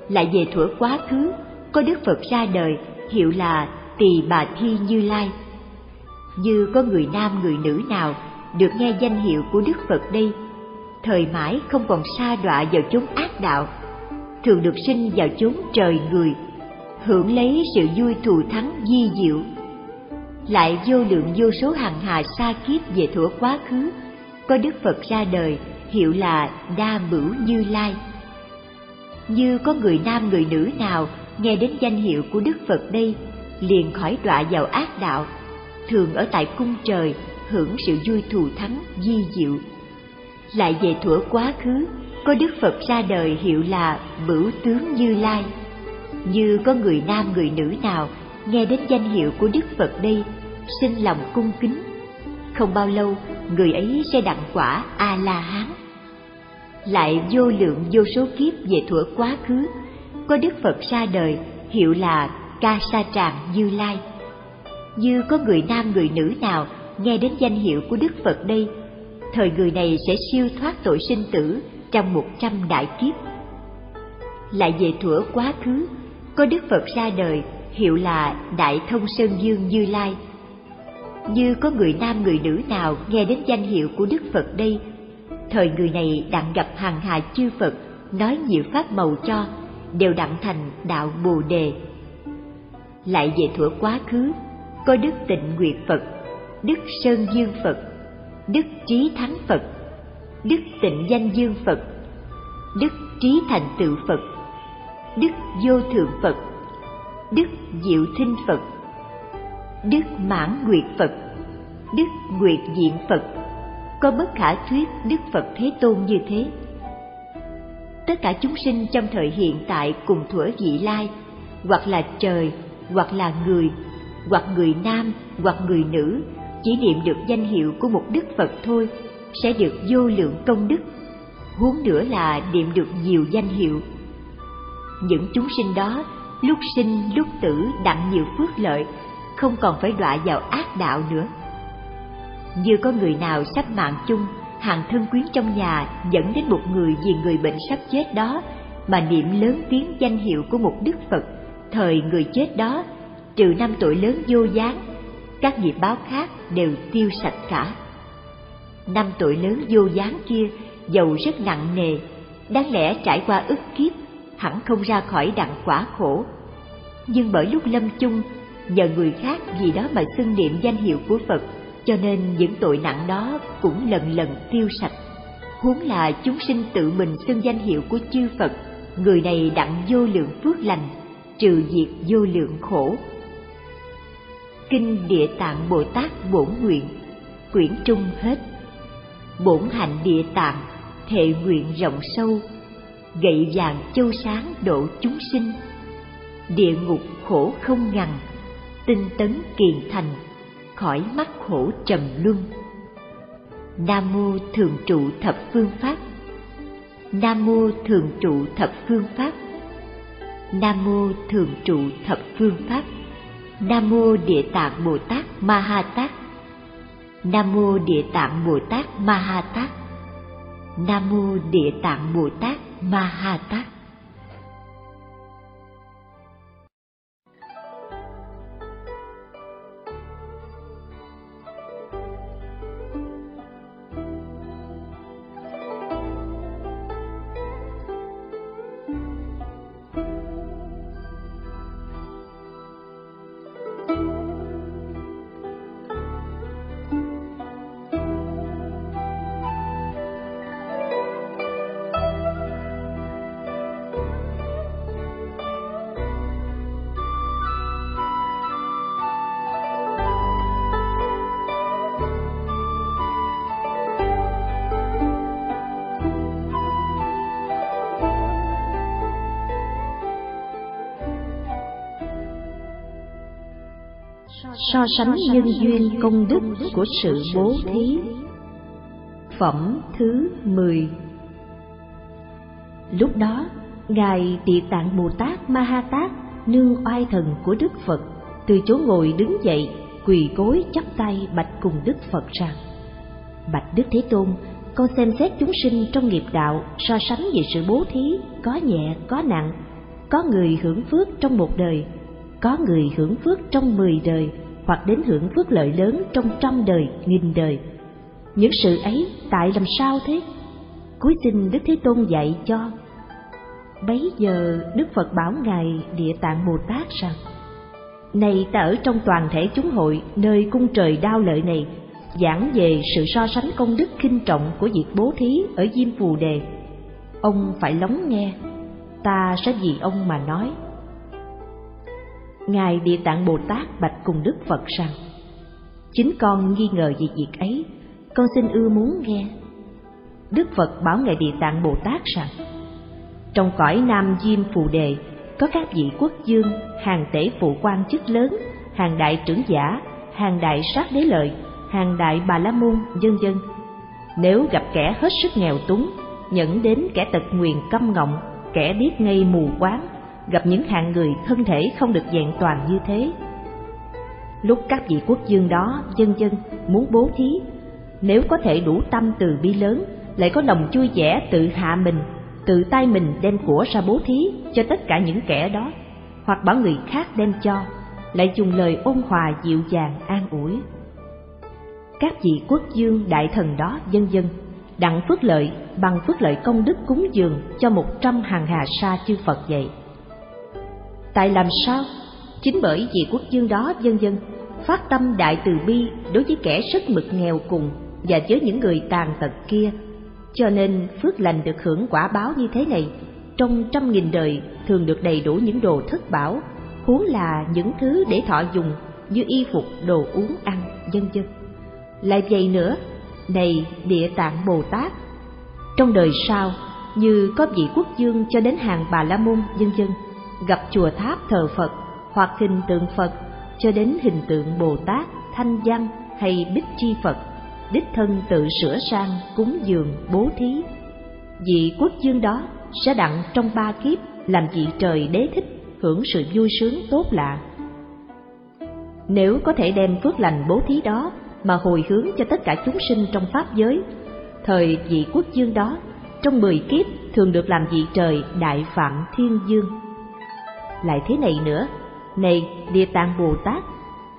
Lại về thuở quá khứ, có đức Phật ra đời hiệu là Tỳ Bà Thi Như Lai. Như có người nam người nữ nào được nghe danh hiệu của Đức Phật đây, thời mãi không còn xa đọa vào chốn ác đạo, thường được sinh vào chốn trời người, hưởng lấy sự vui thù thắng di diệu. Lại vô lượng vô số hàng hà xa kiếp về thuở quá khứ, có Đức Phật ra đời hiệu là Đa Bửu Như Lai. Như có người nam người nữ nào nghe đến danh hiệu của Đức Phật đây, liền khỏi đọa vào ác đạo, thường ở tại cung trời hưởng sự vui thù thắng di diệu. Lại về thuở quá khứ, có Đức Phật ra đời hiệu là Bửu Tướng Như Lai. Như có người nam người nữ nào nghe đến danh hiệu của Đức Phật đây, sinh lòng cung kính. Không bao lâu, người ấy sẽ đặng quả A-la-hán. Lại vô lượng vô số kiếp về thuở quá khứ, có Đức Phật ra đời hiệu là Ca Sa Tràng Như Lai. Như có người nam người nữ nào nghe đến danh hiệu của Đức Phật đây, thời người này sẽ siêu thoát tội sinh tử trong một trăm đại kiếp. Lại về thuở quá khứ, có Đức Phật ra đời hiệu là Đại Thông Sơn Dương Như Lai. Như có người nam người nữ nào nghe đến danh hiệu của Đức Phật đây, thời người này đặng gặp hàng hà chư Phật nói nhiều pháp màu cho, đều đặng thành đạo Bồ Đề. Lại về thuở quá khứ, có Đức Tịnh Nguyệt Phật Đức Sơn Dương Phật, Đức Trí Thắng Phật, Đức Tịnh Danh Dương Phật, Đức Trí Thành Tựu Phật, Đức Vô Thượng Phật, Đức Diệu Thinh Phật, Đức Mãn Nguyệt Phật, Đức Nguyệt Diện Phật, có bất khả thuyết Đức Phật Thế Tôn như thế. Tất cả chúng sinh trong thời hiện tại cùng thuở vị lai, hoặc là trời, hoặc là người, hoặc người nam, hoặc người nữ, chỉ niệm được danh hiệu của một đức Phật thôi sẽ được vô lượng công đức, huống nữa là niệm được nhiều danh hiệu. Những chúng sinh đó lúc sinh lúc tử đặng nhiều phước lợi, không còn phải đọa vào ác đạo nữa. Như có người nào sắp mạng chung, hàng thân quyến trong nhà dẫn đến một người vì người bệnh sắp chết đó mà niệm lớn tiếng danh hiệu của một đức Phật, thời người chết đó trừ năm tội lớn vô gián các nghiệp báo khác đều tiêu sạch cả. Năm tội lớn vô dáng kia dầu rất nặng nề, đáng lẽ trải qua ức kiếp, hẳn không ra khỏi đặng quả khổ. Nhưng bởi lúc lâm chung, nhờ người khác vì đó mà xưng niệm danh hiệu của Phật, cho nên những tội nặng đó cũng lần lần tiêu sạch. Huống là chúng sinh tự mình xưng danh hiệu của chư Phật, người này đặng vô lượng phước lành, trừ diệt vô lượng khổ. Kinh Địa Tạng Bồ Tát Bổn Nguyện, Quyển Trung hết. Bổn hạnh Địa Tạng, Thệ nguyện rộng sâu, Gậy vàng châu sáng độ chúng sinh. Địa ngục khổ không ngằn Tinh tấn kiền thành, Khỏi mắc khổ trầm luân. Nam mô Thường trụ thập phương pháp. Nam mô Thường trụ thập phương pháp. Nam mô Thường trụ thập phương pháp. Nam mô Địa Tạng Bồ Tát Ma Ha Tát. Nam mô Địa Tạng Bồ Tát Ma Ha Tát. Nam mô Địa Tạng Bồ Tát Ma Ha Tát. So sánh nhân duyên công đức của sự bố thí. Phẩm thứ 10 Lúc đó, Ngài Địa Tạng Bồ Tát Ma Ha Tát nương oai thần của Đức Phật, từ chỗ ngồi đứng dậy, quỳ gối chắp tay bạch cùng Đức Phật rằng: Bạch Đức Thế Tôn, con xem xét chúng sinh trong nghiệp đạo so sánh về sự bố thí có nhẹ có nặng. Có người hưởng phước trong một đời có người hưởng phước trong mười đời hoặc đến hưởng phước lợi lớn trong trăm đời nghìn đời những sự ấy tại làm sao thế cuối xin đức thế tôn dạy cho bấy giờ đức phật bảo ngài địa tạng bồ tát rằng này ta ở trong toàn thể chúng hội nơi cung trời đao lợi này giảng về sự so sánh công đức kinh trọng của việc bố thí ở Diêm Phù Đề. Ông phải lắng nghe, ta sẽ vì ông mà nói. Ngài Địa Tạng Bồ Tát bạch cùng Đức Phật rằng, chính con nghi ngờ về việc ấy, con xin ưa muốn nghe. Đức Phật bảo Ngài Địa Tạng Bồ Tát rằng, trong cõi Nam Diêm Phù Đề có các vị quốc dương, hàng tể phụ quan chức lớn, hàng đại trưởng giả, hàng đại sát đế lợi, hàng đại bà la môn dân dân nếu gặp kẻ hết sức nghèo túng nhẫn đến kẻ tật nguyền câm ngọng kẻ biết ngây mù quáng gặp những hạng người thân thể không được vẹn toàn như thế lúc các vị quốc dương đó, dân dân, muốn bố thí, nếu có thể đủ tâm từ bi lớn, lại có lòng chui vẻ tự hạ mình, tự tay mình đem của ra bố thí cho tất cả những kẻ đó, hoặc bảo người khác đem cho, lại dùng lời ôn hòa dịu dàng an ủi các vị quốc dương đại thần đó, dân dân, đặng phước lợi bằng phước lợi công đức cúng dường cho một trăm hàng hà sa chư Phật vậy. Tại làm sao? Chính bởi vị quốc dương đó dân dân phát tâm đại từ bi đối với kẻ rất mực nghèo cùng và với những người tàn tật kia, cho nên phước lành được hưởng quả báo như thế này trong trăm nghìn đời thường được đầy đủ những đồ thất bảo, huống là những thứ để thọ dùng như y phục, đồ uống ăn, dân dân lại vậy nữa này địa tạng bồ tát trong đời sau như có vị quốc dương cho đến hàng bà la môn dân dân gặp chùa tháp thờ phật hoặc hình tượng phật cho đến hình tượng bồ tát thanh văn hay bích chi phật đích thân tự sửa sang cúng dường bố thí vị quốc dương đó sẽ đặng trong ba kiếp làm vị trời đế thích hưởng sự vui sướng tốt lạ nếu có thể đem phước lành bố thí đó mà hồi hướng cho tất cả chúng sinh trong pháp giới. Thời vị quốc dương đó, trong mười kiếp thường được làm vị trời đại phạm thiên dương. Lại thế này nữa, này Địa Tạng Bồ Tát,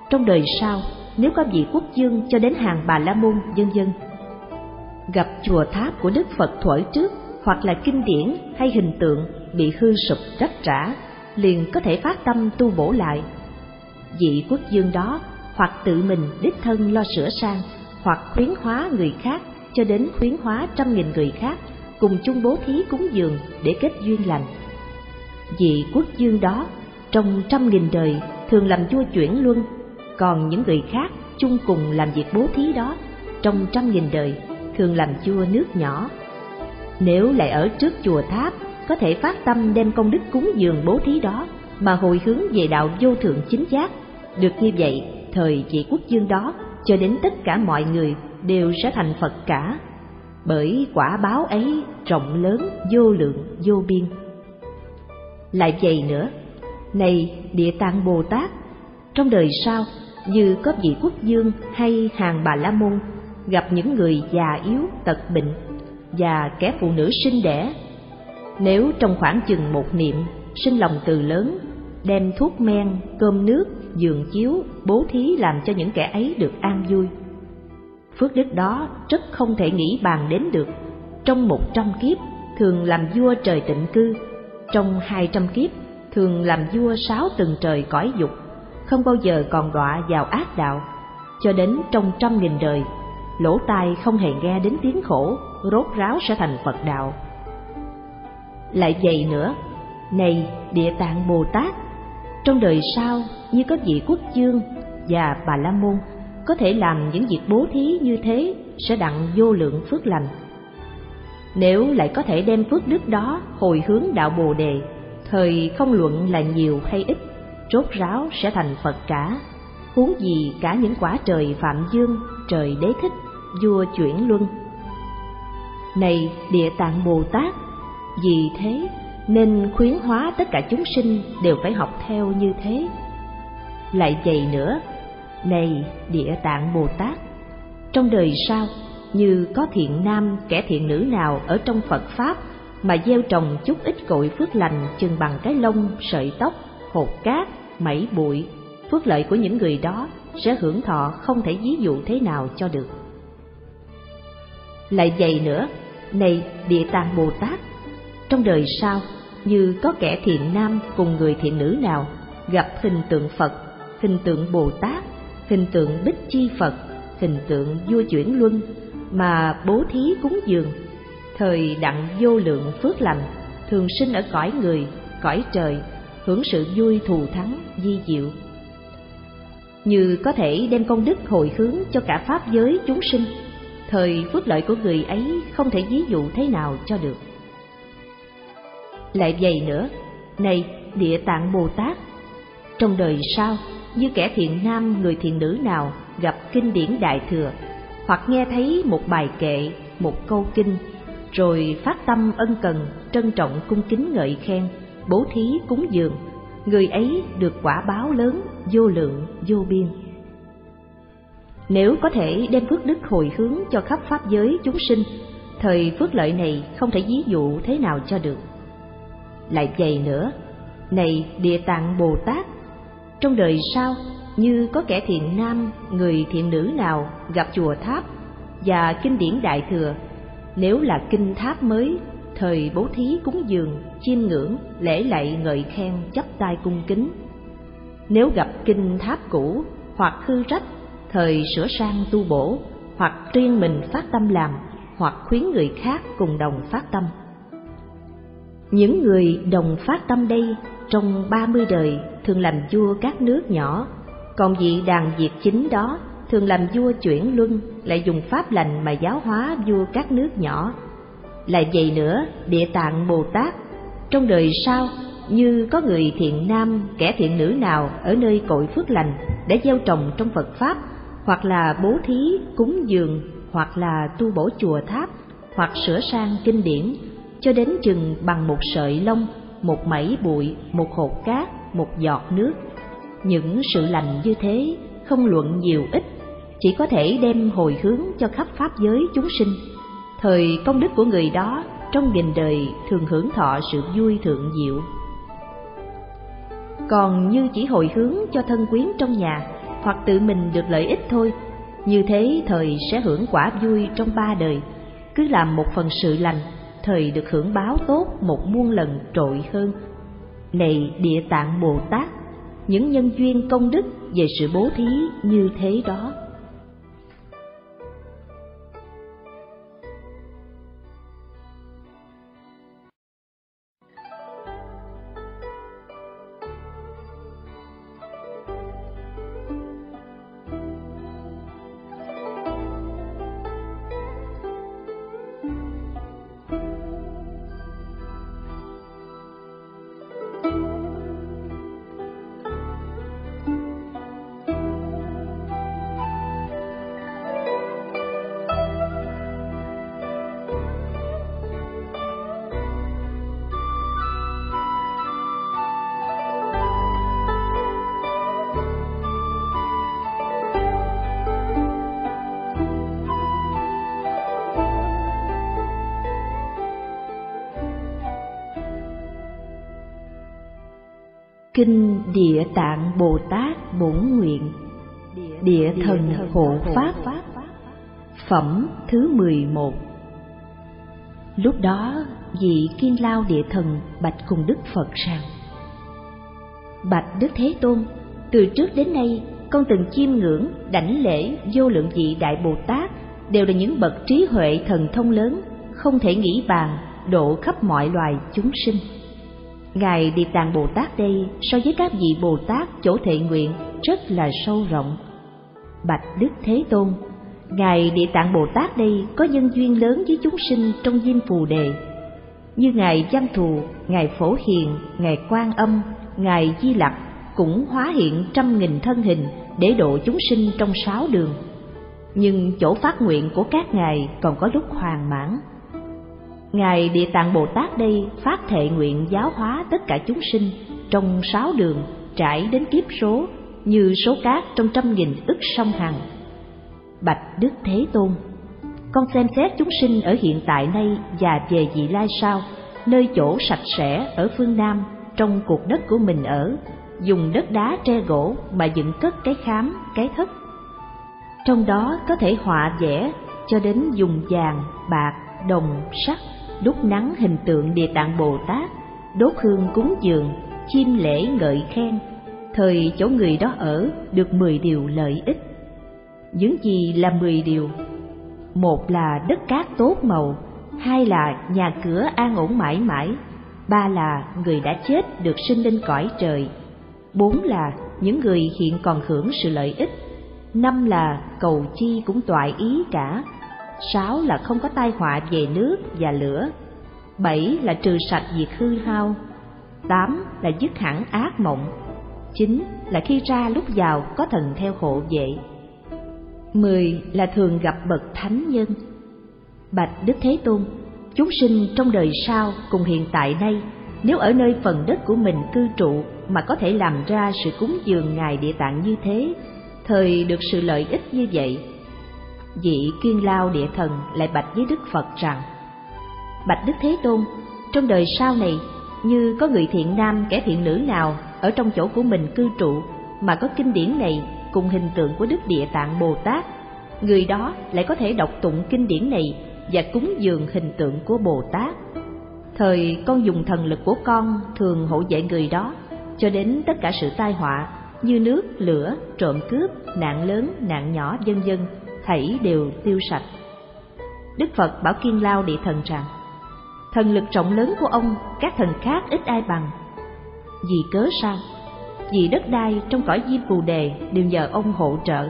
trong đời sau nếu có vị quốc dương cho đến hàng Bà La Môn dân dân gặp chùa tháp của Đức Phật thuở trước hoặc là kinh điển hay hình tượng bị hư sụp rách rã, liền có thể phát tâm tu bổ lại. Vị quốc dương đó hoặc tự mình đích thân lo sửa sang hoặc khuyến hóa người khác cho đến khuyến hóa trăm nghìn người khác cùng chung bố thí cúng dường để kết duyên lành vị quốc dương đó trong trăm nghìn đời thường làm vua chuyển luân còn những người khác chung cùng làm việc bố thí đó trong trăm nghìn đời thường làm vua nước nhỏ. Nếu lại ở trước chùa tháp có thể phát tâm đem công đức cúng dường bố thí đó mà hồi hướng về đạo vô thượng chính giác. Được như vậy thời vị quốc dương đó cho đến tất cả mọi người đều sẽ thành Phật cả, bởi quả báo ấy rộng lớn vô lượng vô biên. Lại vậy nữa, này Địa Tạng Bồ Tát, trong đời sau như có vị quốc dương hay hàng bà la môn gặp những người già yếu tật bệnh và kẻ phụ nữ sinh đẻ nếu trong khoảng chừng một niệm sinh lòng từ lớn đem thuốc men cơm nước giường chiếu bố thí làm cho những kẻ ấy được an vui. Phước đức đó rất không thể nghĩ bàn đến được. Trong một trăm kiếp thường làm vua trời tịnh cư trong hai trăm kiếp, thường làm vua sáu từng trời cõi dục, không bao giờ còn đọa vào ác đạo. Cho đến trong trăm nghìn đời, lỗ tai không hề nghe đến tiếng khổ, rốt ráo sẽ thành phật đạo. Lại vậy nữa, này địa tạng bồ tát, trong đời sau, như có vị quốc dương và bà la môn, có thể làm những việc bố thí như thế sẽ đặng vô lượng phước lành nếu lại có thể đem phước đức đó hồi hướng đạo bồ đề thời không luận là nhiều hay ít rốt ráo sẽ thành phật cả huống gì cả những quả trời phạm dương trời đế thích vua chuyển luân này địa tạng bồ tát vì thế nên khuyến hóa tất cả chúng sinh đều phải học theo như thế. Lại dày nữa, này Địa Tạng Bồ Tát, trong đời sau, như có thiện nam kẻ thiện nữ nào ở trong Phật Pháp mà gieo trồng chút ít cội phước lành chừng bằng cái lông, sợi tóc, hột cát, mẩy bụi, phước lợi của những người đó sẽ hưởng thọ không thể ví dụ thế nào cho được. Lại vậy nữa, này Địa Tạng Bồ Tát, trong đời sau, như có kẻ thiện nam cùng người thiện nữ nào gặp hình tượng Phật, hình tượng Bồ Tát, hình tượng Bích Chi Phật, hình tượng vua chuyển luân mà bố thí cúng dường, thời đặng vô lượng phước lành, thường sinh ở cõi người, cõi trời, hưởng sự vui thù thắng, di diệu. Như có thể đem công đức hồi hướng cho cả pháp giới chúng sinh, thời phước lợi của người ấy không thể ví dụ thế nào cho được. Lại vậy nữa, này địa tạng Bồ Tát, trong đời sau, như kẻ thiện nam người thiện nữ nào gặp kinh điển đại thừa, hoặc nghe thấy một bài kệ, một câu kinh, rồi phát tâm ân cần, trân trọng cung kính ngợi khen, bố thí cúng dường, người ấy được quả báo lớn, vô lượng, vô biên. Nếu có thể đem phước đức hồi hướng cho khắp pháp giới chúng sinh, thời phước lợi này không thể ví dụ thế nào cho được. Lại vậy nữa, này Địa Tạng Bồ Tát, trong đời sau như có kẻ thiện nam, người thiện nữ nào gặp chùa tháp và kinh điển đại thừa, nếu là kinh tháp mới, thời bố thí cúng dường, chiêm ngưỡng, lễ lạy ngợi khen, chấp tay cung kính. Nếu gặp kinh tháp cũ hoặc hư rách, thời sửa sang tu bổ, hoặc riêng mình phát tâm làm, hoặc khuyến người khác cùng đồng phát tâm. Những người đồng phát tâm đây trong ba mươi đời thường làm vua các nước nhỏ, còn vị đàn diệt chính đó thường làm vua chuyển luân lại dùng pháp lành mà giáo hóa vua các nước nhỏ. Lại vậy nữa, địa tạng Bồ Tát, trong đời sau như có người thiện nam, kẻ thiện nữ nào ở nơi cội phước lành để gieo trồng trong Phật Pháp, hoặc là bố thí, cúng dường, hoặc là tu bổ chùa tháp, hoặc sửa sang kinh điển, cho đến chừng bằng một sợi lông, một mảy bụi, một hột cát, một giọt nước. Những sự lành như thế không luận nhiều ít, chỉ có thể đem hồi hướng cho khắp pháp giới chúng sinh. Thời công đức của người đó trong nghìn đời thường hưởng thọ sự vui thượng diệu. Còn như chỉ hồi hướng cho thân quyến trong nhà hoặc tự mình được lợi ích thôi, như thế thời sẽ hưởng quả vui trong ba đời, cứ làm một phần sự lành thời được hưởng báo tốt một muôn lần trội hơn. Này Địa Tạng Bồ Tát, những nhân duyên công đức về sự bố thí như thế đó. Kinh Địa Tạng Bồ Tát Bổn Nguyện Địa Thần Hộ Pháp Phẩm thứ 11 Lúc đó vị Kim Lao Địa Thần bạch cùng Đức Phật rằng Bạch Đức Thế Tôn, từ trước đến nay con từng chiêm ngưỡng, đảnh lễ vô lượng vị Đại Bồ Tát đều là những bậc trí huệ thần thông lớn, không thể nghĩ bàn, độ khắp mọi loài chúng sinh. Ngài Địa Tạng Bồ Tát đây so với các vị Bồ Tát chỗ thệ nguyện rất là sâu rộng. Bạch Đức Thế Tôn, Ngài Địa Tạng Bồ Tát đây có nhân duyên lớn với chúng sinh trong diêm phù đề. Như Ngài Văn Thù, Ngài Phổ Hiền, Ngài Quan Âm, Ngài Di Lặc cũng hóa hiện trăm nghìn thân hình để độ chúng sinh trong sáu đường. Nhưng chỗ phát nguyện của các ngài còn có lúc hoàn mãn. Ngài Địa Tạng Bồ Tát đây phát thệ nguyện giáo hóa tất cả chúng sinh trong sáu đường trải đến kiếp số như số cát trong trăm nghìn ức sông Hằng. Bạch Đức Thế Tôn, con xem xét chúng sinh ở hiện tại nay và về vị lai sau, nơi chỗ sạch sẽ ở phương Nam trong cuộc đất của mình ở, dùng đất đá tre gỗ mà dựng cất cái khám, cái thất. Trong đó có thể họa vẽ cho đến dùng vàng, bạc, đồng, sắt, đúc nắng hình tượng Địa Tạng Bồ Tát, đốt hương cúng dường, chim lễ ngợi khen, thời chỗ người đó ở được mười điều lợi ích. Những gì là mười điều? Một là đất cát tốt màu, hai là nhà cửa an ổn mãi mãi, ba là người đã chết được sinh lên cõi trời, bốn là những người hiện còn hưởng sự lợi ích, năm là cầu chi cũng toại ý cả, sáu là không có tai họa về nước và lửa, bảy là trừ sạch việc hư hao, tám là dứt hẳn ác mộng, chín là khi ra lúc vào có thần theo hộ vệ, mười là thường gặp bậc thánh nhân. Bạch Đức Thế Tôn, chúng sinh trong đời sau cùng hiện tại nay, nếu ở nơi phần đất của mình cư trụ mà có thể làm ra sự cúng dường Ngài Địa Tạng như thế, thời được sự lợi ích như vậy. Vị kiên lao địa thần lại bạch với Đức Phật rằng, Bạch Đức Thế Tôn, trong đời sau này, như có người thiện nam kẻ thiện nữ nào ở trong chỗ của mình cư trụ mà có kinh điển này cùng hình tượng của Đức Địa Tạng Bồ Tát, người đó lại có thể đọc tụng kinh điển này và cúng dường hình tượng của Bồ Tát. Thời con dùng thần lực của con thường hộ vệ người đó, cho đến tất cả sự tai họa như nước, lửa, trộm cướp, nạn lớn, nạn nhỏ vân vân, thảy đều tiêu sạch. Đức Phật bảo Kiên Lao địa thần rằng, thần lực trọng lớn của ông các thần khác ít ai bằng. Vì cớ sao? Vì đất đai trong cõi diêm phù đề đều nhờ ông hỗ trợ,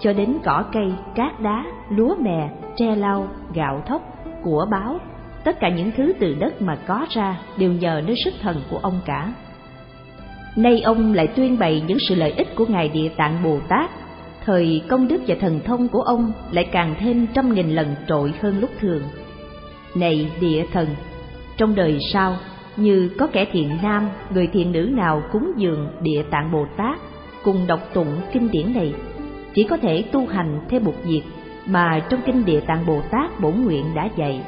cho đến cỏ cây, cát đá, lúa mè, tre lau, gạo thóc, của báo, tất cả những thứ từ đất mà có ra đều nhờ nơi sức thần của ông cả. Nay ông lại tuyên bày những sự lợi ích của Ngài Địa Tạng Bồ Tát, thời công đức và thần thông của ông lại càng thêm trăm nghìn lần trội hơn lúc thường. Này địa thần, trong đời sau, như có kẻ thiện nam, người thiện nữ nào cúng dường địa tạng Bồ Tát, cùng đọc tụng kinh điển này, chỉ có thể tu hành theo một việc mà trong kinh địa tạng Bồ Tát bổn nguyện đã dạy.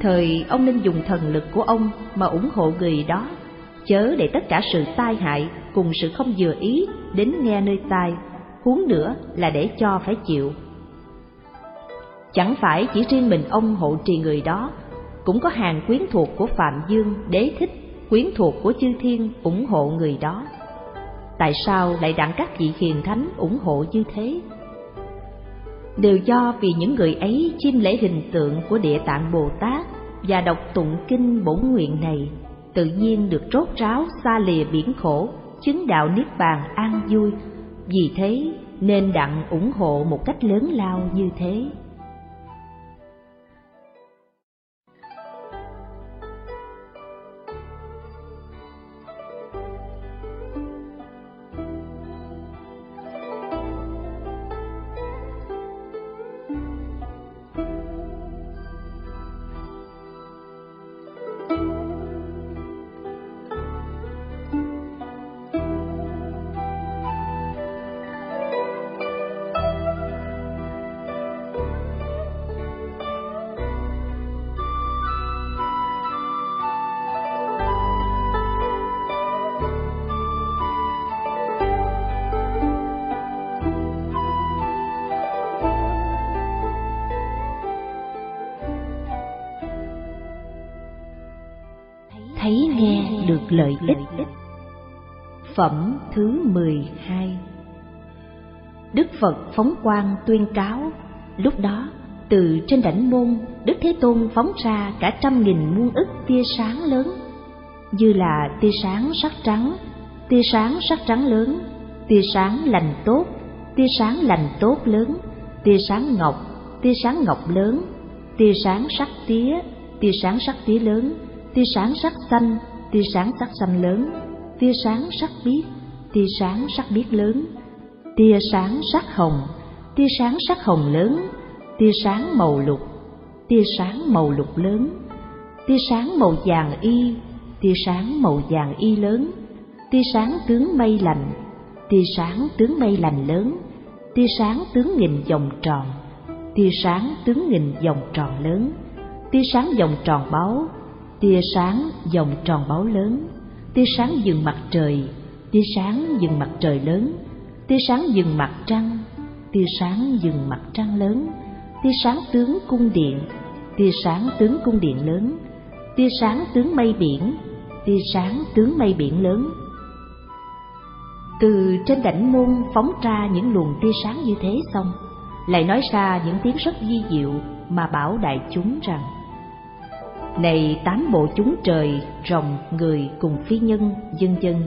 Thời ông nên dùng thần lực của ông mà ủng hộ người đó, chớ để tất cả sự tai hại cùng sự không vừa ý đến nghe nơi tai, huống nữa là để cho phải chịu. Chẳng phải chỉ riêng mình ông hộ trì người đó cũng có hàng quyến thuộc của Phạm Dương, Đế Thích, quyến thuộc của chư thiên ủng hộ người đó. Tại sao lại đặng các vị hiền thánh ủng hộ như thế? Đều do vì những người ấy chiêm lễ hình tượng của Địa Tạng Bồ Tát và đọc tụng kinh bổn nguyện này, tự nhiên được rốt ráo xa lìa biển khổ, chứng đạo niết bàn an vui. Vì thế nên đặng ủng hộ một cách lớn lao như thế. Lợi ích. Phẩm thứ 12 Đức Phật phóng quang tuyên cáo, lúc đó từ trên đảnh môn, Đức Thế Tôn phóng ra cả trăm nghìn muôn ức tia sáng lớn, như là tia sáng sắc trắng, tia sáng sắc trắng lớn, tia sáng lành tốt, tia sáng lành tốt lớn, tia sáng ngọc, tia sáng ngọc lớn, tia sáng sắc tía, tia sáng sắc tía lớn, tia sáng sắc xanh, tia sáng sắc xanh lớn, tia sáng sắc biếc, tia sáng sắc biếc lớn, tia sáng sắc hồng, tia sáng sắc hồng lớn, tia sáng màu lục, tia sáng màu lục lớn, tia sáng màu vàng y tia sáng màu vàng y lớn tia sáng tướng mây lành tia sáng tướng mây lành lớn tia sáng tướng nghìn vòng tròn tia sáng tướng nghìn vòng tròn lớn tia sáng vòng tròn báu tia sáng vòng tròn báo lớn, tia sáng dừng mặt trời, tia sáng dừng mặt trời lớn, tia sáng dừng mặt trăng, tia sáng dừng mặt trăng lớn, tia sáng tướng cung điện, tia sáng tướng cung điện lớn, tia sáng tướng mây biển, tia sáng tướng mây biển lớn. Từ trên đỉnh môn phóng ra những luồng tia sáng như thế xong, lại nói ra những tiếng rất vi diệu mà bảo đại chúng rằng này tám bộ chúng trời rồng người cùng phi nhân dân dân.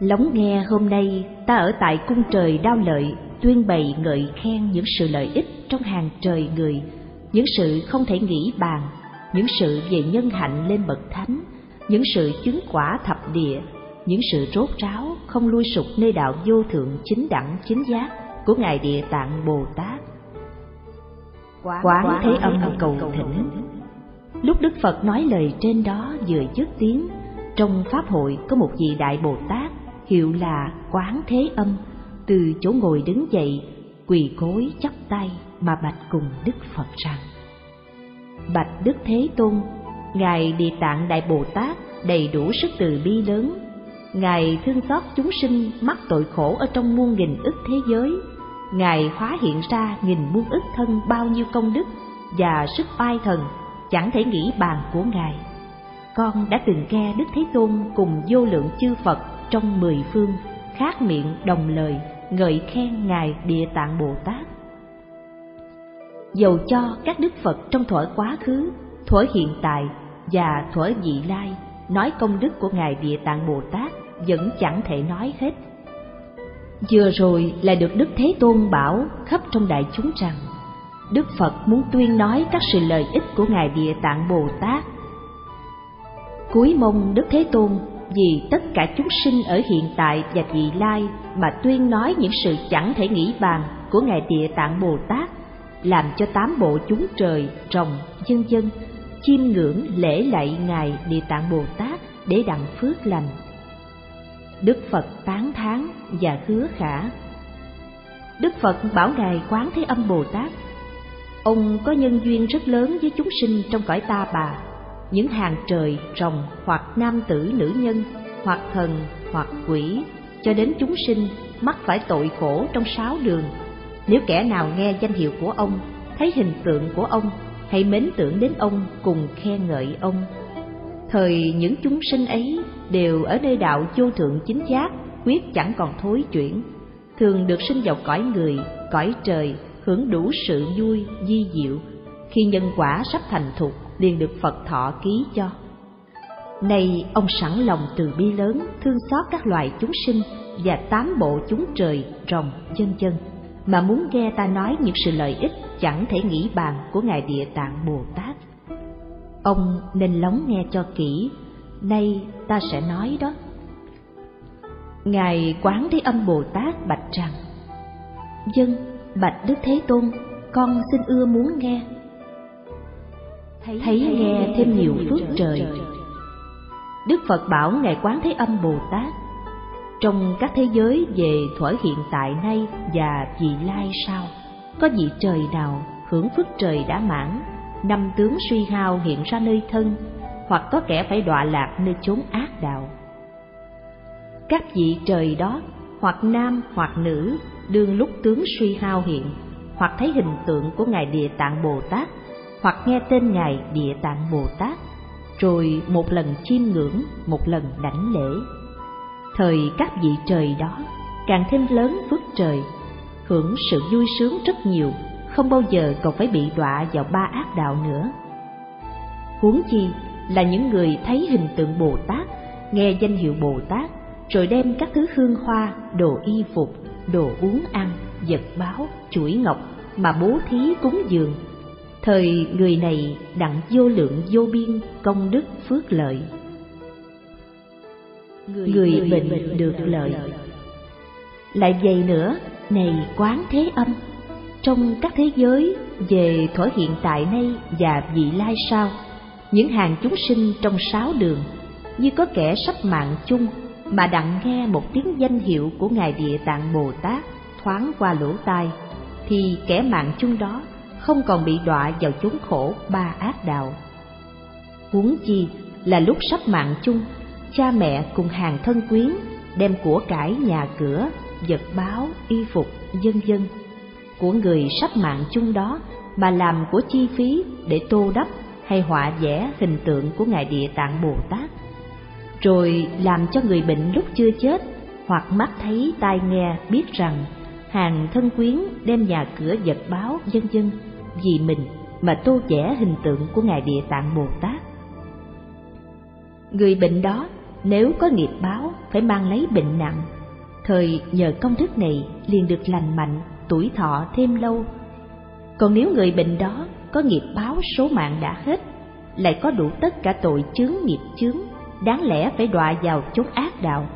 Lắng nghe hôm nay ta ở tại cung trời đao lợi tuyên bày ngợi khen những sự lợi ích trong hàng trời người những sự không thể nghĩ bàn những sự về nhân hạnh lên bậc thánh những sự chứng quả thập địa những sự rốt ráo không lui sụp nơi đạo vô thượng chính đẳng chính giác của ngài địa tạng bồ tát. Quán thế âm cầu thỉnh lúc đức phật nói lời trên đó vừa dứt tiếng, trong pháp hội có một vị đại bồ tát hiệu là quán thế âm, từ chỗ ngồi đứng dậy, quỳ gối chắp tay mà bạch cùng đức phật rằng, bạch đức thế tôn, ngài địa tạng đại bồ tát đầy đủ sức từ bi lớn. Ngài thương xót chúng sinh mắc tội khổ ở trong muôn nghìn ức thế giới. Ngài hóa hiện ra nghìn muôn ức thân bao nhiêu công đức và sức oai thần chẳng thể nghĩ bàn của ngài. Con đã từng nghe đức thế tôn cùng vô lượng chư phật trong mười phương khác miệng đồng lời, ngợi khen ngài địa tạng bồ tát. Dầu cho các đức phật trong thuở quá khứ, thuở hiện tại và thuở vị lai nói công đức của ngài địa tạng bồ tát vẫn chẳng thể nói hết. Vừa rồi là được đức thế tôn bảo khắp trong đại chúng rằng đức phật muốn tuyên nói các sự lợi ích của ngài địa tạng bồ tát. Cuối mong đức thế tôn, vì tất cả chúng sinh ở hiện tại và vị lai mà tuyên nói những sự chẳng thể nghĩ bàn của ngài địa tạng bồ tát, làm cho tám bộ chúng trời, rồng dân dân chiêm ngưỡng lễ lạy ngài địa tạng bồ tát để đặng phước lành. Đức phật tán thán và hứa khả. Đức phật bảo ngài quán thế âm bồ tát ông có nhân duyên rất lớn với chúng sinh trong cõi ta bà. Những hàng trời, rồng hoặc nam tử, nữ nhân, hoặc thần, hoặc quỷ, cho đến chúng sinh, mắc phải tội khổ trong sáu đường. Nếu kẻ nào nghe danh hiệu của ông, thấy hình tượng của ông hãy mến tưởng đến ông cùng khen ngợi ông. Thời những chúng sinh ấy đều ở nơi đạo vô thượng chính giác, quyết chẳng còn thối chuyển. Thường được sinh vào cõi người, cõi trời hưởng đủ sự vui di diệu. Khi nhân quả sắp thành thục, liền được phật thọ ký cho. Nay, ông sẵn lòng từ bi lớn, thương xót các loài chúng sinh và tám bộ chúng trời rồng chân chân. Mà muốn nghe ta nói những sự lợi ích chẳng thể nghĩ bàn của ngài địa tạng bồ tát. Ông nên lắng nghe cho kỹ. Nay, ta sẽ nói đó. Ngài quán thế âm bồ tát bạch rằng, dân bạch đức thế tôn con xin ưa muốn nghe. Thấy nghe thêm nhiều phước trời. Đức phật bảo ngài quán thế âm bồ tát trong các thế giới về thuở hiện tại nay và vị lai sau có vị trời nào hưởng phước trời đã mãn năm tướng suy hao hiện ra nơi thân hoặc có kẻ phải đọa lạc nơi chốn ác đạo? Các vị trời đó hoặc nam hoặc nữ, đương lúc tướng suy hao hiện, hoặc thấy hình tượng của ngài địa tạng bồ tát, hoặc nghe tên ngài địa tạng bồ tát, rồi một lần chiêm ngưỡng, một lần đảnh lễ. Thời các vị trời đó, càng thêm lớn phước trời, hưởng sự vui sướng rất nhiều, không bao giờ còn phải bị đọa vào ba ác đạo nữa. Huống chi là những người thấy hình tượng bồ tát, nghe danh hiệu bồ tát rồi đem các thứ hương hoa đồ y phục đồ uống ăn vật báo chuỗi ngọc mà bố thí cúng dường. Thời người này đặng vô lượng vô biên công đức phước lợi. Người, người bệnh được lợi. lại vậy nữa này quán thế âm trong các thế giới về thuở hiện tại nay và vị lai sau những hàng chúng sinh trong sáu đường như có kẻ sắp mạng chung mà đặng nghe một tiếng danh hiệu của ngài địa tạng bồ tát thoáng qua lỗ tai, thì kẻ mạng chung đó không còn bị đọa vào chốn khổ ba ác đạo. Huống chi là lúc sắp mạng chung, cha mẹ cùng hàng thân quyến đem của cải nhà cửa, vật báo, y phục vân vân của người sắp mạng chung đó mà làm của chi phí để tô đắp hay họa vẽ hình tượng của ngài địa tạng bồ tát rồi làm cho người bệnh lúc chưa chết, hoặc mắt thấy, tai nghe biết rằng hàng thân quyến đem nhà cửa vật báo vân vân. Vì mình mà tô vẽ hình tượng của ngài địa tạng bồ tát. Người bệnh đó nếu có nghiệp báo phải mang lấy bệnh nặng. Thời nhờ công thức này liền được lành mạnh, tuổi thọ thêm lâu. Còn nếu người bệnh đó có nghiệp báo số mạng đã hết, lại có đủ tất cả tội chướng nghiệp chướng đáng lẽ phải đọa vào chốn ác đạo.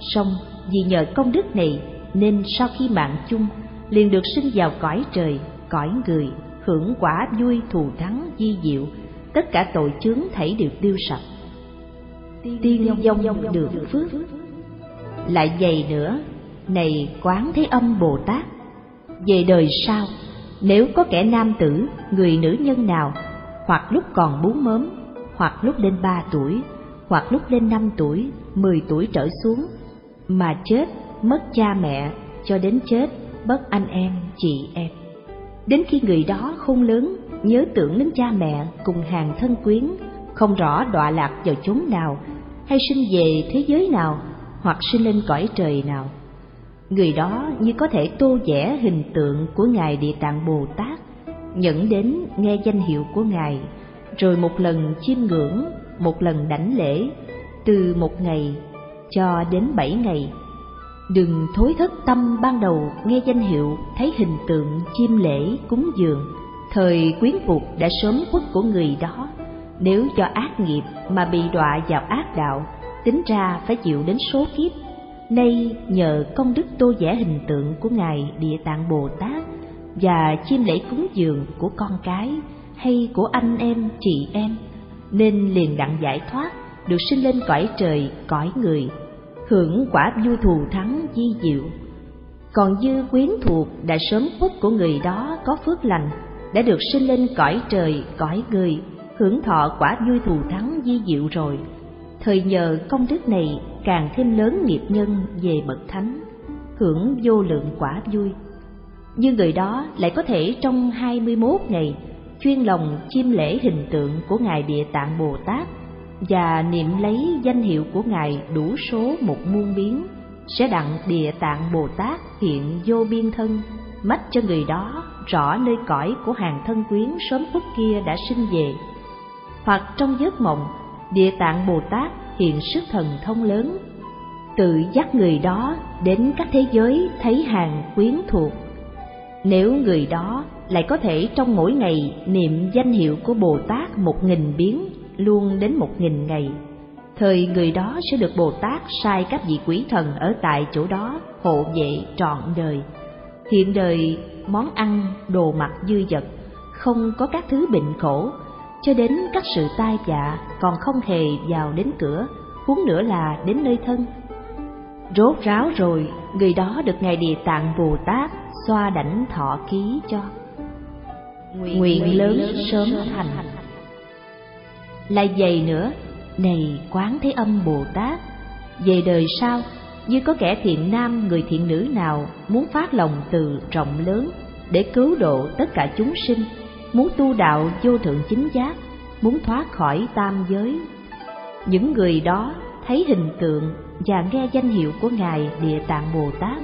Song, vì nhờ công đức này, nên sau khi mạng chung, liền được sinh vào cõi trời, cõi người, hưởng quả vui thù thắng di diệu. Tất cả tội chướng thảy đều tiêu sạch. Tiên dông được phước. Lại dày nữa, này quán thế âm bồ tát. Về đời sau, nếu có kẻ nam tử, người nữ nhân nào, hoặc lúc còn bú mớm, hoặc lúc lên ba tuổi hoặc lúc lên năm tuổi, mười tuổi trở xuống, mà chết, mất cha mẹ, cho đến chết, mất anh em, chị em. Đến khi người đó không lớn, nhớ tưởng đến cha mẹ cùng hàng thân quyến, không rõ đọa lạc vào chốn nào, hay sinh về thế giới nào, hoặc sinh lên cõi trời nào. Người đó như có thể tô vẽ hình tượng của ngài địa tạng bồ tát, nhẫn đến nghe danh hiệu của ngài, rồi một lần chiêm ngưỡng một lần đảnh lễ, từ một ngày cho đến bảy ngày. Đừng thối thất tâm ban đầu nghe danh hiệu, thấy hình tượng chiêm lễ cúng dường. Thời quyến phục đã sớm khuất của người đó. Nếu cho ác nghiệp mà bị đọa vào ác đạo, tính ra phải chịu đến số kiếp. Nay nhờ công đức tô vẽ hình tượng của ngài địa tạng bồ tát và chiêm lễ cúng dường của con cái hay của anh em, chị em nên liền đặng giải thoát, được sinh lên cõi trời, cõi người, hưởng quả vui thù thắng di diệu. Còn dư quyến thuộc đã sớm phúc của người đó có phước lành, đã được sinh lên cõi trời, cõi người, hưởng thọ quả vui thù thắng di diệu rồi. Thời nhờ công đức này, càng thêm lớn nghiệp nhân về bậc thánh, hưởng vô lượng quả vui. Như người đó lại có thể trong hai mươi 21 ngày chuyên lòng chiêm lễ hình tượng của ngài địa tạng bồ tát và niệm lấy danh hiệu của ngài đủ số một muôn biến, sẽ đặng địa tạng bồ tát hiện vô biên thân mắt cho người đó rõ nơi cõi của hàng thân quyến sớm phút kia đã sinh về. Hoặc trong giấc mộng, địa tạng bồ tát hiện sức thần thông lớn, tự dắt người đó đến các thế giới thấy hàng quyến thuộc. Nếu người đó lại có thể trong mỗi ngày niệm danh hiệu của bồ tát một nghìn biến, luôn đến một nghìn ngày. Thời người đó sẽ được bồ tát sai các vị quỷ thần ở tại chỗ đó hộ vệ trọn đời. Hiện đời, món ăn, đồ mặc dư dật không có các thứ bệnh khổ. Cho đến các sự tai dạ còn không hề vào đến cửa, huống nữa là đến nơi thân. Rốt ráo rồi, người đó được ngài địa tạng bồ tát xoa đảnh thọ ký cho nguyện lớn sớm thành. Lại dày nữa, này quán thế âm bồ tát, về đời sau, như có kẻ thiện nam, người thiện nữ nào muốn phát lòng từ rộng lớn để cứu độ tất cả chúng sinh, muốn tu đạo vô thượng chính giác, muốn thoát khỏi tam giới. Những người đó thấy hình tượng và nghe danh hiệu của ngài địa tạng bồ tát,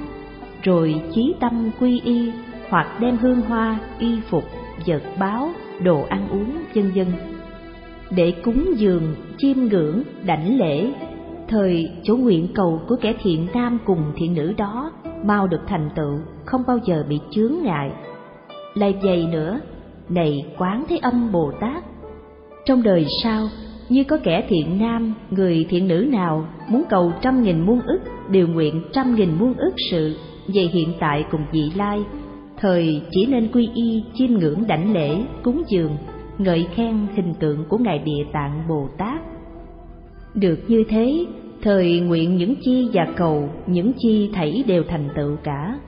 rồi chí tâm quy y hoặc đem hương hoa y phục vật báo, đồ ăn uống, vân dân để cúng dường, chiêm ngưỡng, đảnh lễ, thời chỗ nguyện cầu của kẻ thiện nam cùng thiện nữ đó mau được thành tựu, không bao giờ bị chướng ngại. Lại vậy nữa, này quán thế âm bồ tát, trong đời sau, như có kẻ thiện nam, người thiện nữ nào muốn cầu trăm nghìn muôn ức, đều nguyện trăm nghìn muôn ức sự về hiện tại cùng vị lai thời chỉ nên quy y chiêm ngưỡng đảnh lễ cúng dường ngợi khen hình tượng của Ngài Địa Tạng Bồ Tát. Được như thế, thời nguyện những chi và cầu, những chi thảy đều thành tựu cả.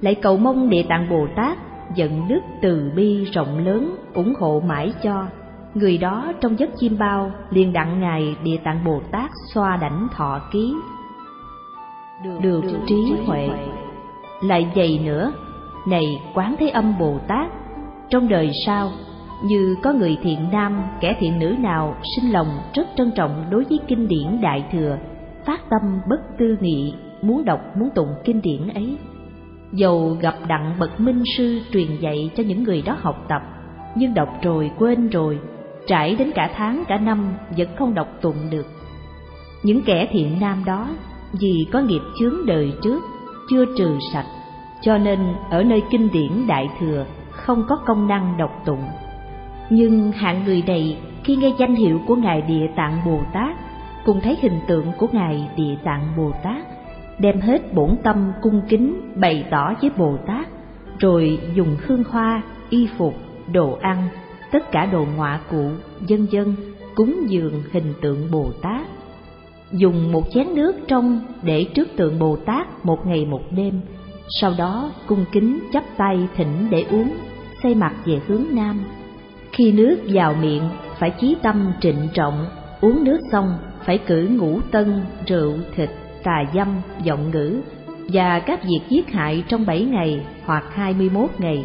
Lại cầu mong Địa Tạng Bồ Tát giận đức từ bi rộng lớn ủng hộ mãi cho người đó trong giấc chim bao liền đặng ngài địa tạng bồ tát xoa đảnh thọ ký được, được trí huệ lại dày nữa này quán thế âm bồ tát. Trong đời sau, như có người thiện nam, kẻ thiện nữ nào sinh lòng rất trân trọng đối với kinh điển đại thừa, phát tâm bất tư nghị, muốn đọc, muốn tụng kinh điển ấy. Dầu gặp đặng bậc minh sư truyền dạy cho những người đó học tập, nhưng đọc rồi quên rồi, trải đến cả tháng, cả năm vẫn không đọc tụng được. Những kẻ thiện nam đó, vì có nghiệp chướng đời trước, chưa trừ sạch cho nên, ở nơi kinh điển đại thừa, không có công năng đọc tụng. Nhưng hạng người này, khi nghe danh hiệu của ngài địa tạng bồ tát, cùng thấy hình tượng của ngài địa tạng bồ tát, đem hết bổn tâm cung kính bày tỏ với bồ tát, rồi dùng hương hoa, y phục, đồ ăn, tất cả đồ ngọa cụ, dân dân, cúng dường hình tượng bồ tát. Dùng một chén nước trong để trước tượng bồ tát một ngày một đêm sau đó cung kính chắp tay thỉnh để uống, xây mặt về hướng nam khi nước vào miệng, phải chí tâm trịnh trọng, uống nước xong, phải cử ngũ tân, rượu, thịt, tà dâm, giọng ngữ và các việc giết hại trong bảy ngày hoặc hai mươi 21 ngày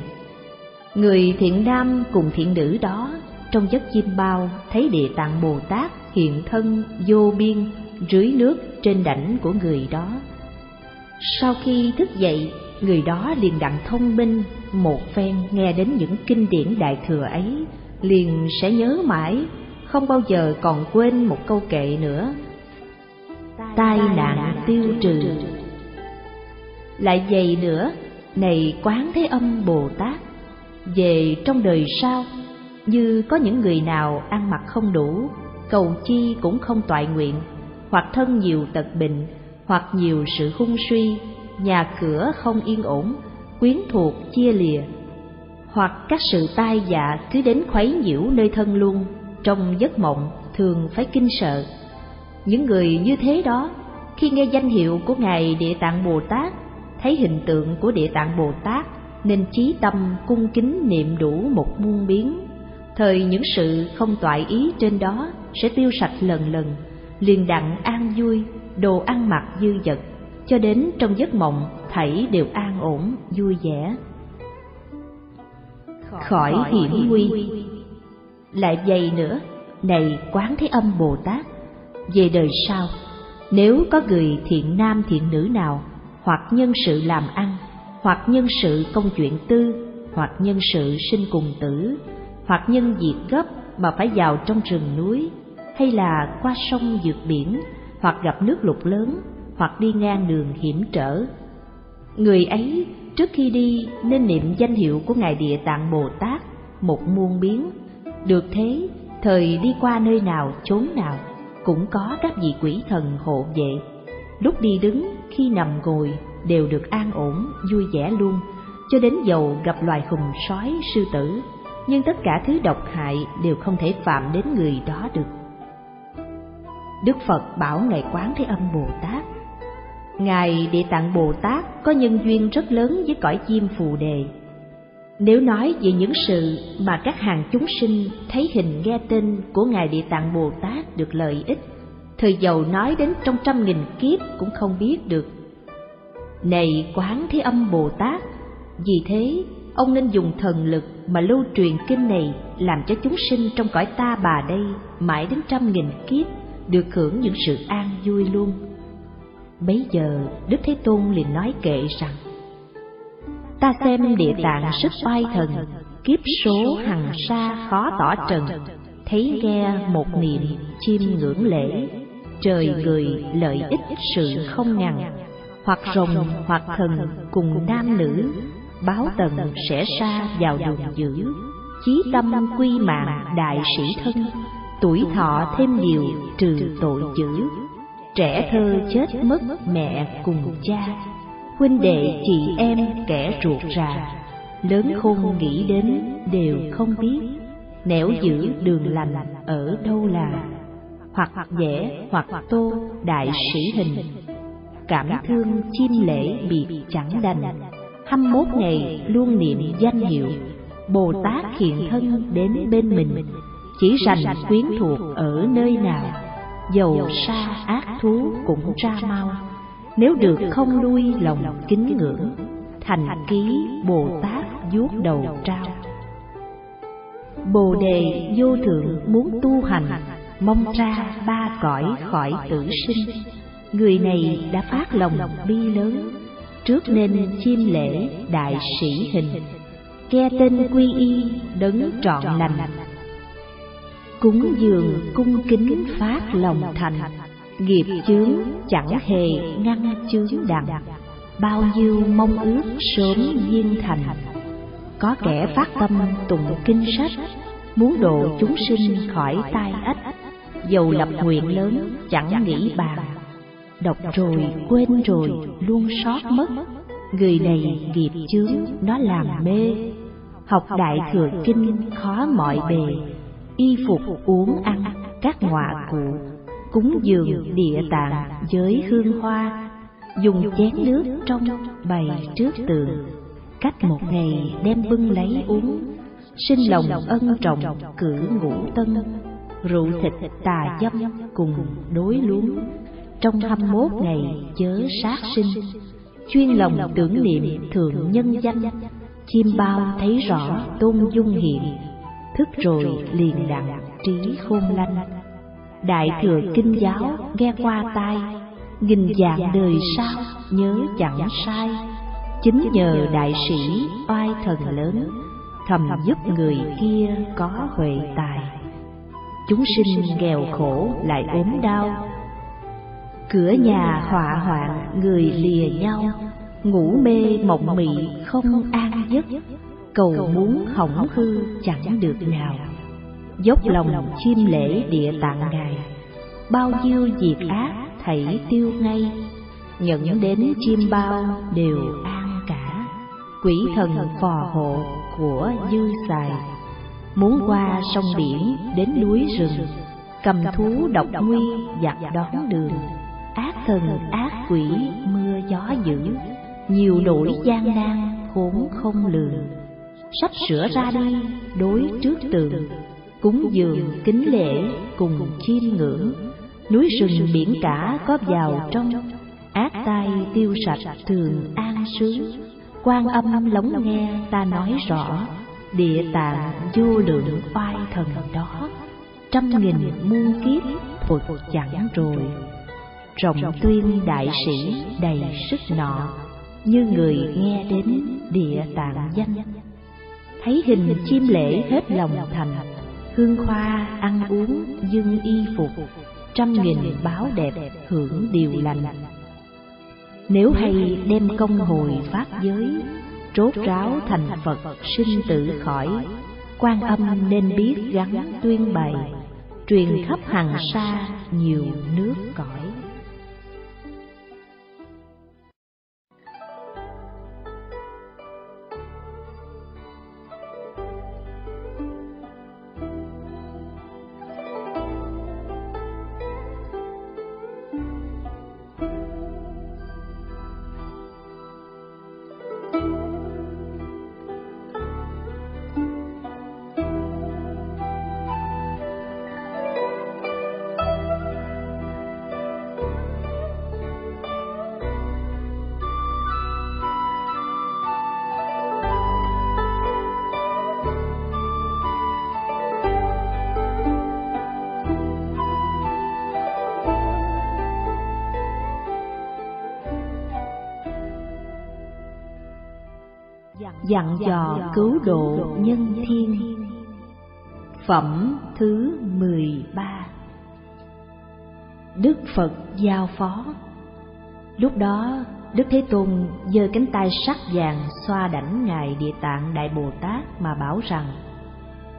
Người thiện nam cùng thiện nữ đó, trong giấc chim bao, thấy địa tạng Bồ Tát hiện thân, vô biên, rưới nước trên đảnh của người đó. Sau khi thức dậy, người đó liền đặng thông minh một phen nghe đến những kinh điển đại thừa ấy, liền sẽ nhớ mãi, không bao giờ còn quên một câu kệ nữa. Tai nạn tiêu trừ Lại dày nữa, này quán thế âm Bồ Tát về trong đời sau như có những người nào ăn mặc không đủ cầu chi cũng không toại nguyện hoặc thân nhiều tật bệnh hoặc nhiều sự hung suy, nhà cửa không yên ổn, quyến thuộc chia lìa, hoặc các sự tai dạ cứ đến khuấy nhiễu nơi thân luôn, trong giấc mộng thường phải kinh sợ. Những người như thế đó, khi nghe danh hiệu của ngài địa tạng bồ tát, thấy hình tượng của địa tạng bồ tát, nên trí tâm cung kính niệm đủ một muôn biến. Thời những sự không toại ý trên đó sẽ tiêu sạch lần lần, liền đặng an vui đồ ăn mặc dư dật cho đến trong giấc mộng thảy đều an ổn vui vẻ. Khỏi hiểm nguy. lại dày nữa này quán thế âm bồ tát về đời sau nếu có người thiện nam thiện nữ nào hoặc nhân sự làm ăn hoặc nhân sự công chuyện tư, hoặc nhân sự sinh cùng tử, hoặc nhân việc gấp mà phải vào trong rừng núi, hay là qua sông vượt biển, hoặc gặp nước lụt lớn, hoặc đi ngang đường hiểm trở. Người ấy trước khi đi nên niệm danh hiệu của Ngài Địa Tạng Bồ Tát một muôn biến, được thế thời đi qua nơi nào chốn nào cũng có các vị quỷ thần hộ vệ. Lúc đi đứng, khi nằm ngồi đều được an ổn, vui vẻ luôn, cho đến dầu gặp loài hùng sói, sư tử, nhưng tất cả thứ độc hại đều không thể phạm đến người đó được. Đức Phật bảo Ngài Quán Thế Âm Bồ Tát. Ngài Địa Tạng Bồ Tát có nhân duyên rất lớn với cõi chim phù đề. Nếu nói về những sự mà các hàng chúng sinh thấy hình nghe tên của Ngài Địa Tạng Bồ Tát được lợi ích, thời dầu nói đến trong trăm nghìn kiếp cũng không biết được. Này quán thế âm Bồ Tát, vì thế ông nên dùng thần lực mà lưu truyền kinh này làm cho chúng sinh trong cõi ta bà đây mãi đến trăm nghìn kiếp được hưởng những sự an vui luôn. Bấy giờ Đức Thế Tôn liền nói kệ rằng Ta xem địa tạng sức oai thần, kiếp số hằng xa khó tỏ trần, thấy nghe một niệm chim ngưỡng lễ, trời người lợi ích sự không ngằn hoặc rồng hoặc thần cùng nam nữ báo tần sẽ xa vào đường dữ chí tâm quy mạng đại sĩ thân tuổi thọ thêm nhiều trừ tội dữ. trẻ thơ chết mất mẹ cùng cha. huynh đệ chị em kẻ ruột rà. lớn khôn nghĩ đến đều không biết. nẻo giữ đường lành ở đâu là? hoặc vẽ hoặc tô đại sĩ hình. cảm thương chim lễ biệt chẳng đành. hăm mốt ngày luôn niệm danh hiệu bồ tát hiện thân đến bên mình chỉ rành quyến thuộc ở nơi nào dầu sa ác thú cũng ra mau. nếu được không lui lòng kính ngưỡng thành ký bồ tát vuốt đầu trao. bồ đề vô thượng muốn tu hành mong ra ba cõi khỏi tử sinh. người này đã phát lòng bi lớn. trước nên chiêm lễ đại sĩ hình. nghe tên quy y đấng trọn lành cúng dường, cung kính phát lòng thành. Nghiệp chướng chẳng hề ngăn chướng đặng bao nhiêu mong ước sớm viên thành. Có kẻ phát tâm tụng kinh sách, muốn độ chúng sinh khỏi tai ách. Dầu lập nguyện lớn chẳng nghĩ bàn. Đọc rồi, quên rồi, luôn sót mất. Người này nghiệp chướng, nó làm mê. Học đại thừa kinh khó mọi bề y phục uống ăn, các ngọa cụ, cúng dường địa tạng với hương hoa, dùng chén nước trong bày trước tường. Cách một ngày đem bưng lấy uống, sinh lòng ân trọng cử ngũ tân, rượu thịt tà dâm cùng đối luống. Trong hăm mốt ngày chớ sát sinh, chuyên lòng tưởng niệm thượng nhân danh, chim bao thấy rõ tôn dung hiện thức rồi liền đặng trí khôn lanh. Đại thừa kinh giáo nghe qua tai, nghìn dạng đời sau nhớ chẳng sai. Chính nhờ đại sĩ oai thần lớn, thầm giúp người kia có huệ tài. Chúng sinh nghèo khổ lại ốm đau. Cửa nhà họa hoạn người lìa nhau, ngủ mê mộng mị không an giấc cầu muốn hỏng hư chẳng được nào. dốc lòng chiêm lễ địa tạng ngài. bao nhiêu việc ác thảy tiêu ngay. nhận đến chiêm bao đều an cả. quỷ thần phò hộ của dư xài muốn qua sông biển đến núi rừng. cầm thú độc nguy giặc đón đường. ác thần ác quỷ mưa gió dữ. nhiều nỗi gian nan khốn không lường sắp sửa ra đi đối trước tường cúng dường kính lễ cùng chiêm ngưỡng. Núi rừng biển cả có vào trong, ác tai tiêu sạch thường an sướng. Quan âm lóng nghe ta nói rõ, địa tạng vô lượng oai thần đó. Trăm nghìn muôn kiếp phục chẳng rồi. Rộng tuyên đại sĩ đầy sức nọ, như người nghe đến địa tạng danh thấy hình chim lễ hết lòng thành hương khoa ăn uống dưng y phục, trăm nghìn báo đẹp hưởng điều lành. Nếu hay đem công hồi phát giới, trốt ráo thành phật sinh tử khỏi, quan âm nên biết gắn tuyên bày, truyền khắp hàng xa nhiều nước cõi. Dặn dò cứu độ nhân thiên. Phẩm thứ 13 Đức Phật giao phó. Lúc đó Đức Thế Tôn giơ cánh tay sắc vàng xoa đảnh Ngài Địa Tạng Đại Bồ Tát mà bảo rằng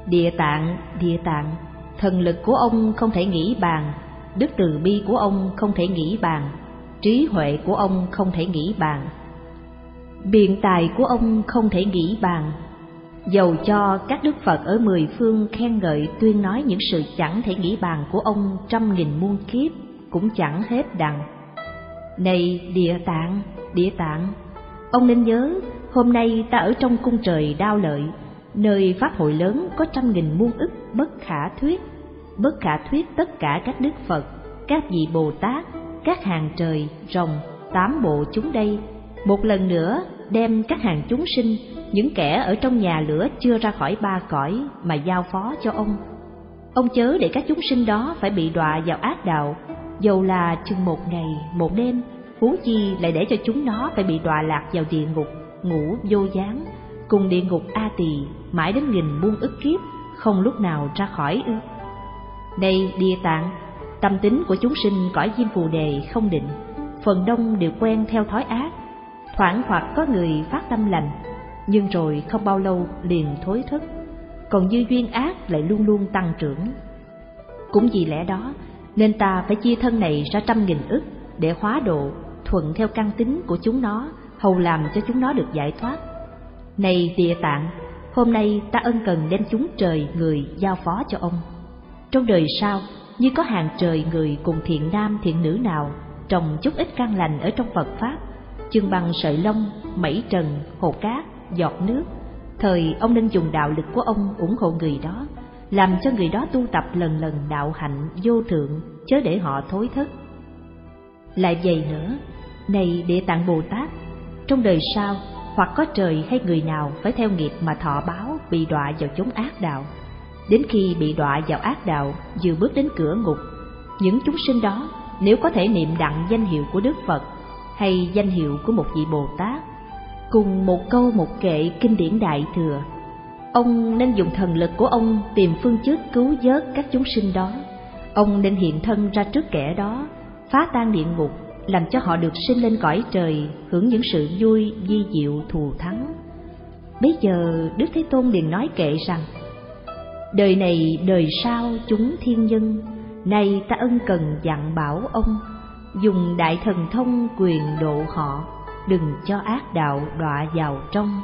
Địa Tạng, Địa Tạng, thần lực của ông không thể nghĩ bàn, đức từ bi của ông không thể nghĩ bàn, trí huệ của ông không thể nghĩ bàn, biện tài của ông không thể nghĩ bàn Dầu cho các đức Phật ở mười phương khen ngợi tuyên nói những sự chẳng thể nghĩ bàn của ông trăm nghìn muôn kiếp cũng chẳng hết đặng. Này địa tạng, địa tạng, ông nên nhớ hôm nay ta ở trong cung trời đao lợi, nơi pháp hội lớn có trăm nghìn muôn ức bất khả thuyết, bất khả thuyết tất cả các đức Phật, các vị Bồ Tát, các hàng trời, rồng, tám bộ chúng đây, một lần nữa đem các hàng chúng sinh những kẻ ở trong nhà lửa chưa ra khỏi ba cõi mà giao phó cho ông. Ông chớ để các chúng sinh đó phải bị đọa vào ác đạo, dầu là chừng một ngày, một đêm, huống chi lại để cho chúng nó phải bị đọa lạc vào địa ngục, ngủ vô gián, cùng địa ngục A Tỳ mãi đến nghìn muôn ức kiếp, không lúc nào ra khỏi ư. Này địa tạng, tâm tính của chúng sinh cõi diêm phù đề không định, phần đông đều quen theo thói ác, thoảng hoặc có người phát tâm lành, nhưng rồi không bao lâu liền thối thức, còn dư duyên ác lại luôn luôn tăng trưởng. Cũng vì lẽ đó nên ta phải chia thân này ra trăm nghìn ức để hóa độ thuận theo căn tính của chúng nó, hầu làm cho chúng nó được giải thoát. Này địa tạng, hôm nay ta ân cần đem chúng trời người giao phó cho ông. Trong đời sau, như có hàng trời người cùng thiện nam thiện nữ nào trồng chút ít căn lành ở trong Phật Pháp, chừng bằng sợi lông, mẩy trần, hồ cát, giọt nước. Thời ông nên dùng đạo lực của ông ủng hộ người đó làm cho người đó tu tập lần lần đạo hạnh vô thượng chớ để họ thối thất. Lại vậy nữa này địa tạng bồ tát trong đời sau hoặc có trời hay người nào phải theo nghiệp mà thọ báo bị đọa vào chốn ác đạo. Đến khi bị đọa vào ác đạo vừa bước đến cửa ngục những chúng sinh đó nếu có thể niệm đặng danh hiệu của đức phật hay danh hiệu của một vị bồ tát. Cùng một câu một kệ kinh điển đại thừa, ông nên dùng thần lực của ông tìm phương chức cứu vớt các chúng sinh đó. Ông nên hiện thân ra trước kẻ đó, phá tan địa ngục, làm cho họ được sinh lên cõi trời, hưởng những sự vui di diệu, thù thắng. Bây giờ, đức thế tôn liền nói kệ rằng, đời này đời sau chúng thiên nhân, nay ta ân cần dặn bảo ông dùng đại thần thông quyền độ họ, đừng cho ác đạo đọa vào trong.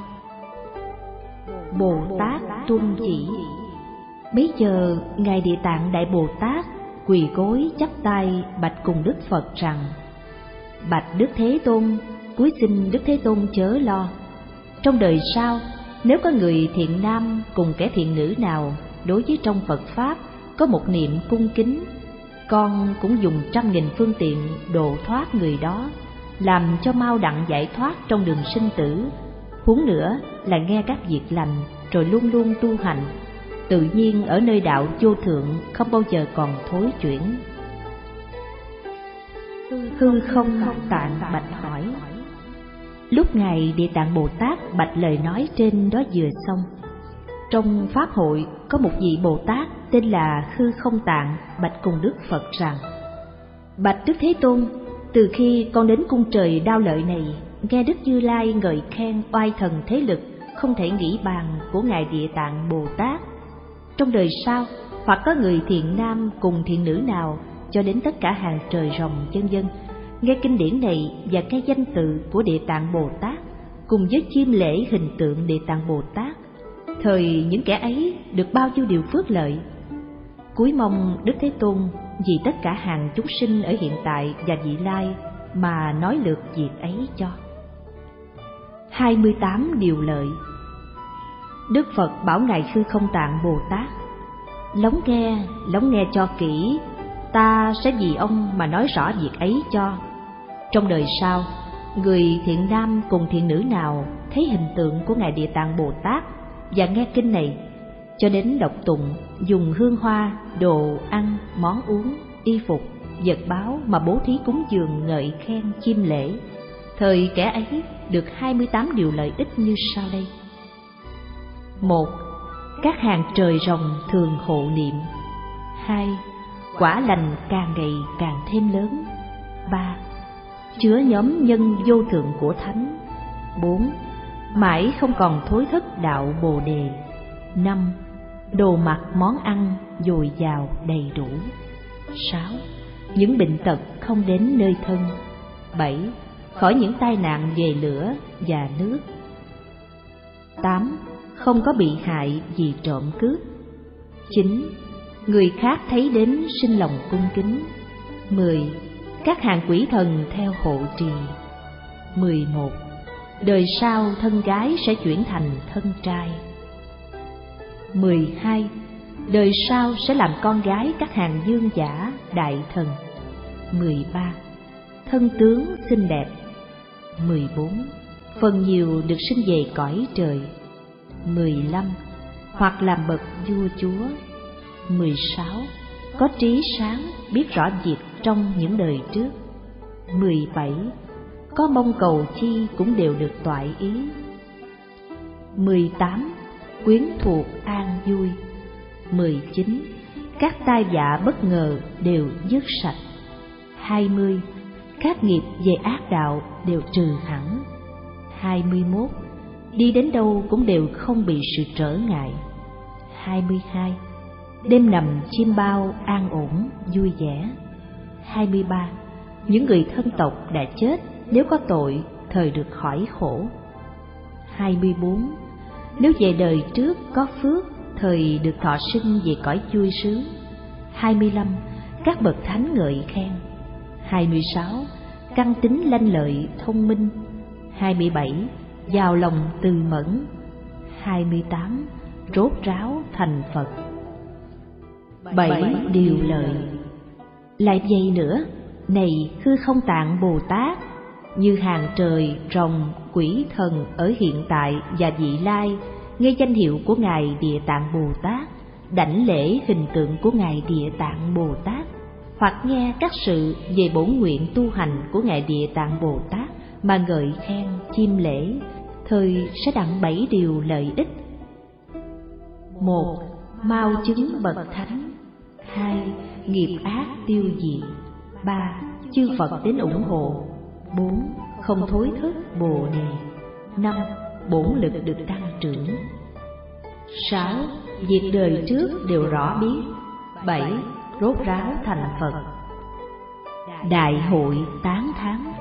Bồ tát tuân chỉ. Bấy giờ, ngài địa tạng đại bồ tát quỳ gối chắp tay bạch cùng đức phật rằng, bạch đức thế tôn, cuối xin đức thế tôn chớ lo. Trong đời sau, nếu có người thiện nam cùng kẻ thiện nữ nào, đối với trong phật pháp có một niệm cung kính con cũng dùng trăm nghìn phương tiện độ thoát người đó, làm cho mau đặng giải thoát trong đường sinh tử. Huống nữa là nghe các việc lành rồi luôn luôn tu hành, tự nhiên ở nơi đạo vô thượng không bao giờ còn thối chuyển. Hư không tạng, bạch hỏi. Lúc ngày địa tạng bồ tát bạch lời nói trên đó vừa xong trong pháp hội có một vị bồ tát tên là hư không tạng bạch cùng đức phật rằng bạch đức thế tôn từ khi con đến cung trời đao lợi này, nghe Đức Như Lai ngợi khen oai thần thế lực không thể nghĩ bàn của Ngài Địa Tạng Bồ Tát. Trong đời sau, hoặc có người thiện nam cùng thiện nữ nào cho đến tất cả hàng trời rồng chân dân, nghe kinh điển này và cái danh tự của Địa Tạng Bồ Tát, cùng với chiêm lễ hình tượng Địa Tạng Bồ Tát, thời những kẻ ấy được bao nhiêu điều phước lợi. Cuối mong Đức Thế Tôn vì tất cả hàng chúng sinh ở hiện tại và vị lai mà nói lượt việc ấy cho. 28 điều lợi Đức Phật bảo Ngài Khư Không Tạng Bồ Tát Lóng nghe, lóng nghe cho kỹ, ta sẽ vì ông mà nói rõ việc ấy cho. Trong đời sau, người thiện nam cùng thiện nữ nào thấy hình tượng của Ngài Địa Tạng Bồ Tát và nghe kinh này, cho đến độc tụng, dùng hương hoa, đồ ăn, món uống, y phục, vật báo mà bố thí cúng dường ngợi khen chim lễ, thời kẻ ấy được hai mươi tám điều lợi ích như sau đây. Một, các hàng trời rồng thường hộ niệm. Hai, quả lành càng ngày càng thêm lớn. Ba, chứa nhóm nhân vô thượng của thánh. Bốn mãi không còn thối thất đạo bồ đề năm, đồ mặc món ăn dồi dào đầy đủ. sáu, Những bệnh tật không đến nơi thân. bảy, Khỏi những tai nạn về lửa và nước. tám, không có bị hại vì trộm cướp. chín, Người khác thấy đến sinh lòng cung kính. 10. Các hàng quỷ thần theo hộ trì. 11. Đời sau thân gái sẽ chuyển thành thân trai. 12. Đời sau sẽ làm con gái các hàng dương giả, đại thần. 13. Thân tướng xinh đẹp. 14. Phần nhiều được sinh về cõi trời. 15. Hoặc làm bậc vua chúa. 16. Có trí sáng, biết rõ việc trong những đời trước. 17. Có mong cầu chi cũng đều được toại ý. 18. Quyến thuộc an vui. 19. Các tai vạ bất ngờ đều dứt sạch. 20. Các nghiệp về ác đạo đều trừ hẳn. 21. Đi đến đâu cũng đều không bị sự trở ngại. 22. Đêm nằm chim bao an ổn, vui vẻ. 23. Những người thân tộc đã chết nếu có tội thời được khỏi khổ. 24. Nếu về đời trước có phước thời được thọ sinh về cõi vui sướng. 25. Các bậc thánh ngợi khen. 26. Căn tính lanh lợi, thông minh. 27. Giàu lòng từ mẫn. 28. Rốt ráo thành Phật. 7. Điều lợi Lại vậy nữa, này hư không tạng Bồ Tát, như hàng trời, rồng, quỷ thần ở hiện tại và vị lai nghe danh hiệu của ngài địa tạng bồ tát đảnh lễ hình tượng của ngài địa tạng bồ tát hoặc nghe các sự về bổn nguyện tu hành của ngài địa tạng bồ tát mà ngợi khen chiêm lễ thời sẽ đặng bảy điều lợi ích. Một mau chứng bậc thánh. Hai nghiệp ác tiêu diệt. Ba chư phật đến ủng hộ bốn không thối thức bồ đề năm bổn lực được tăng trưởng. 6. Việc đời trước đều rõ biết. 7. Rốt ráo thành Phật. Đại hội tán thán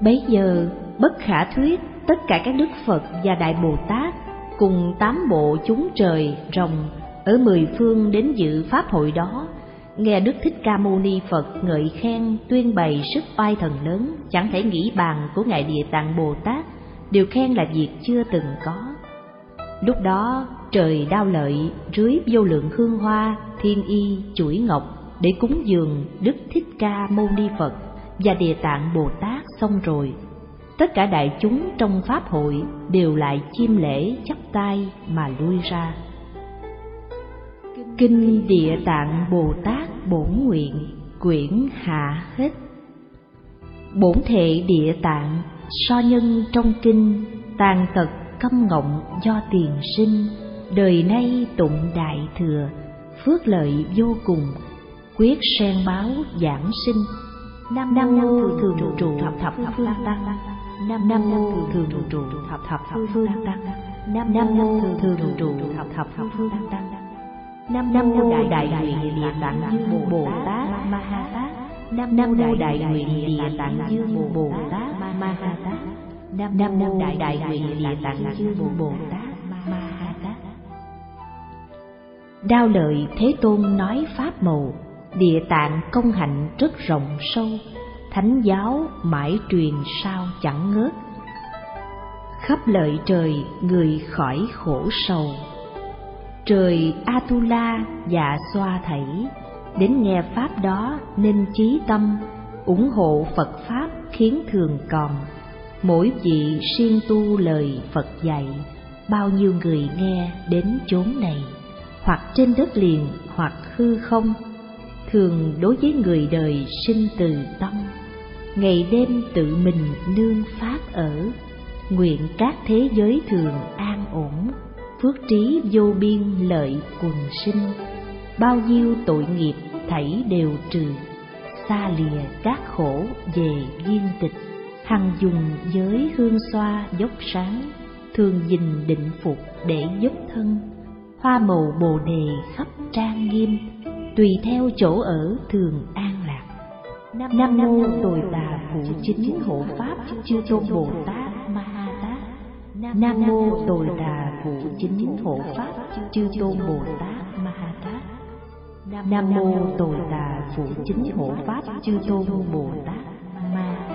Bấy giờ, bất khả thuyết, tất cả các đức Phật và Đại Bồ Tát cùng tám bộ chúng trời, rồng ở mười phương đến dự pháp hội đó, nghe Đức Thích Ca Mâu Ni Phật ngợi khen tuyên bày sức oai thần lớn, chẳng thể nghĩ bàn của Ngài Địa Tạng Bồ Tát đều khen là việc chưa từng có. Lúc đó trời đao lợi rưới vô lượng hương hoa, thiên y, chuỗi ngọc để cúng dường Đức Thích Ca Mâu Ni Phật và Địa Tạng Bồ Tát xong rồi. Tất cả đại chúng trong Pháp hội đều lại chiêm lễ chắp tay mà lui ra. Kinh Địa Tạng Bồ Tát Bổn Nguyện Quyển Hạ Hết Bổn Thệ Địa Tạng so nhân trong kinh tàn tật câm ngọng do tiền sinh đời nay tụng đại thừa phước lợi vô cùng quyết sen báo giảng sinh nam nam mô thường trụ thập thập phương tăng nam nam mô thường trụ thập thập phương tăng nam nam mô thường trụ thập thập phương tăng nam mô đại nguyện địa tạng như bồ tát ma ha tát. Nam mô đại nguyện địa tạng như bồ tát ma ha tát. Nam mô đại đại nguyện địa tạng như bồ tát ma ha tát. Đao lợi thế tôn nói pháp màu địa tạng công hạnh rất rộng sâu thánh giáo mãi truyền sao chẳng ngớt. Khắp lợi trời người khỏi khổ sầu trời atula và xoa thảy. Đến nghe pháp đó nên chí tâm, ủng hộ phật pháp khiến thường còn. Mỗi vị siêng tu lời phật dạy, bao nhiêu người nghe đến chốn này, hoặc trên đất liền hoặc hư không, thường đối với người đời sinh từ tâm. Ngày đêm tự mình nương pháp ở, nguyện các thế giới thường an ổn phước trí vô biên lợi quần sinh. Bao nhiêu tội nghiệp thảy đều trừ xa lìa các khổ về viên tịch. Hằng dùng giới hương xoa dốc sáng thường dình định phục để giúp thân. Hoa màu bồ đề khắp trang nghiêm tùy theo chỗ ở thường an lạc. Nam mô tồi tà phụ chính hộ pháp chư tôn bồ tát Nam mô Tồi Đà Phụ Chính Hộ Pháp Chư Tôn Bồ Tát Ma Ha Tát Nam mô Tồi Đà Phụ Chính Hộ Pháp Chư Tôn Bồ Tát